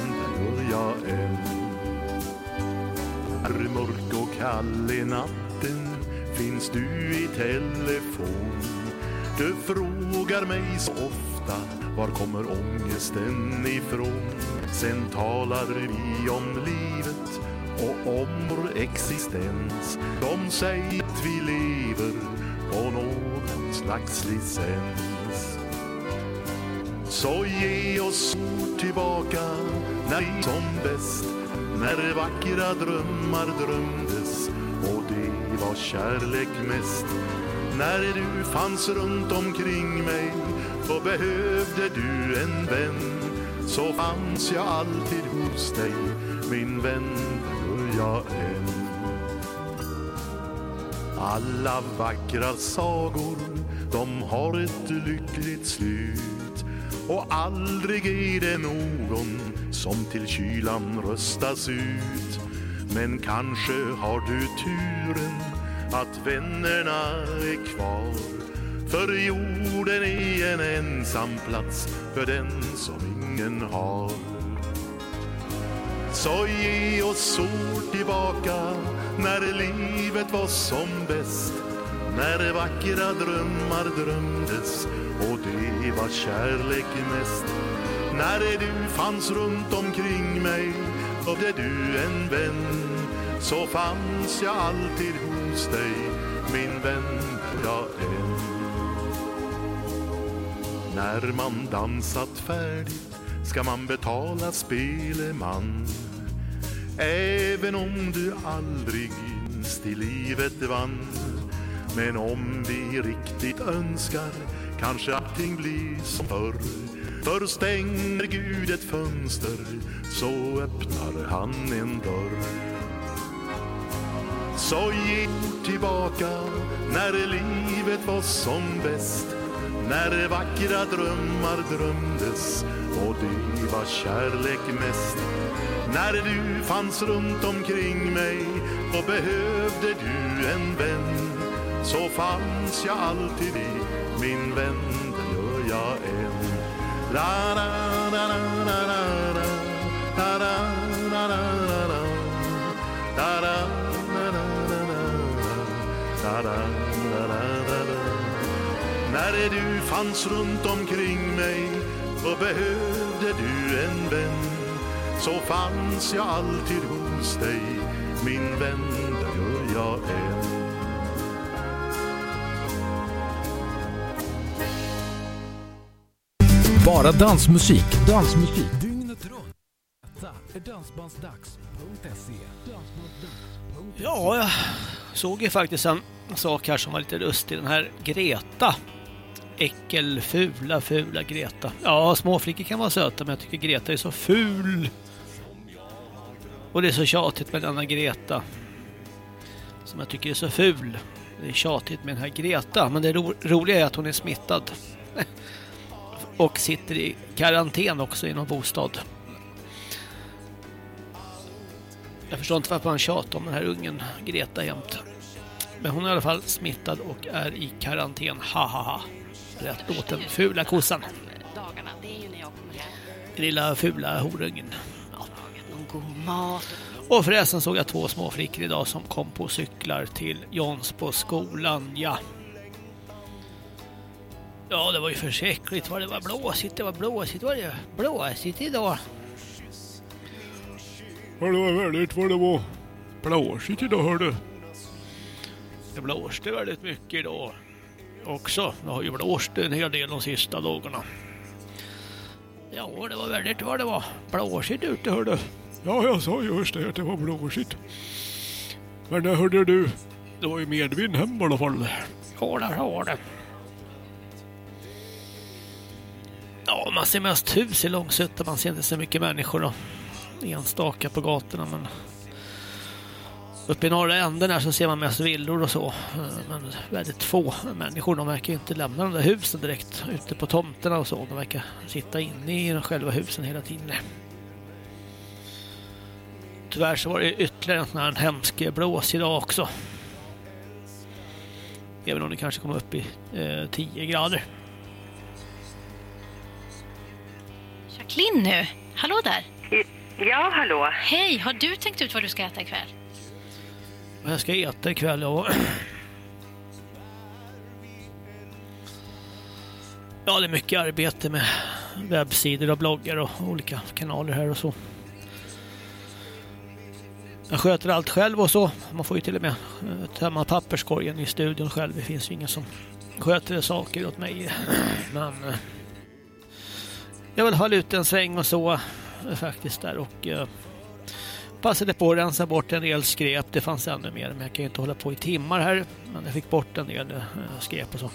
det jag än är mörk och kall i natten finns du i telefon? Du frågar mig så ofta var kommer ångesten ifrån? Sen talar vi om livet och om vår existens. De säger att vi lever på någon slags licens. Så ge oss ord tillbaka när vi som bäst när vackra drömmar drömdes och det var kärlek mest. När du fanns runt omkring mig då behövde du en vän. Så fanns jag alltid hos dig min vän, jag än alla vackra sagor de har ett lyckligt slut. Och aldrig är det någon som till kylan röstas ut. Men kanske har du turen att vännerna är kvar. För jorden är en ensam plats för den som ingen har så ge oss ord tillbaka när livet var som bäst. När vackra drömmar drömdes och det var kärlek mest. När du fanns runt omkring mig och det du en vän så fanns jag alltid hos dig min vän, jag än när man dansat färdigt ska man betala speleman Även om du aldrig vinst i livet vann Men om vi riktigt önskar kanske allting blir som förr. För stänger Gud ett fönster så öppnar han en dörr. Så ge tillbaka när livet var som bäst när vackra drömmar drömdes och det var kärlek mest när du fanns runt omkring mig och behövde du en vän så fanns jag alltid i min vän, det gör jag än la la la la la la la la la la la la la la la när du fanns runt omkring mig och behövde du en vän så fanns jag alltid hos dig min vän, det gör jag än Bara dansmusik. Dansmusik. Dygnet runt. Detta är Dansbandsdags.se. Ja, jag såg ju faktiskt en sak här som var lite lustig. Den här Greta. Äckel, fula, fula Greta. Ja, småflickor kan vara söta, men jag tycker Greta är så ful. Och det är så tjatigt med denna Greta. Som jag tycker är så ful. Det är tjatigt med den här Greta, men det ro roliga är att hon är smittad. Och sitter i karantän också i någon bostad. Jag förstår inte varför han tjatar om den här ungen Greta jämt. Men hon är i alla fall smittad och är i karantän. Ha ha ha. Rätt låten. Fula kossan. dagarna, det är ju när jag kommer hem. Lilla fula horungen. God mat. Och förresten såg jag två små flickor idag som kom på cyklar till Jons på skolan. Ja. Ja, det var ju försäkligt vad det var blåsigt. Det var blåsigt. Var det blåsigt idag? Ja, det var väldigt vad det var blåsigt idag hörde. Det blåste väldigt mycket idag också. Det har ju blåst en hel del de sista dagarna. Ja, det var väldigt vad det var blåsigt ute hörde. Ja, jag sa just det att det var blåsigt. Men det hörde du, det var ju medvind hem i alla fall. Ja, det var det. Ja, man ser mest hus i Långshyttan. Man ser inte så mycket människor då. Enstaka på gatorna, men... Uppe i norra änden här så ser man mest villor och så. Men väldigt få människor. De verkar inte lämna de där husen direkt ute på tomterna och så. De verkar sitta inne i själva husen hela tiden. Tyvärr så var det ytterligare en sån här hemsk blås idag också. Även om det kanske kommer upp i eh, 10 grader. Jacqueline nu. Hallå där. Ja, hallå. Hej, har du tänkt ut vad du ska äta ikväll? Vad jag ska äta ikväll och... Ja, det är mycket arbete med webbsidor och bloggar och olika kanaler här och så. Jag sköter allt själv och så. Man får ju till och med eh, tömma papperskorgen i studion själv. Det finns ju ingen som sköter saker åt mig. Men eh, jag vill ha ut en sväng och så eh, faktiskt där och passade på att rensa bort en del skräp. Det fanns ännu mer men jag kan ju inte hålla på i timmar här. Men jag fick bort en del skräp och så.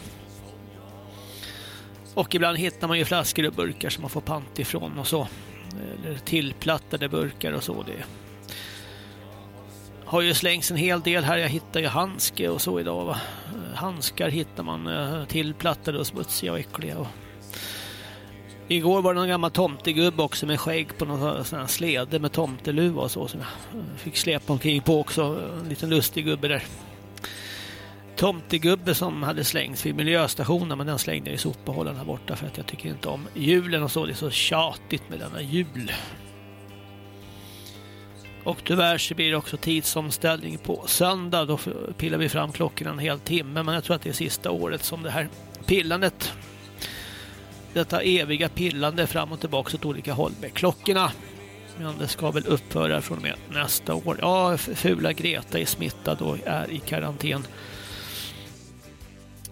Och ibland hittar man ju flaskor och burkar som man får pant ifrån och så. Eller tillplattade burkar och så. Det har ju slängts en hel del här. Jag hittar ju handske och så idag. Va? Eh, handskar hittar man eh, tillplattade och smutsiga och äckliga. Och Igår var det någon gammal tomtegubbe också med skägg på någon sån här slede med tomteluva och så som jag eh, fick släpa omkring på också. En liten lustig gubbe där. Tomtegubbe som hade slängts vid miljöstationen men den slängde jag i sopbehållaren här borta för att jag tycker inte om julen och så. Det är så tjatigt med denna jul. Och tyvärr så blir det också tidsomställning på söndag. Då pillar vi fram klockorna en hel timme men jag tror att det är sista året som det här pillandet detta eviga pillande fram och tillbaka åt olika håll med klockorna. Men det ska väl upphöra från och med nästa år. Ja, fula Greta är smittad och är i karantän.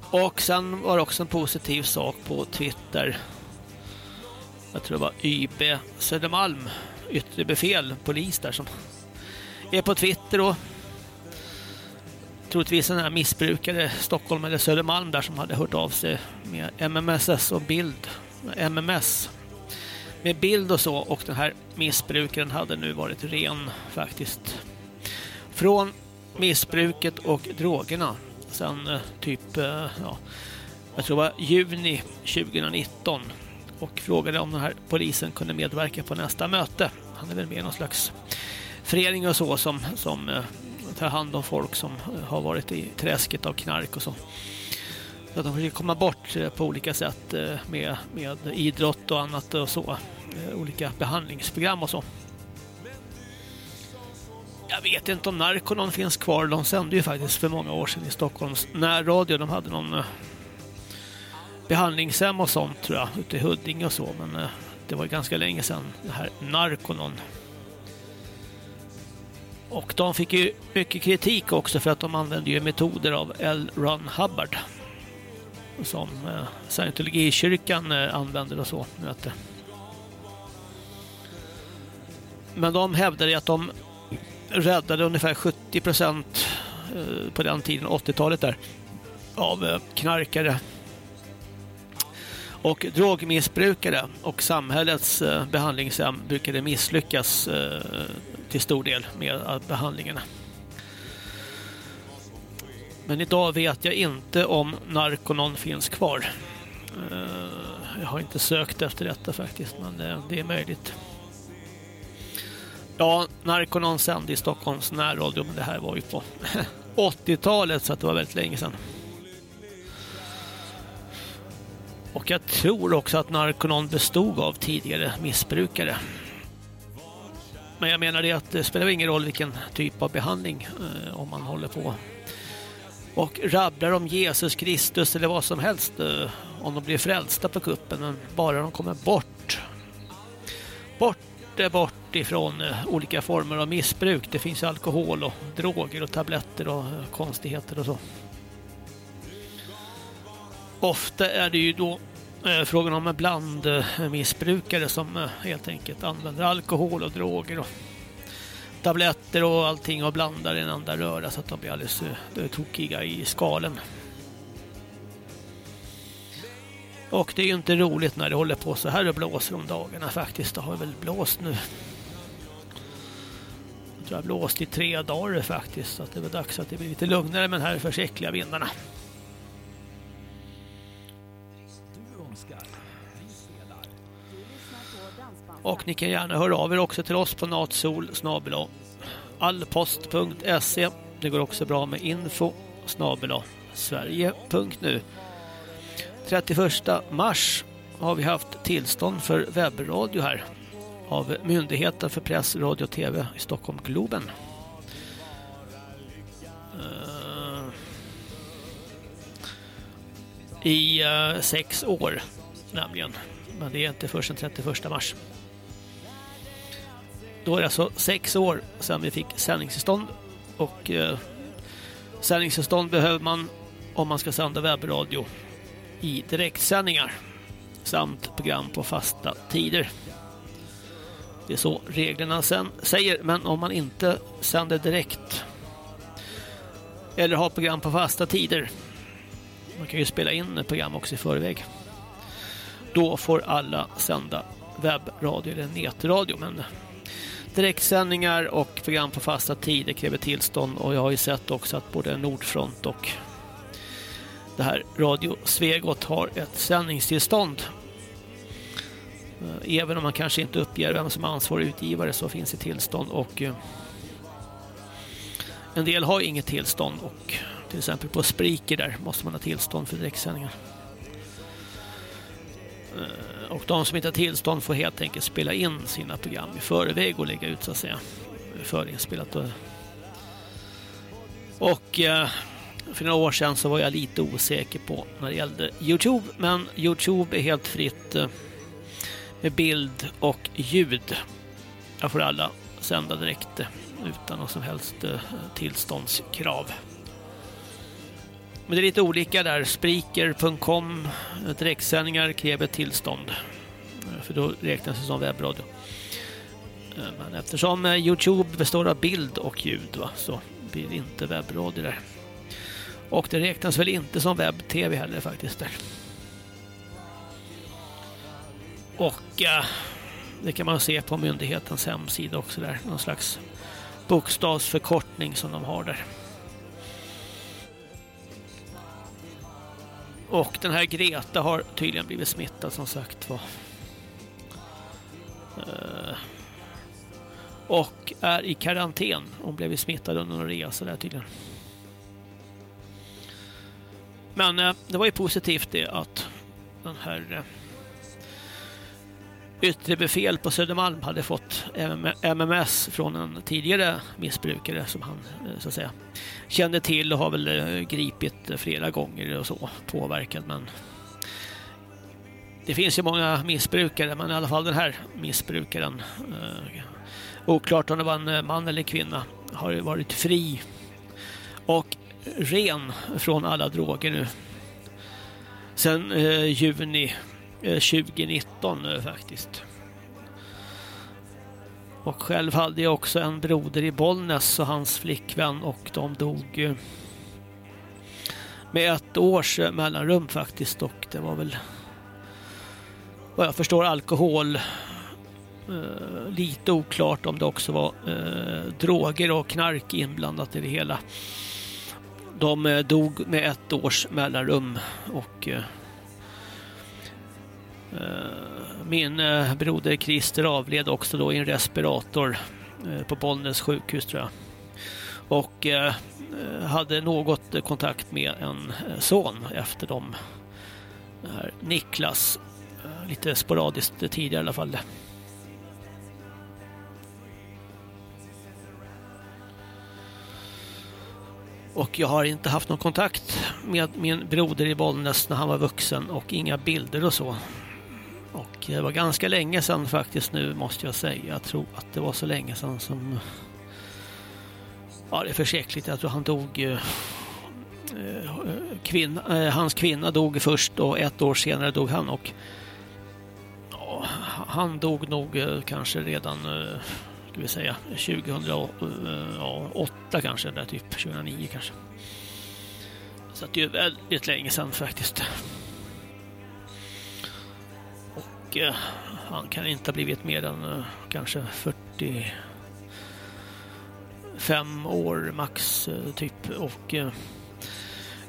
Och sen var det också en positiv sak på Twitter. Jag tror det var YB Södermalm, yttre befäl, polis där som är på Twitter och troligtvis en här missbrukare Stockholm eller Södermalm där som hade hört av sig med MMSS och bild. MMS med bild och så och den här missbrukaren hade nu varit ren faktiskt. Från missbruket och drogerna sen eh, typ, eh, ja, jag tror det var juni 2019 och frågade om den här polisen kunde medverka på nästa möte. Han är väl med i någon slags förening och så som, som eh, tar hand om folk som eh, har varit i träsket av knark och så. Så att de försöker komma bort eh, på olika sätt eh, med, med idrott och annat och så. Eh, Olika behandlingsprogram och så. Jag vet inte om Narconon finns kvar. De sände ju faktiskt för många år sedan i Stockholms närradio. De hade någon eh, behandlingshem och sånt tror jag. Ute i Huddinge och så. Men eh, det var ganska länge sedan det här Narconon. Och de fick ju mycket kritik också för att de använde ju metoder av L. Ron Hubbard. Som eh, Scientologikyrkan eh, använder och så. Möte. Men de hävdade att de räddade ungefär 70 procent eh, på den tiden, 80-talet där, av eh, knarkare och drogmissbrukare och samhällets eh, behandlingshem brukade misslyckas eh, till stor del med eh, behandlingarna. Men idag vet jag inte om Narconon finns kvar. Eh, Jag har inte sökt efter detta faktiskt, men eh, det är möjligt. Ja, Narconon sände i Stockholms närradio, men det här var ju på 80-talet så att det var väldigt länge sedan. Och jag tror också att Narconon bestod av tidigare missbrukare. Men jag menar det att det spelar ingen roll vilken typ av behandling eh, om man håller på och rabblar om Jesus Kristus eller vad som helst eh, om de blir frälsta på kuppen men bara de kommer bort bort eh, bort ifrån eh, olika former av missbruk. Det finns alkohol och droger och tabletter och eh, konstigheter och så. Ofta är det ju då Eh, frågan om bland missbrukare som eh, helt enkelt använder alkohol och droger och tabletter och allting och blandar i en enda röra så att de blir alldeles eh, tokiga i skalen. Och det är ju inte roligt när det håller på så här och blåser om dagarna faktiskt. Det har väl blåst nu. Jag tror jag har blåst i tre dagar faktiskt. Så att det är dags att det blir lite lugnare med de här försäkliga vindarna. Och ni kan gärna höra av er också till oss på natsol allpost.se. Det går också bra med info sverige.nu. 31 mars har vi haft tillstånd för webbradio här av Myndigheten för press, radio och tv i Stockholm Globen. Uh, I uh, sex år nämligen. Men det är inte först den 31 mars. Då är det alltså sex år sedan vi fick sändningstillstånd. Och eh, sändningstillstånd behöver man om man ska sända webbradio i direktsändningar samt program på fasta tider. Det är så reglerna sen säger, men om man inte sänder direkt eller har program på fasta tider man kan ju spela in program också i förväg då får alla sända webbradio eller nätradio men direktsändningar och program på fasta tider kräver tillstånd och jag har ju sett också att både Nordfront och det här Radio Svegot har ett sändningstillstånd. Eh, även om man kanske inte uppger vem som är ansvarig utgivare så finns det tillstånd och eh, en del har inget tillstånd och till exempel på Spreaker där måste man ha tillstånd för direktsändningar. Eh, och de som inte har tillstånd får helt enkelt spela in sina program i förväg och lägga ut så att säga förinspelat. Och eh, för några år sedan så var jag lite osäker på när det gällde Youtube. Men Youtube är helt fritt eh, med bild och ljud. Jag får alla sända direkt eh, utan något som helst tillståndskrav. Men det är lite olika där. Spreaker.com direktsändningar kräver tillstånd. För då räknas det som webbradio. Men eftersom eh, Youtube består av bild och ljud va, så blir det inte webbradio där. Och det räknas väl inte som webb-tv heller faktiskt. Där. Och eh, det kan man se på myndighetens hemsida också där. Någon slags bokstavsförkortning som de har där. Och den här Greta har tydligen blivit smittad som sagt var. Eh, och är i karantän. Hon blev smittad under en resa där tydligen. Men eh, det var ju positivt det att den här eh, yttre befäl på Södermalm hade fått MMS från en tidigare missbrukare som han eh, så att säga kände till och har väl eh, gripit flera gånger och så påverkad men det finns ju många missbrukare men i alla fall den här missbrukaren eh, oklart om det var en eh, man eller kvinna har varit fri och ren från alla droger nu. Sen eh, juni Eh, 2019 nu eh, faktiskt. Och själv hade jag också en broder i Bollnäs och hans flickvän och de dog eh, med ett års mellanrum faktiskt och det var väl vad jag förstår alkohol lite oklart om det också var droger och knark inblandat i det hela. De eh, dog med ett års mellanrum och eh, Eh, min eh, broder Christer avled också då i en respirator eh, på Bollnäs sjukhus tror jag. Och hade något kontakt med en son efter dem. Niklas. Lite sporadiskt tidigare i alla fall. Och jag har inte haft någon kontakt med min broder i Bollnäs när han var vuxen och inga bilder och så. Det var ganska länge sedan faktiskt nu måste jag säga. Jag tror att det var så länge sedan som... Ja, det är försäkligt. Jag tror han dog... Eh, eh kvinna, eh, hans kvinna dog först och ett år senare dog han och... Ja, han dog nog eh, kanske redan eh, ska vi säga 2008 kanske, där typ 2009 kanske. Så det är väldigt länge sedan faktiskt. Och eh, han kan inte ha blivit mer än eh, kanske 45 år max eh, typ. Och eh,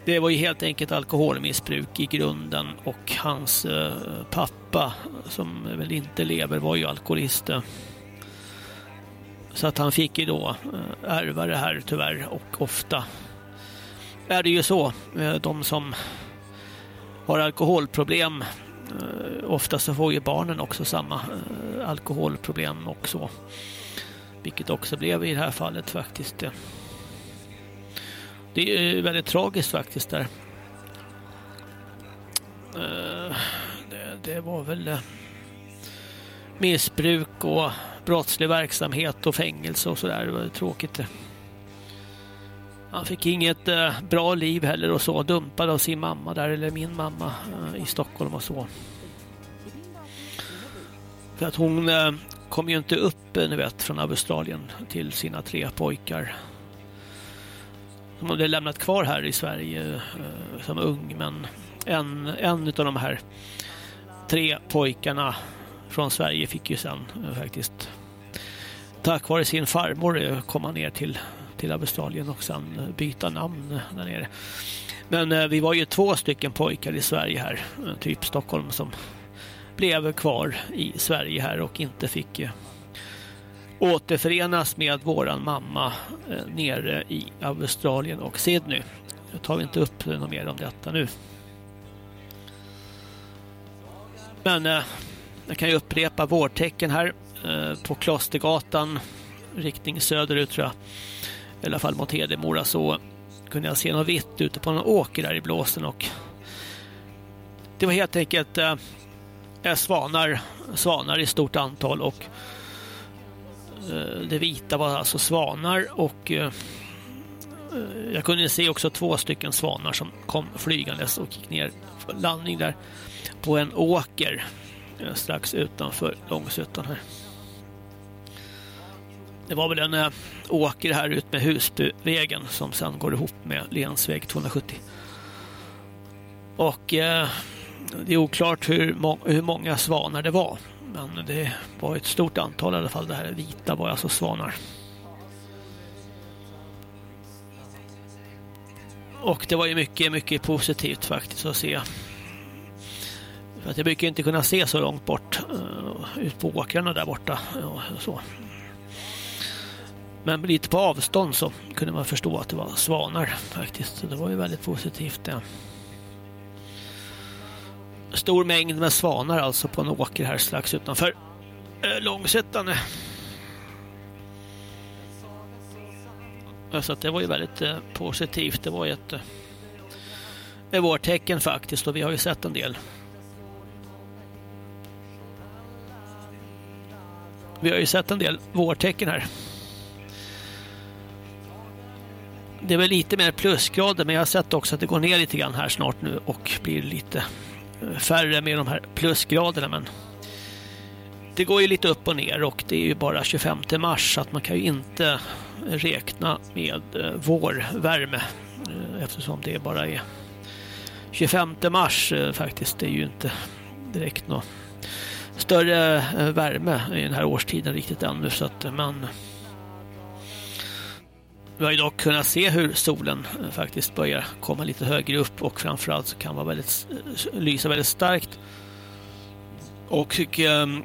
det var ju helt enkelt alkoholmissbruk i grunden och hans eh, pappa som väl inte lever var ju alkoholist. eh. Så att han fick ju då eh, ärva det här tyvärr och ofta är det ju så. eh, De som har alkoholproblem Eh, ofta så får ju barnen också samma eh, alkoholproblem och så. Vilket också blev i det här fallet faktiskt. Det är väldigt tragiskt faktiskt där. Eh, det, det var väl missbruk och brottslig verksamhet och fängelse och sådär. Det var tråkigt det. Han fick inget eh, bra liv heller och så. Dumpad av sin mamma där, eller min mamma eh, i Stockholm och så. För att hon eh, kom ju inte upp, eh, ni vet, från Australien till sina tre pojkar. Som hon hade lämnat kvar här i Sverige eh, som ung, men en, en av de här tre pojkarna från Sverige fick ju sen eh, faktiskt tack vare sin farmor eh, komma ner till, till Australien och sen eh, byta namn eh, där nere. Men eh, vi var ju två stycken pojkar i Sverige här, eh, typ Stockholm, som blev kvar i Sverige här och inte fick eh, återförenas med våran mamma eh, nere i Australien och Sydney. Jag tar inte upp något mer om detta nu. Men eh, jag kan ju upprepa vårtecken här eh, på Klostergatan riktning söderut tror jag. I alla fall mot Hedemora så kunde jag se något vitt ute på någon åker där i blåsten och det var helt enkelt eh, svanar, svanar i stort antal och eh, det vita var alltså svanar och eh, eh, jag kunde se också två stycken svanar som kom flygandes och gick ner för landning där på en åker eh, strax utanför Långsötan här. Det var väl en äh, åker här ut med Husbyvägen som sen går ihop med Lensväg 270. Och eh, det är oklart hur, må hur många svanar det var. Men det var ett stort antal i alla fall. Det här vita var alltså svanar. Och det var ju mycket, mycket positivt faktiskt att se. För att jag brukar inte kunna se så långt bort uh, ut på åkrarna där borta. Uh, så. Men lite på avstånd så kunde man förstå att det var svanar faktiskt. Så det var ju väldigt positivt det. Stor mängd med svanar alltså på en åker här strax utanför eh, Långsättande. Så att det var ju väldigt eh, positivt. Det var ju ett, eh, ett vårtecken faktiskt och vi har ju sett en del. Vi har ju sett en del vårtecken här. Det är väl lite mer plusgrader men jag har sett också att det går ner lite grann här snart nu och blir lite eh, färre med de här plusgraderna men det går ju lite upp och ner och det är ju bara 25 mars så att man kan ju inte räkna med eh, vårvärme eh, eftersom det bara är 25 mars faktiskt. Det är ju inte direkt någon större värme i den här årstiden riktigt ännu så att man vi har ju dock kunnat se hur solen eh, faktiskt börjar komma lite högre upp och framförallt så kan man väldigt lysa väldigt starkt. Och mm,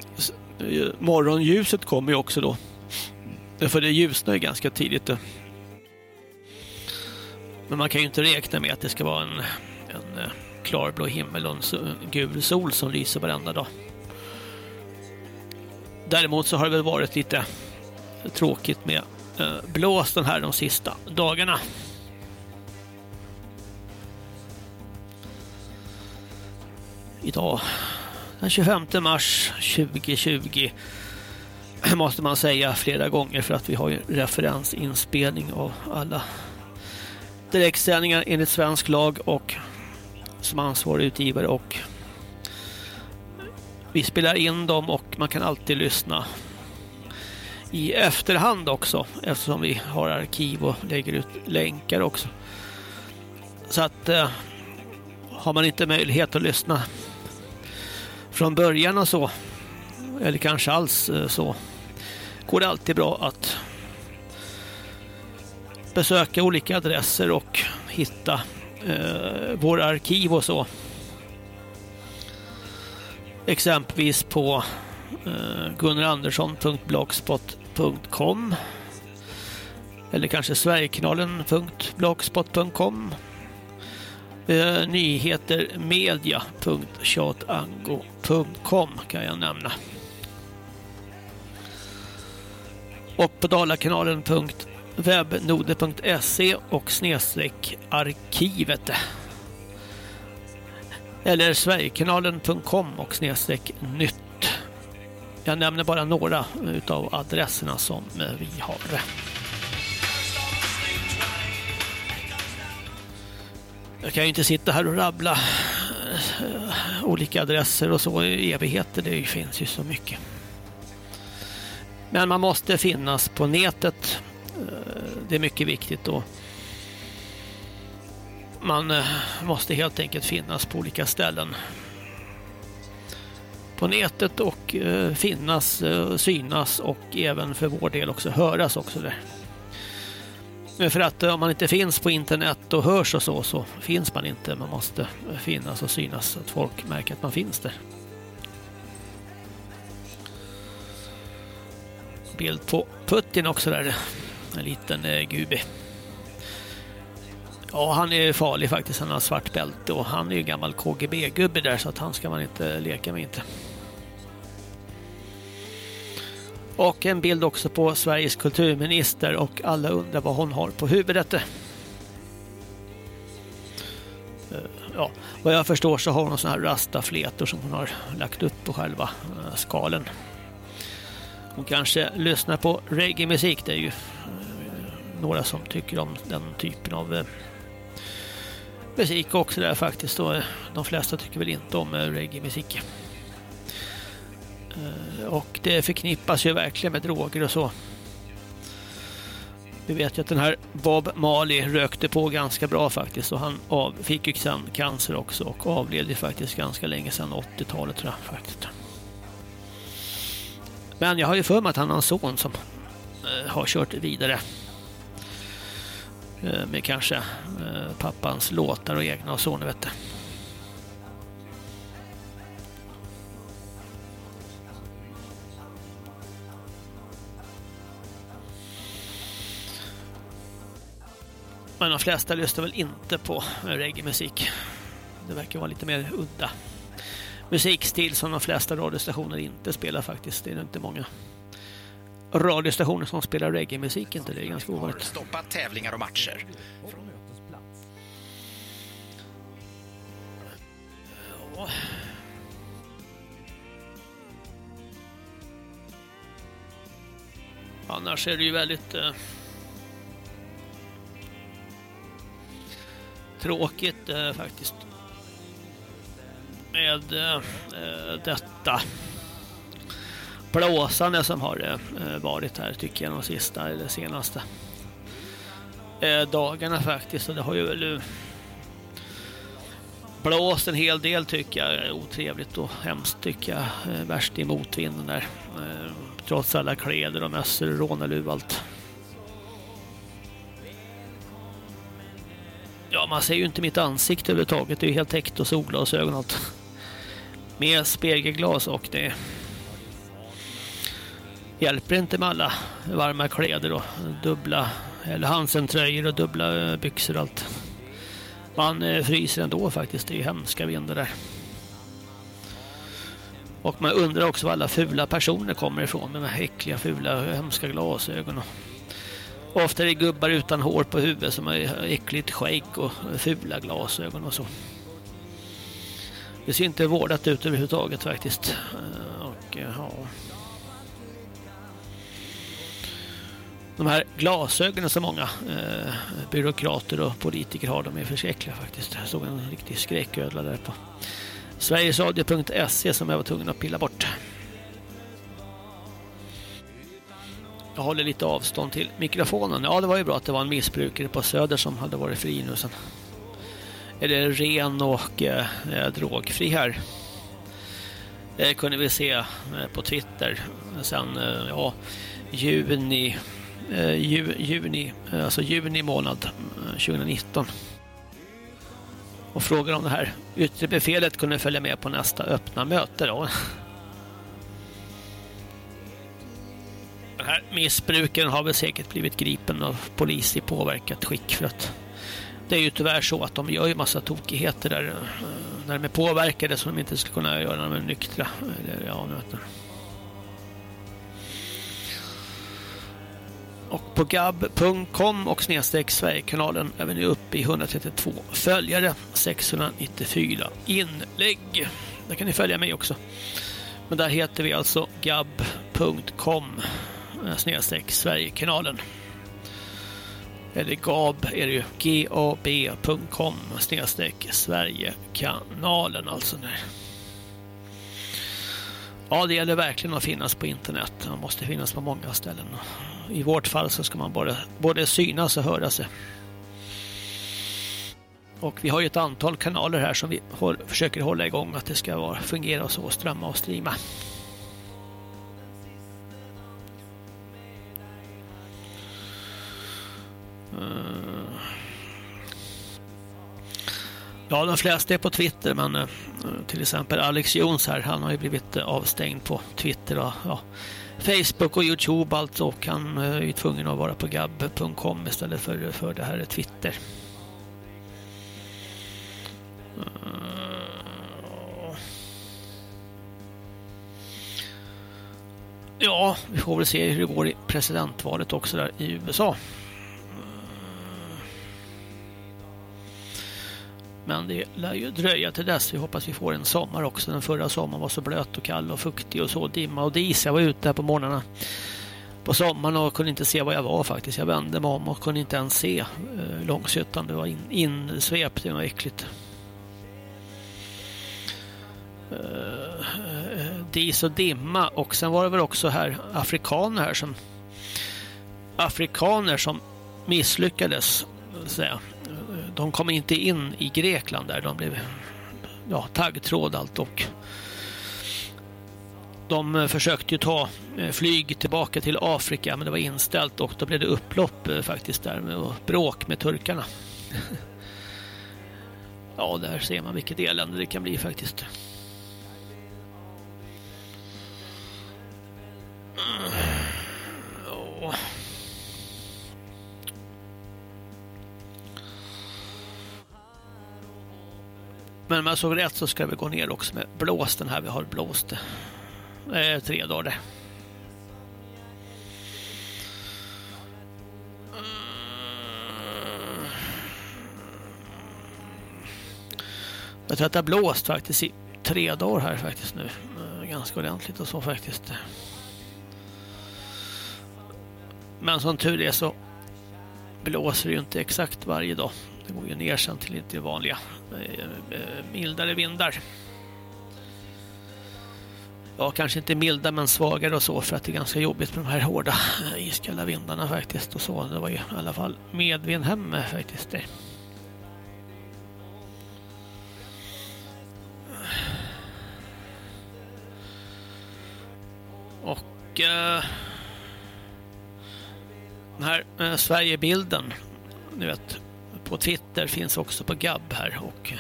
eh, morgonljuset kommer ju också då. För det ljusnar ju ganska tidigt. Eh. Men man kan ju inte räkna med att det ska vara en, en eh, klarblå himmel och en gul sol som lyser varenda dag. Däremot så har det väl varit lite tråkigt med Eh, blåsten här de sista dagarna. Idag den 25 mars 2020 måste man säga flera gånger för att vi har ju referensinspelning av alla direktsändningar enligt svensk lag och som ansvarig utgivare och vi spelar in dem och man kan alltid lyssna i efterhand också eftersom vi har arkiv och lägger ut länkar också. Så att eh, har man inte möjlighet att lyssna från början och så eller kanske alls eh, så går det alltid bra att besöka olika adresser och hitta eh, våra arkiv och så. Exempelvis på eh, gunnarandersson.blogspot.com eller kanske sverigekanalen.blogspot.com eh, nyhetermedia.chatango.com kan jag nämna. Och på dalakanalen.webnode.se och snedstreck arkivet. Eller sverigekanalen.com och snedstreck nytt. Jag nämner bara några utav adresserna som eh, vi har. Jag kan ju inte sitta här och rabbla eh, olika adresser och så i evigheter. Det finns ju så mycket. Men man måste finnas på nätet. Eh, det är mycket viktigt då. man måste helt enkelt finnas på olika ställen. På nätet och eh, finnas, eh, synas och även för vår del också höras också där. Men för att eh, om man inte finns på internet och hörs och så, så finns man inte. Man måste eh, finnas och synas så att folk märker att man finns där. Bild på Putin också där. En liten eh, gubbe. Ja, han är farlig faktiskt. Han har svart bälte och han är ju gammal KGB-gubbe där så att han ska man inte leka med inte. Och en bild också på Sveriges kulturminister och alla undrar vad hon har på huvudet. Eh, ja, vad jag förstår så har hon såna här rastafletor som hon har lagt upp på själva eh, skalen. Hon kanske lyssnar på reggae-musik. Det är ju eh, några som tycker om den typen av musik också där faktiskt. De flesta tycker väl inte om eh, reggae-musik. Eh, och det förknippas ju verkligen med droger och så. Vi vet ju att den här Bob Marley rökte på ganska bra faktiskt och han av, fick ju sen cancer också och avled ju faktiskt ganska länge sedan 80-talet tror jag faktiskt. Men jag har ju för mig att han har en son som eh, har kört vidare eh, med kanske eh, pappans låtar och egna och så, ni vet det. Men de flesta lyssnar väl inte på reggae-musik. Det verkar vara lite mer udda musikstil som de flesta radiostationer inte spelar faktiskt. Det är inte många radiostationer som spelar reggae-musik inte. Det är ganska ovanligt. stoppat tävlingar och matcher. Ja. Annars är det ju väldigt eh, tråkigt eh, faktiskt med eh, detta blåsande som har eh, varit här tycker jag de sista eller senaste eh, dagarna faktiskt. Och det har ju väl eh, blåst en hel del tycker jag. Otrevligt och hemskt tycker jag. Eh, värst i motvinden där. Eh, trots alla kläder och mössor och rånarluv allt. Ja, man ser ju inte mitt ansikte överhuvudtaget. Det är ju helt täckt och solglasögon och allt. Med spegelglas och det hjälper inte med alla varma kläder och dubbla eller Hansen-tröjor och dubbla eh, byxor och allt. Man eh, fryser ändå faktiskt. Det är ju hemska vindar där. Och man undrar också var alla fula personer kommer ifrån med de här äckliga, fula, hemska glasögon. Och ofta är det gubbar utan hår på huvudet som har äckligt skägg och fula glasögon och så. Det ser inte vårdat ut överhuvudtaget faktiskt. Eh, och eh, ja... De här glasögonen som många eh, byråkrater och politiker har, de är förskräckliga faktiskt. Jag såg en riktig skräcködla där på sverigesradio.se som jag var tvungen att pilla bort. Jag håller lite avstånd till mikrofonen. Ja, det var ju bra att det var en missbrukare på Söder som hade varit fri nu sen. Är det ren och eh, eh drogfri här? Det kunde vi se eh, på Twitter sen eh, ja, juni, eh, ju, juni, eh, alltså juni månad eh, 2019. Och frågan om det här yttre befälet kunde följa med på nästa öppna möte då. Den här missbrukaren har väl säkert blivit gripen av polis i påverkat skick för att det är ju tyvärr så att de gör ju massa tokigheter där eh, när de är påverkade som de inte skulle kunna göra när de är nyktra. Eller, ja, nu vet jag. Och på gab.com och snedstreck Sverigekanalen är vi nu uppe i 132 följare, 694 inlägg. Där kan ni följa mig också. Men där heter vi alltså gab.com snedstreck Sverigekanalen. Eller gab är det ju gab.com snedstreck Sverigekanalen alltså. Där. Ja, det gäller verkligen att finnas på internet. Man måste finnas på många ställen. I vårt fall så ska man både, både synas och höra sig. Och vi har ju ett antal kanaler här som vi håll, försöker hålla igång att det ska vara, fungera och så, strömma och streama. Eh. Ja, de flesta är på Twitter, men eh, till exempel Alex Jones här, han har ju blivit eh, avstängd på Twitter och ja, Facebook och Youtube allt och han är ju tvungen att vara på gab.com istället för, för det här Twitter. Ja, vi får väl se hur det går i presidentvalet också där i USA. Men det lär ju dröja till dess. Vi hoppas vi får en sommar också. Den förra sommaren var så blöt och kall och fuktig och så dimma och dis. Jag var ute här på morgnarna på sommaren och kunde inte se vad jag var faktiskt. Jag vände mig om och kunde inte ens se eh, Långshyttan. Det var in, insvept, det var äckligt. Eh, eh, dis och dimma och sen var det väl också här afrikaner här som afrikaner som misslyckades säga de kom inte in i Grekland där. De blev ja, taggtråd allt och de eh, försökte ju ta eh, flyg tillbaka till Afrika men det var inställt och då blev det upplopp eh, faktiskt där med bråk med turkarna. ja, där ser man vilket elände det kan bli faktiskt. Oh. Men om jag såg rätt så ska vi gå ner också med blåsten här. Vi har blåst eh, tre dagar. Mm. Jag tror att det har blåst faktiskt i tre dagar här faktiskt nu. Eh, ganska ordentligt och så faktiskt. Men som tur är så blåser det ju inte exakt varje dag. Det går ju ner sen till lite vanliga eh, eh, mildare vindar. Ja, kanske inte milda men svagare och så för att det är ganska jobbigt med de här hårda eh, iskalla vindarna faktiskt och så. Det var ju i alla fall medvind hem faktiskt det. Och eh, den här eh, Sverigebilden, ni vet, på Twitter finns också på Gab här och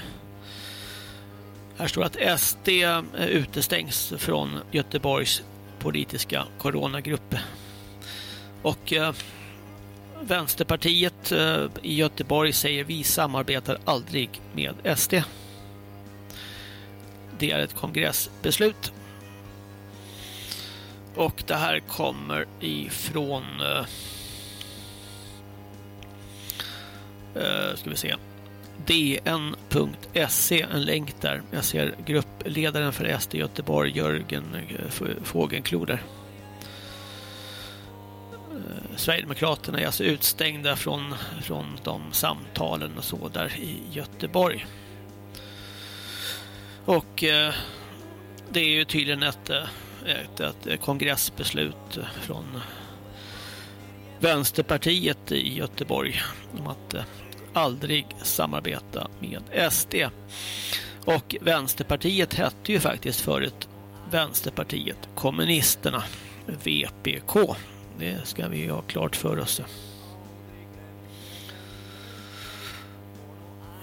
här står att SD eh, utestängs från Göteborgs politiska coronagrupp. Och eh, Vänsterpartiet eh, i Göteborg säger vi samarbetar aldrig med SD. Det är ett kongressbeslut. Och det här kommer ifrån eh, eh, ska vi se dn.se, en länk där. Jag ser gruppledaren för SD Göteborg, Jörgen eh, Fågenklo där. Eh, Sverigedemokraterna är alltså utstängda från, från de samtalen och så där i Göteborg. Och eh, det är ju tydligen ett, eh, ett, ett kongressbeslut från Vänsterpartiet i Göteborg om att eh, aldrig samarbeta med SD. Och Vänsterpartiet hette ju faktiskt förut Vänsterpartiet Kommunisterna, VPK. Det ska vi ha klart för oss.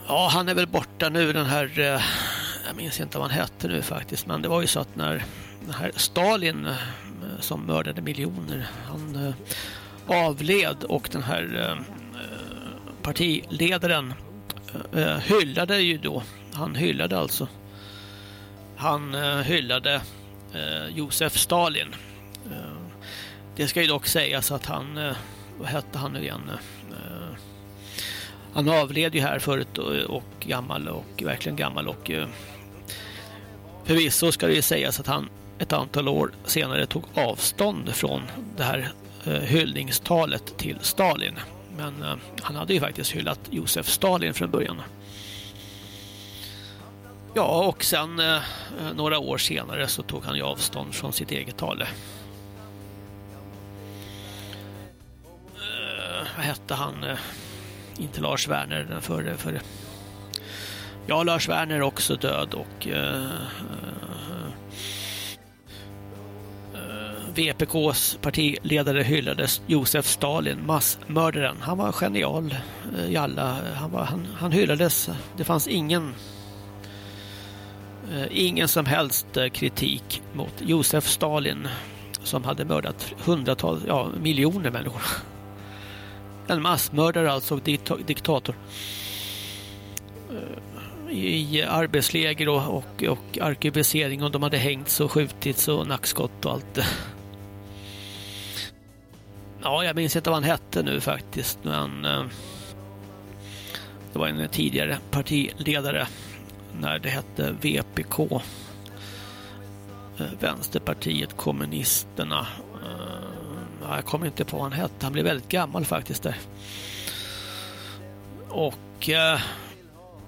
Ja, han är väl borta nu den här, eh, jag minns inte vad han hette nu faktiskt, men det var ju så att när den här Stalin eh, som mördade miljoner, han eh, avled och den här partiledaren eh, eh, hyllade ju då, han hyllade alltså, han eh, hyllade Josef Stalin. Det ska ju dock sägas att han, vad hette han nu igen? Han avled ju här förut och, och gammal och verkligen gammal och eh, förvisso ska det ju sägas att han ett antal år senare tog avstånd från det här eh, hyllningstalet till Stalin. Men eh, han hade ju faktiskt hyllat Josef Stalin från början. Ja, och sen eh, eh några år senare så tog han ju avstånd från sitt eget tal. Eh, vad hette han? Eh, inte Lars Werner, den förre, För... Ja, Lars Werner är också död och eh, eh VPKs partiledare hyllades Josef Stalin, massmördaren. Han var genial eh, i alla, han, var, han, han hyllades. Det fanns ingen eh, ingen som helst eh, kritik mot Josef Stalin som hade mördat hundratals, ja miljoner människor. En massmördare alltså, diktator. I arbetsläger och, och, och arkebusering och de hade hängts och skjutits och nackskott och allt. Ja, jag minns inte vad han hette nu faktiskt, men eh, det var en tidigare partiledare när det hette VPK. Eh, Vänsterpartiet Kommunisterna eh, jag kommer inte på vad han hette. Han blev väldigt gammal faktiskt där. Och eh,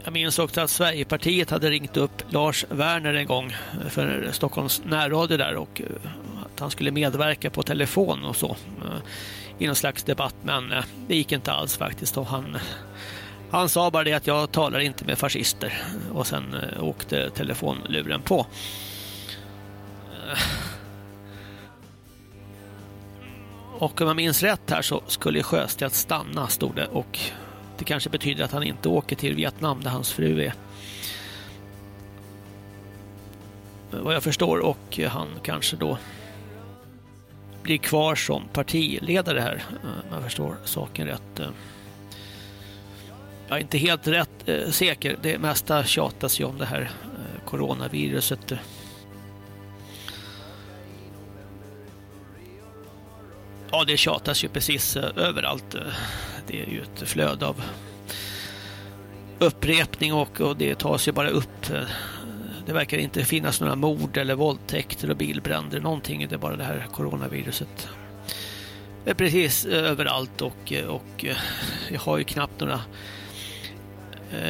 jag minns också att Sverigepartiet hade ringt upp Lars Werner en gång för Stockholms närradio där och han skulle medverka på telefon och så eh, i någon slags debatt men eh, det gick inte alls faktiskt och han han sa bara det att jag talar inte med fascister och sen eh, åkte telefonluren på. Och om jag minns rätt här så skulle Sjöstedt stanna, stod det. Och det kanske betyder att han inte åker till Vietnam där hans fru är. Vad jag förstår. Och han kanske då blir kvar som partiledare här. Eh, om jag förstår saken rätt. Eh, jag är inte helt rätt eh, säker. Det mesta tjatas ju om det här eh, coronaviruset. Ja, det tjatas ju precis eh, överallt. Eh, det är ju ett flöde av upprepning och, och det tas ju bara upp. Det verkar inte finnas några mord eller våldtäkter och bilbränder någonting. Det är bara det här coronaviruset. Det är precis eh, överallt och, eh, och eh, jag har ju knappt några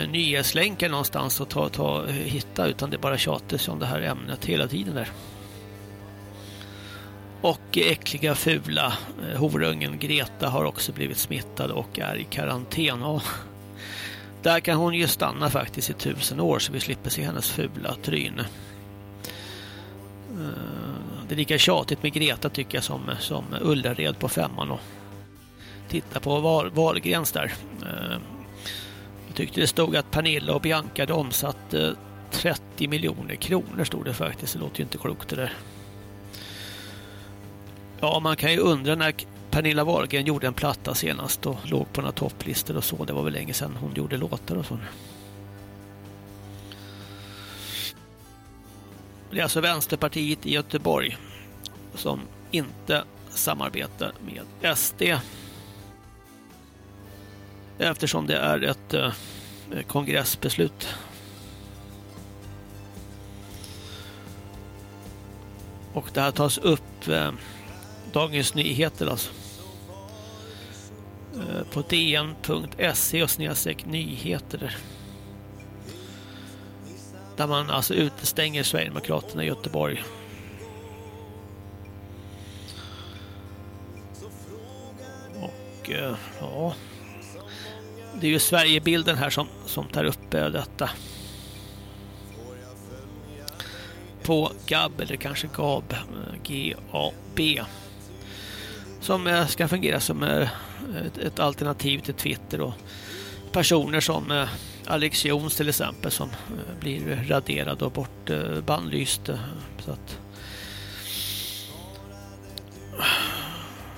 nyhetslänkar någonstans att ta, ta, hitta utan det bara tjatas om det här ämnet hela tiden där. Och äckliga, fula horungen Greta har också blivit smittad och är i karantän. Och där kan hon ju stanna faktiskt i tusen år så vi slipper se hennes fula tryne. Eh, det är lika tjatigt med Greta tycker jag som, som Ullared på femman och titta på var, Valgrens där. Eh, jag tyckte det stod att Pernilla och Bianca hade omsatt 30 miljoner kronor stod det faktiskt. Det låter ju inte klokt det där. Ja, man kan ju undra när Pernilla Wahlgren gjorde en platta senast och låg på några topplistor och så. Det var väl länge sedan hon gjorde låtar och så. Det är alltså Vänsterpartiet i Göteborg som inte samarbetar med SD. Eftersom det är ett eh, kongressbeslut. Och det här tas upp eh, Dagens Nyheter alltså. Eh, på dn.se och snedstreck nyheter där. Man alltså utestänger Sverigedemokraterna i Göteborg. Och eh, ja, det är ju Sverigebilden här som, som tar upp eh, detta. På GAB, eller kanske GAB, G-A-B. Som ska fungera som ett, ett alternativ till Twitter och personer som eh, Alex Jones till exempel som eh, blir raderad och bort eh, bandlyst eh, Så att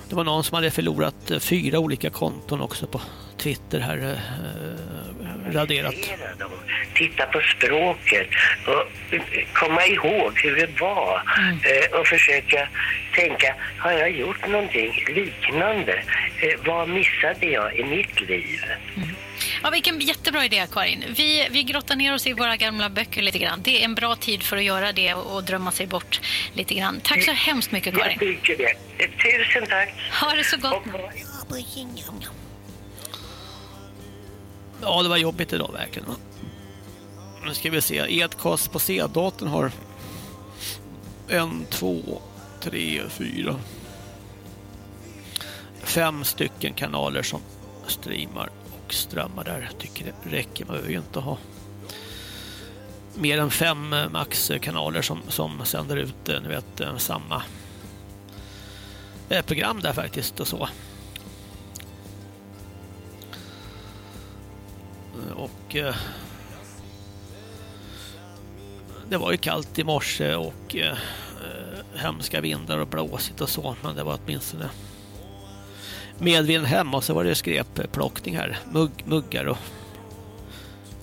det var någon som hade förlorat eh, fyra olika konton också på Twitter här eh, raderat. dem, titta på språket och eh, komma ihåg hur det var eh, och försöka tänka, har jag gjort någonting liknande? Eh, vad missade jag i mitt liv? Ja, vilken jättebra idé, Karin. Vi, vi grottar ner oss i våra gamla böcker lite grann. Det är en bra tid för att göra det och, och drömma sig bort lite grann. Tack så hemskt mycket, Jag Karin. tycker det. Eh, Tusen tack! Ha det så gott. Ja, det var jobbigt idag verkligen. Nu ska vi se. Edcast på C-datorn har en, två, tre, fyra, fem stycken kanaler som streamar och strömmar där. Tycker det räcker. Man behöver ju inte ha mer än fem eh, max-kanaler eh, som, som sänder ut eh, ni vet, samma program där faktiskt och så. Och eh, det var ju kallt i morse och eh, hemska vindar och blåsigt och så, men det var åtminstone medvind hem och så var det skräpplockning här. Mugg, muggar och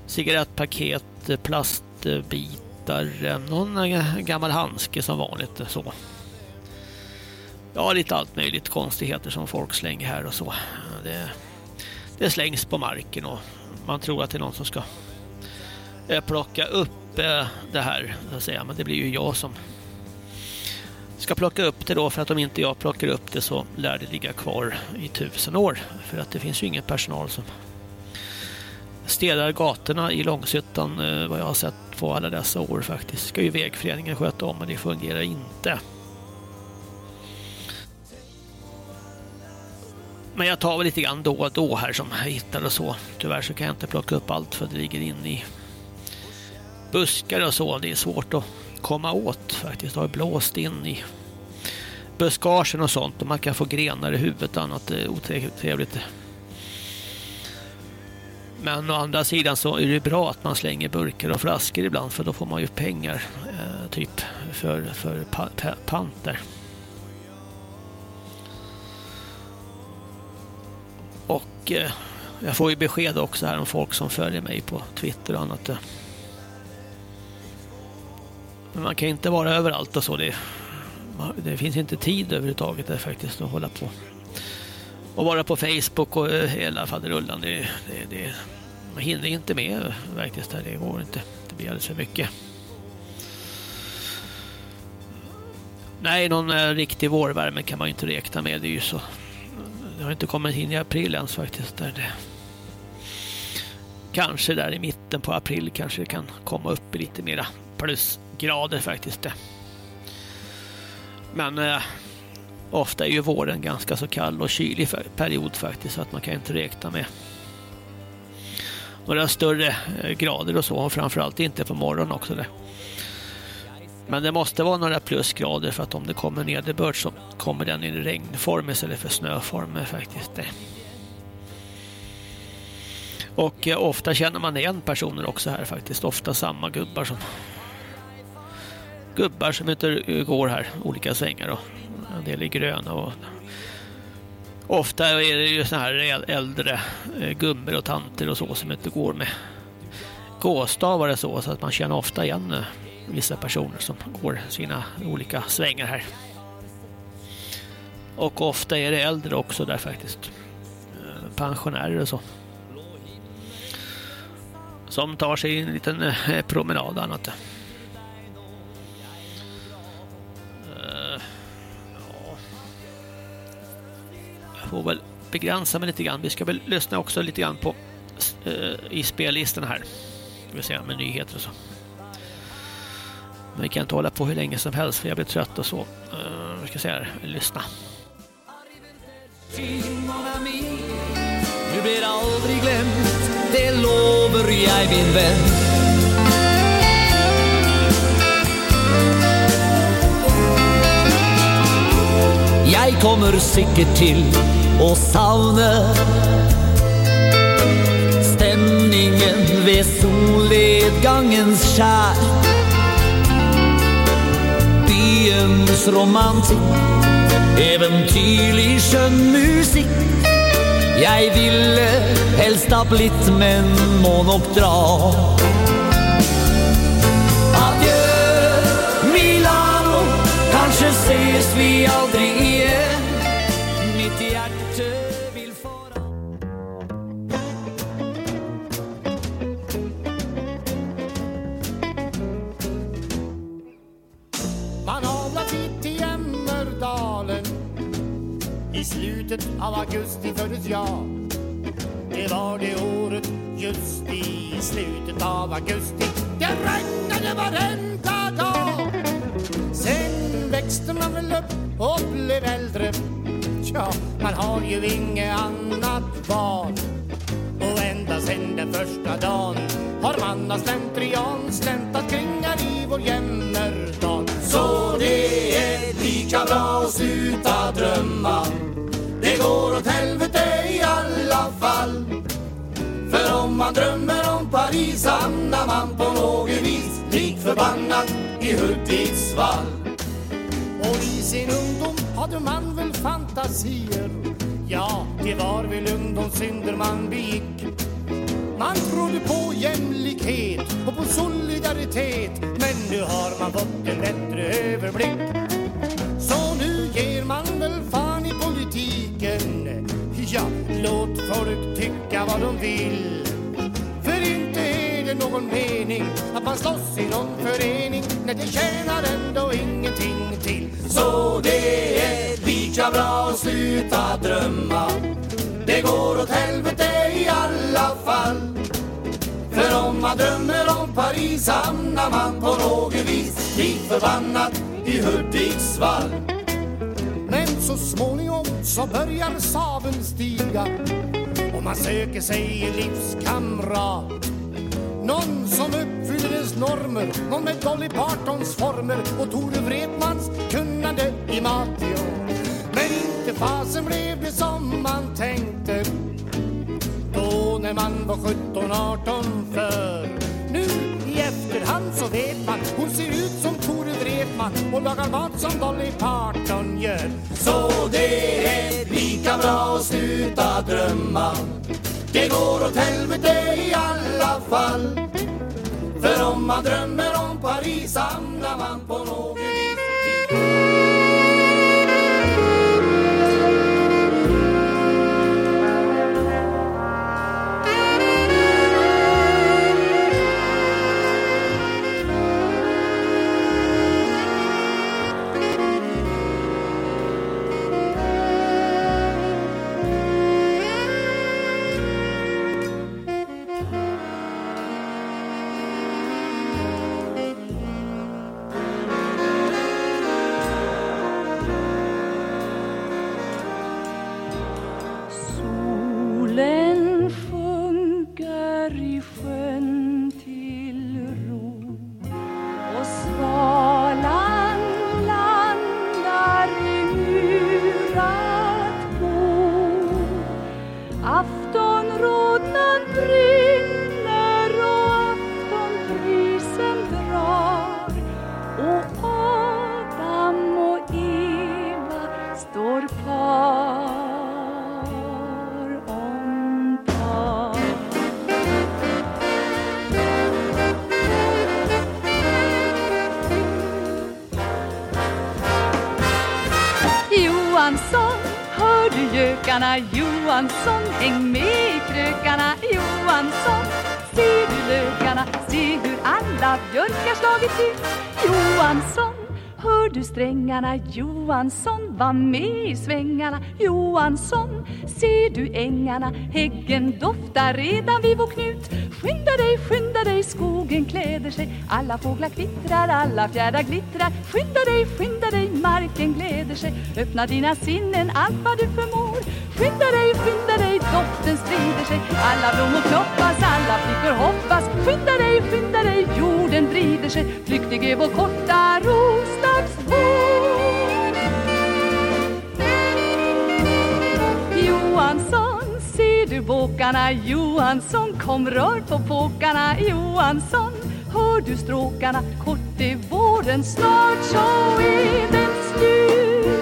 cigarettpaket, plastbitar, eh, någon eh, gammal handske som vanligt så. Ja, lite allt möjligt konstigheter som folk slänger här och så. Det, det slängs på marken och man tror att det är någon som ska eh, plocka upp eh, det här, så att säga. men det blir ju jag som ska plocka upp det då för att om inte jag plockar upp det så lär det ligga kvar i tusen år för att det finns ju ingen personal som städar gatorna i Långshyttan eh, vad jag har sett på alla dessa år faktiskt. Ska ju vägföreningen sköta om men det fungerar inte. Men jag tar väl lite grann då och då här som jag hittar och så. Tyvärr så kan jag inte plocka upp allt för det ligger in i buskar och så. Det är svårt att komma åt faktiskt. Det har blåst in i buskagen och sånt och man kan få grenar i huvudet och annat. Det är otrevligt. Men å andra sidan så är det bra att man slänger burkar och flaskor ibland för då får man ju pengar eh, typ för, för pa, pa, panter. Och eh, jag får ju besked också här om folk som följer mig på Twitter och annat. Eh. Men man kan inte vara överallt och så. Det, det finns inte tid överhuvudtaget där faktiskt att hålla på. Och vara på Facebook och eh, hela faderullan. Det, det, det, man hinner inte med faktiskt. Det går inte. Det blir alldeles för mycket. Nej, någon eh, riktig vårvärme kan man ju inte räkna med. Det är ju så. Det har inte kommit in i april ens faktiskt. Där det, kanske där i mitten på april kanske det kan komma upp i lite mera plusgrader faktiskt. Det. Men eh, ofta är ju våren ganska så kall och kylig period faktiskt. Så att man kan inte räkna med några större eh, grader och så. Och framförallt inte på morgonen också. Det. Men det måste vara några plusgrader för att om det kommer nederbörd så kommer den i regnform istället för snöform faktiskt. Det. Och eh, ofta känner man igen personer också här faktiskt. Ofta samma gubbar som gubbar som inte eh, går här, olika svängar och en del är gröna och ofta är det ju så här äldre eh, gummor och tanter och så som inte går med gåstavar och så, så att man känner ofta igen eh, vissa personer som går sina olika svängar här. Och ofta är det äldre också där faktiskt. Eh, pensionärer och så. Som tar sig en liten eh, promenad och annat. Eh, Jag får väl begränsa mig lite grann. Vi ska väl lyssna också lite grann på i spellistan här. Vi vill med nyheter och så. Vi kan inte hålla på hur länge som helst för jag blir trött och så. Uh, vi ska se här, lyssna. Du blir aldrig glömt, det lover jag min vän. Jeg kommer sikkert till å savne stämningen vid solnedgangens skär Byens romantik, äventyrlig skjønn Jag ville helst ha blitt, men må nog dra. Adjö, Milano, kanske ses vi aldri slutet av augusti föddes jag. Det var det året just i slutet av augusti. Det regnade varenda dag. Sen växte man väl upp och blev äldre. Ja, man har ju inget annat val. Och ända sen den första dagen har man av slentrian släntat kring här i vår Jämmerdal. Så det är lika bra att sluta drömma. Det går åt helvete i alla fall. För om man drömmer om Paris hamnar man på något vis lik förbannat i Hudiksvall. Och i sin ungdom hade man väl fantasier Ja, det var väl ungdomssynder man begick Man trodde på jämlikhet och på solidaritet Men nu har man fått en bättre överblick folk tycka vad de vill För inte är det någon mening att man slåss i någon förening när det tjänar ändå ingenting till. Så det är lika bra att sluta drömma. Det går åt helvete i alla fall. För om man drömmer om Paris hamnar man på något vis lik förbannat i Hudiksvall. Men så småningom så börjar saven stiga och man söker sig en livskamrat. Någon som uppfyller ens normer, någon med Dolly Partons former och Tore Wretmans kunnande i mat. Men inte fasen blev det som man tänkte då när man var 17-18 för. Nu i efterhand så vet man, hon ser ut som och lagar mat som Dolly Parton gör. Så det är lika bra att sluta drömma. Det går åt helvete i alla fall. För om man drömmer om Paris hamnar man på något vis svängarna Johansson var med i svängarna. Johansson Ser du ängarna? Häggen doftar redan vid vår knut. Skynda dig, skynda dig, skogen kläder sig. Alla fåglar kvittrar, alla fjärdar glittrar. Skynda dig, skynda dig, marken gläder sig. Öppna dina sinnen, allt vad du förmår. Skynda dig, skynda dig, doften sprider sig. Alla blommor knoppas, alla flickor hoppas. Skynda dig, skynda dig, jorden vrider sig. Flyktig är vår korta ros. Johansson, ser du båkarna? Johansson, kom rör på påkarna Johansson, hör du stråkarna? Kort är våren, snart så är den slut.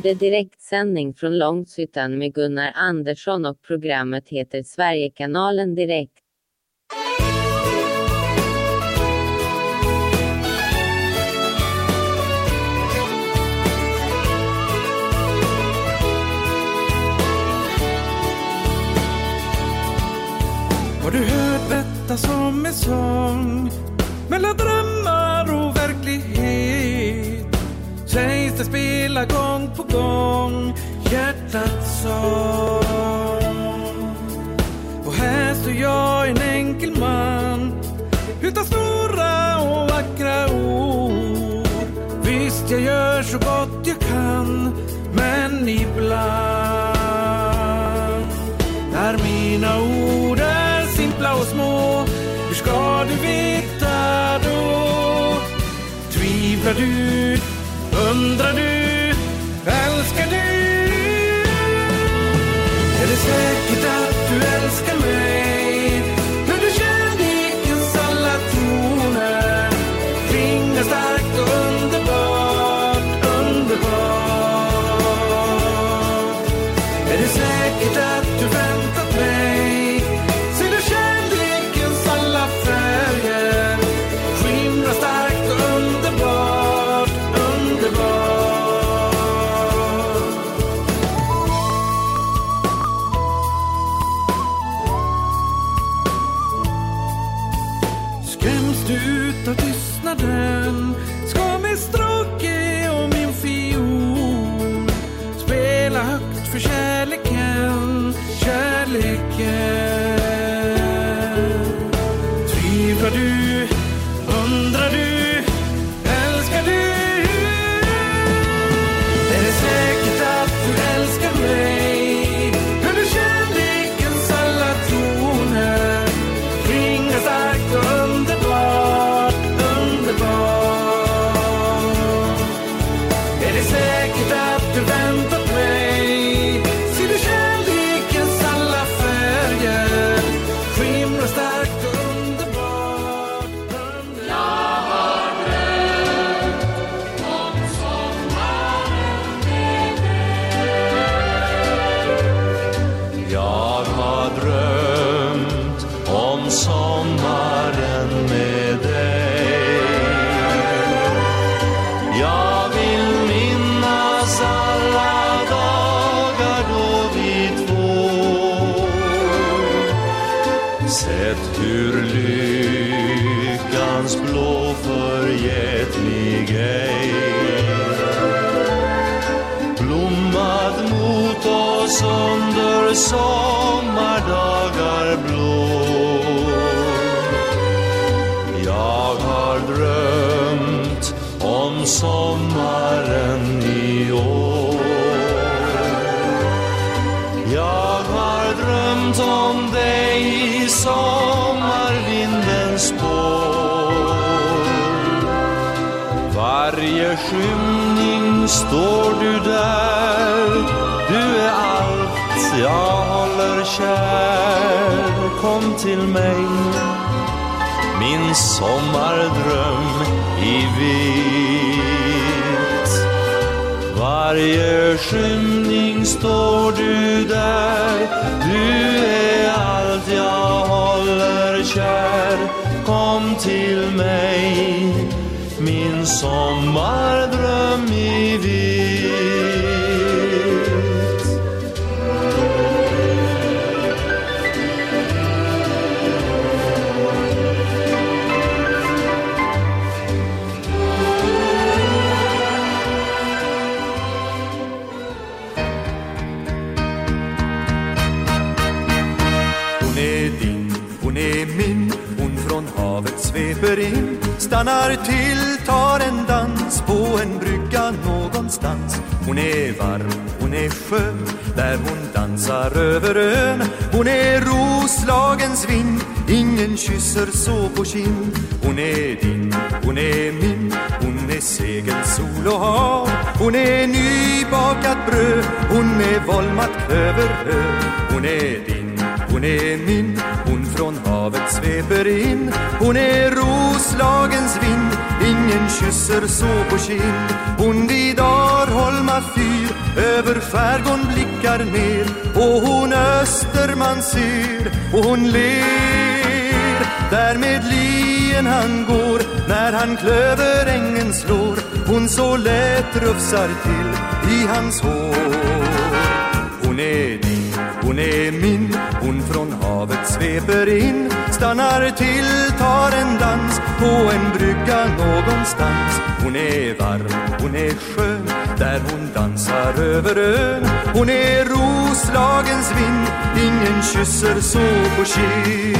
blir det direktsändning från Långshyttan med Gunnar Andersson och programmet heter Sverigekanalen Direkt. Har du hört detta som en sång mellan drömmar och verklighet? Sägs det spela gång och här står jag, en enkel man utan stora och vackra ord. Visst, jag gör så gott jag kan, men ibland är mina ord är simpla och små. Hur ska du veta då? Tvivlar du? Undrar du? Älskar du? Älskar står du där? Du är allt jag håller kär. Kom till mig. Min sommardröm i vitt Varje skymning står du där. Du är allt jag håller kär. Kom till mig min sommardröm. Stannar till, tar en dans På en brygga någonstans. Hon är varm, hon är skön Där hon dansar över ön. Hon är Roslagens vind Ingen kysser så på kind. Hon är din, hon är min Hon är segel, sol och hav. Hon är nybakat bröd Hon är volmat klöverhö Hon är din, hon är min Hon från havet sveper in. Hon är Roslagens vind Ingen kysser så på kind. Hon vid Arholma fyr Över skärgården blickar ner. Och hon Österman ser Och hon ler. Där med lien han går När han klöver ängen slår. Hon så lätt rufsar till I hans hår. Hon är din, hon är min från havet sveper in Stannar till, tar en dans På en brygga någonstans. Hon är varm, hon är skön Där hon dansar över ön. Hon är Roslagens vind Ingen kysser så på kind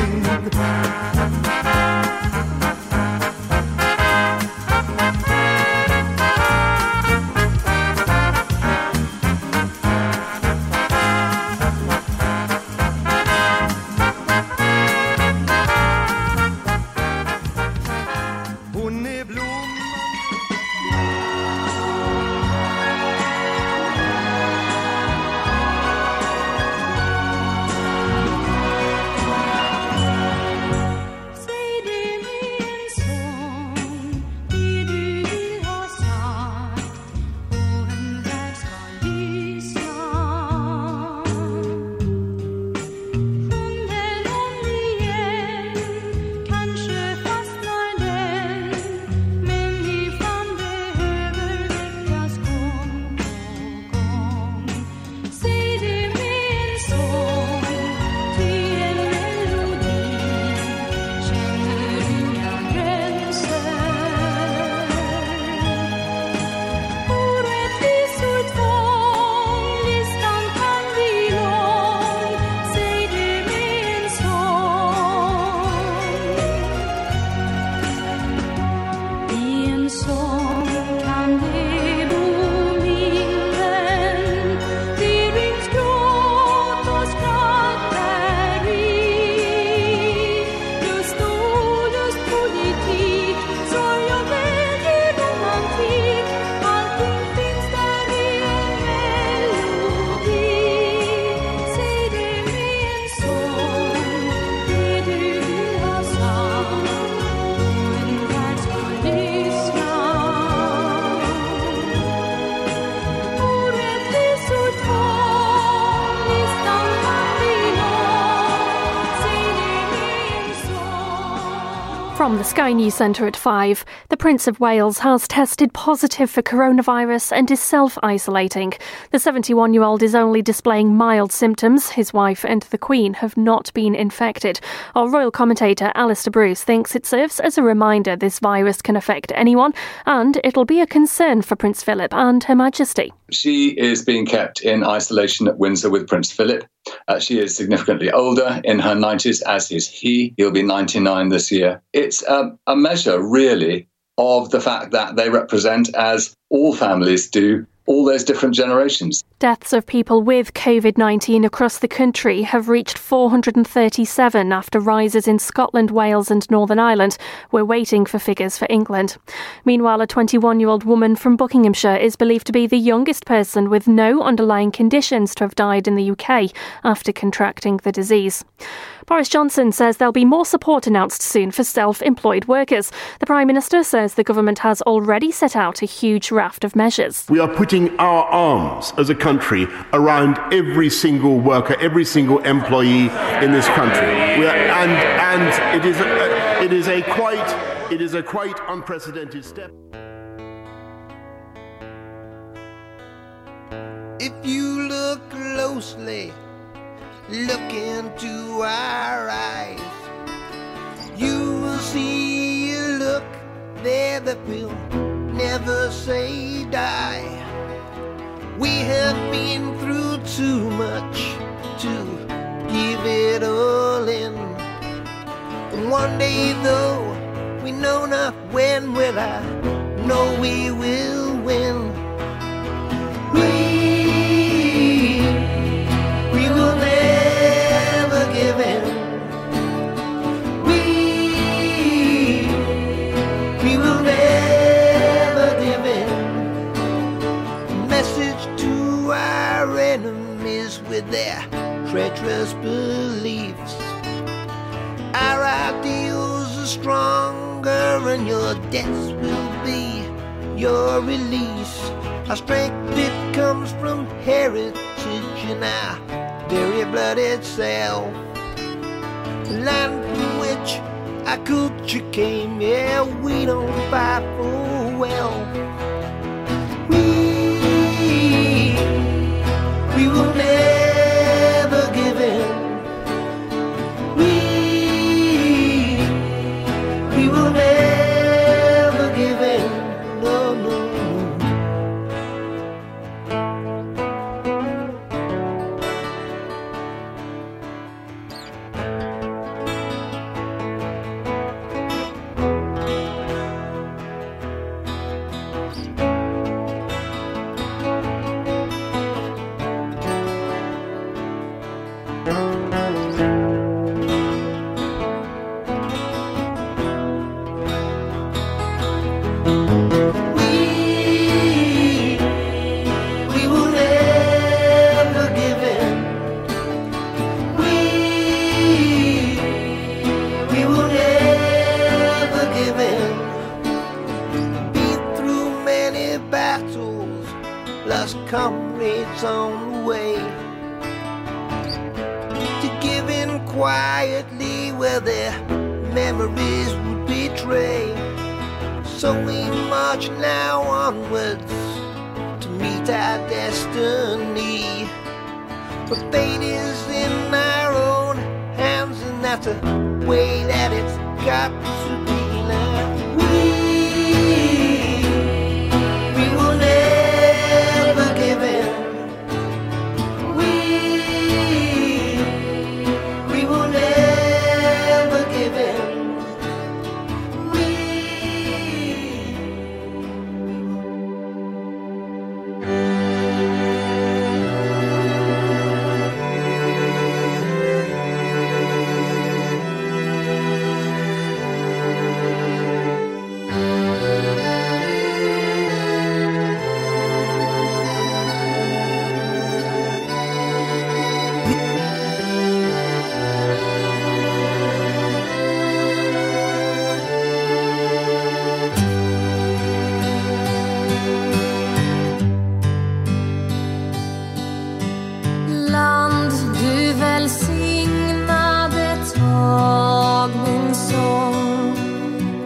From the Sky News Centre at 5, the Prince of Wales has tested positive for coronavirus and is self isolating. The 71 year old is only displaying mild symptoms. His wife and the Queen have not been infected. Our royal commentator Alistair Bruce thinks it serves as a reminder this virus can affect anyone and it'll be a concern for Prince Philip and Her Majesty. She is being kept in isolation at Windsor with Prince Philip. Uh, she is significantly older, in her 90s, as is he. He'll be 99 this year. It's um, a measure, really, of the fact that they represent, as all families do, all those different generations. Deaths of people with COVID 19 across the country have reached 437 after rises in Scotland, Wales, and Northern Ireland. We're waiting for figures for England. Meanwhile, a 21 year old woman from Buckinghamshire is believed to be the youngest person with no underlying conditions to have died in the UK after contracting the disease. Boris Johnson says there'll be more support announced soon for self employed workers. The Prime Minister says the government has already set out a huge raft of measures. We are putting our arms as a country around every single worker, every single employee in this country. We are, and and it is a, it is a quite it is a quite unprecedented step. If you look closely, look into our eyes, you will see a look there that will never say die. We have been through too much to give it all in. One day, though, we know not when will I know we will win. We, we will with their treacherous beliefs. Our ideals are stronger, and your deaths will be your release. Our strength it comes from heritage and our very blood itself. The land from which our culture came, yeah, we don't fight for wealth. We, we will never their memories would betray. So we march now onwards to meet our destiny. But fate is in our own hands, and that's the way that it's got to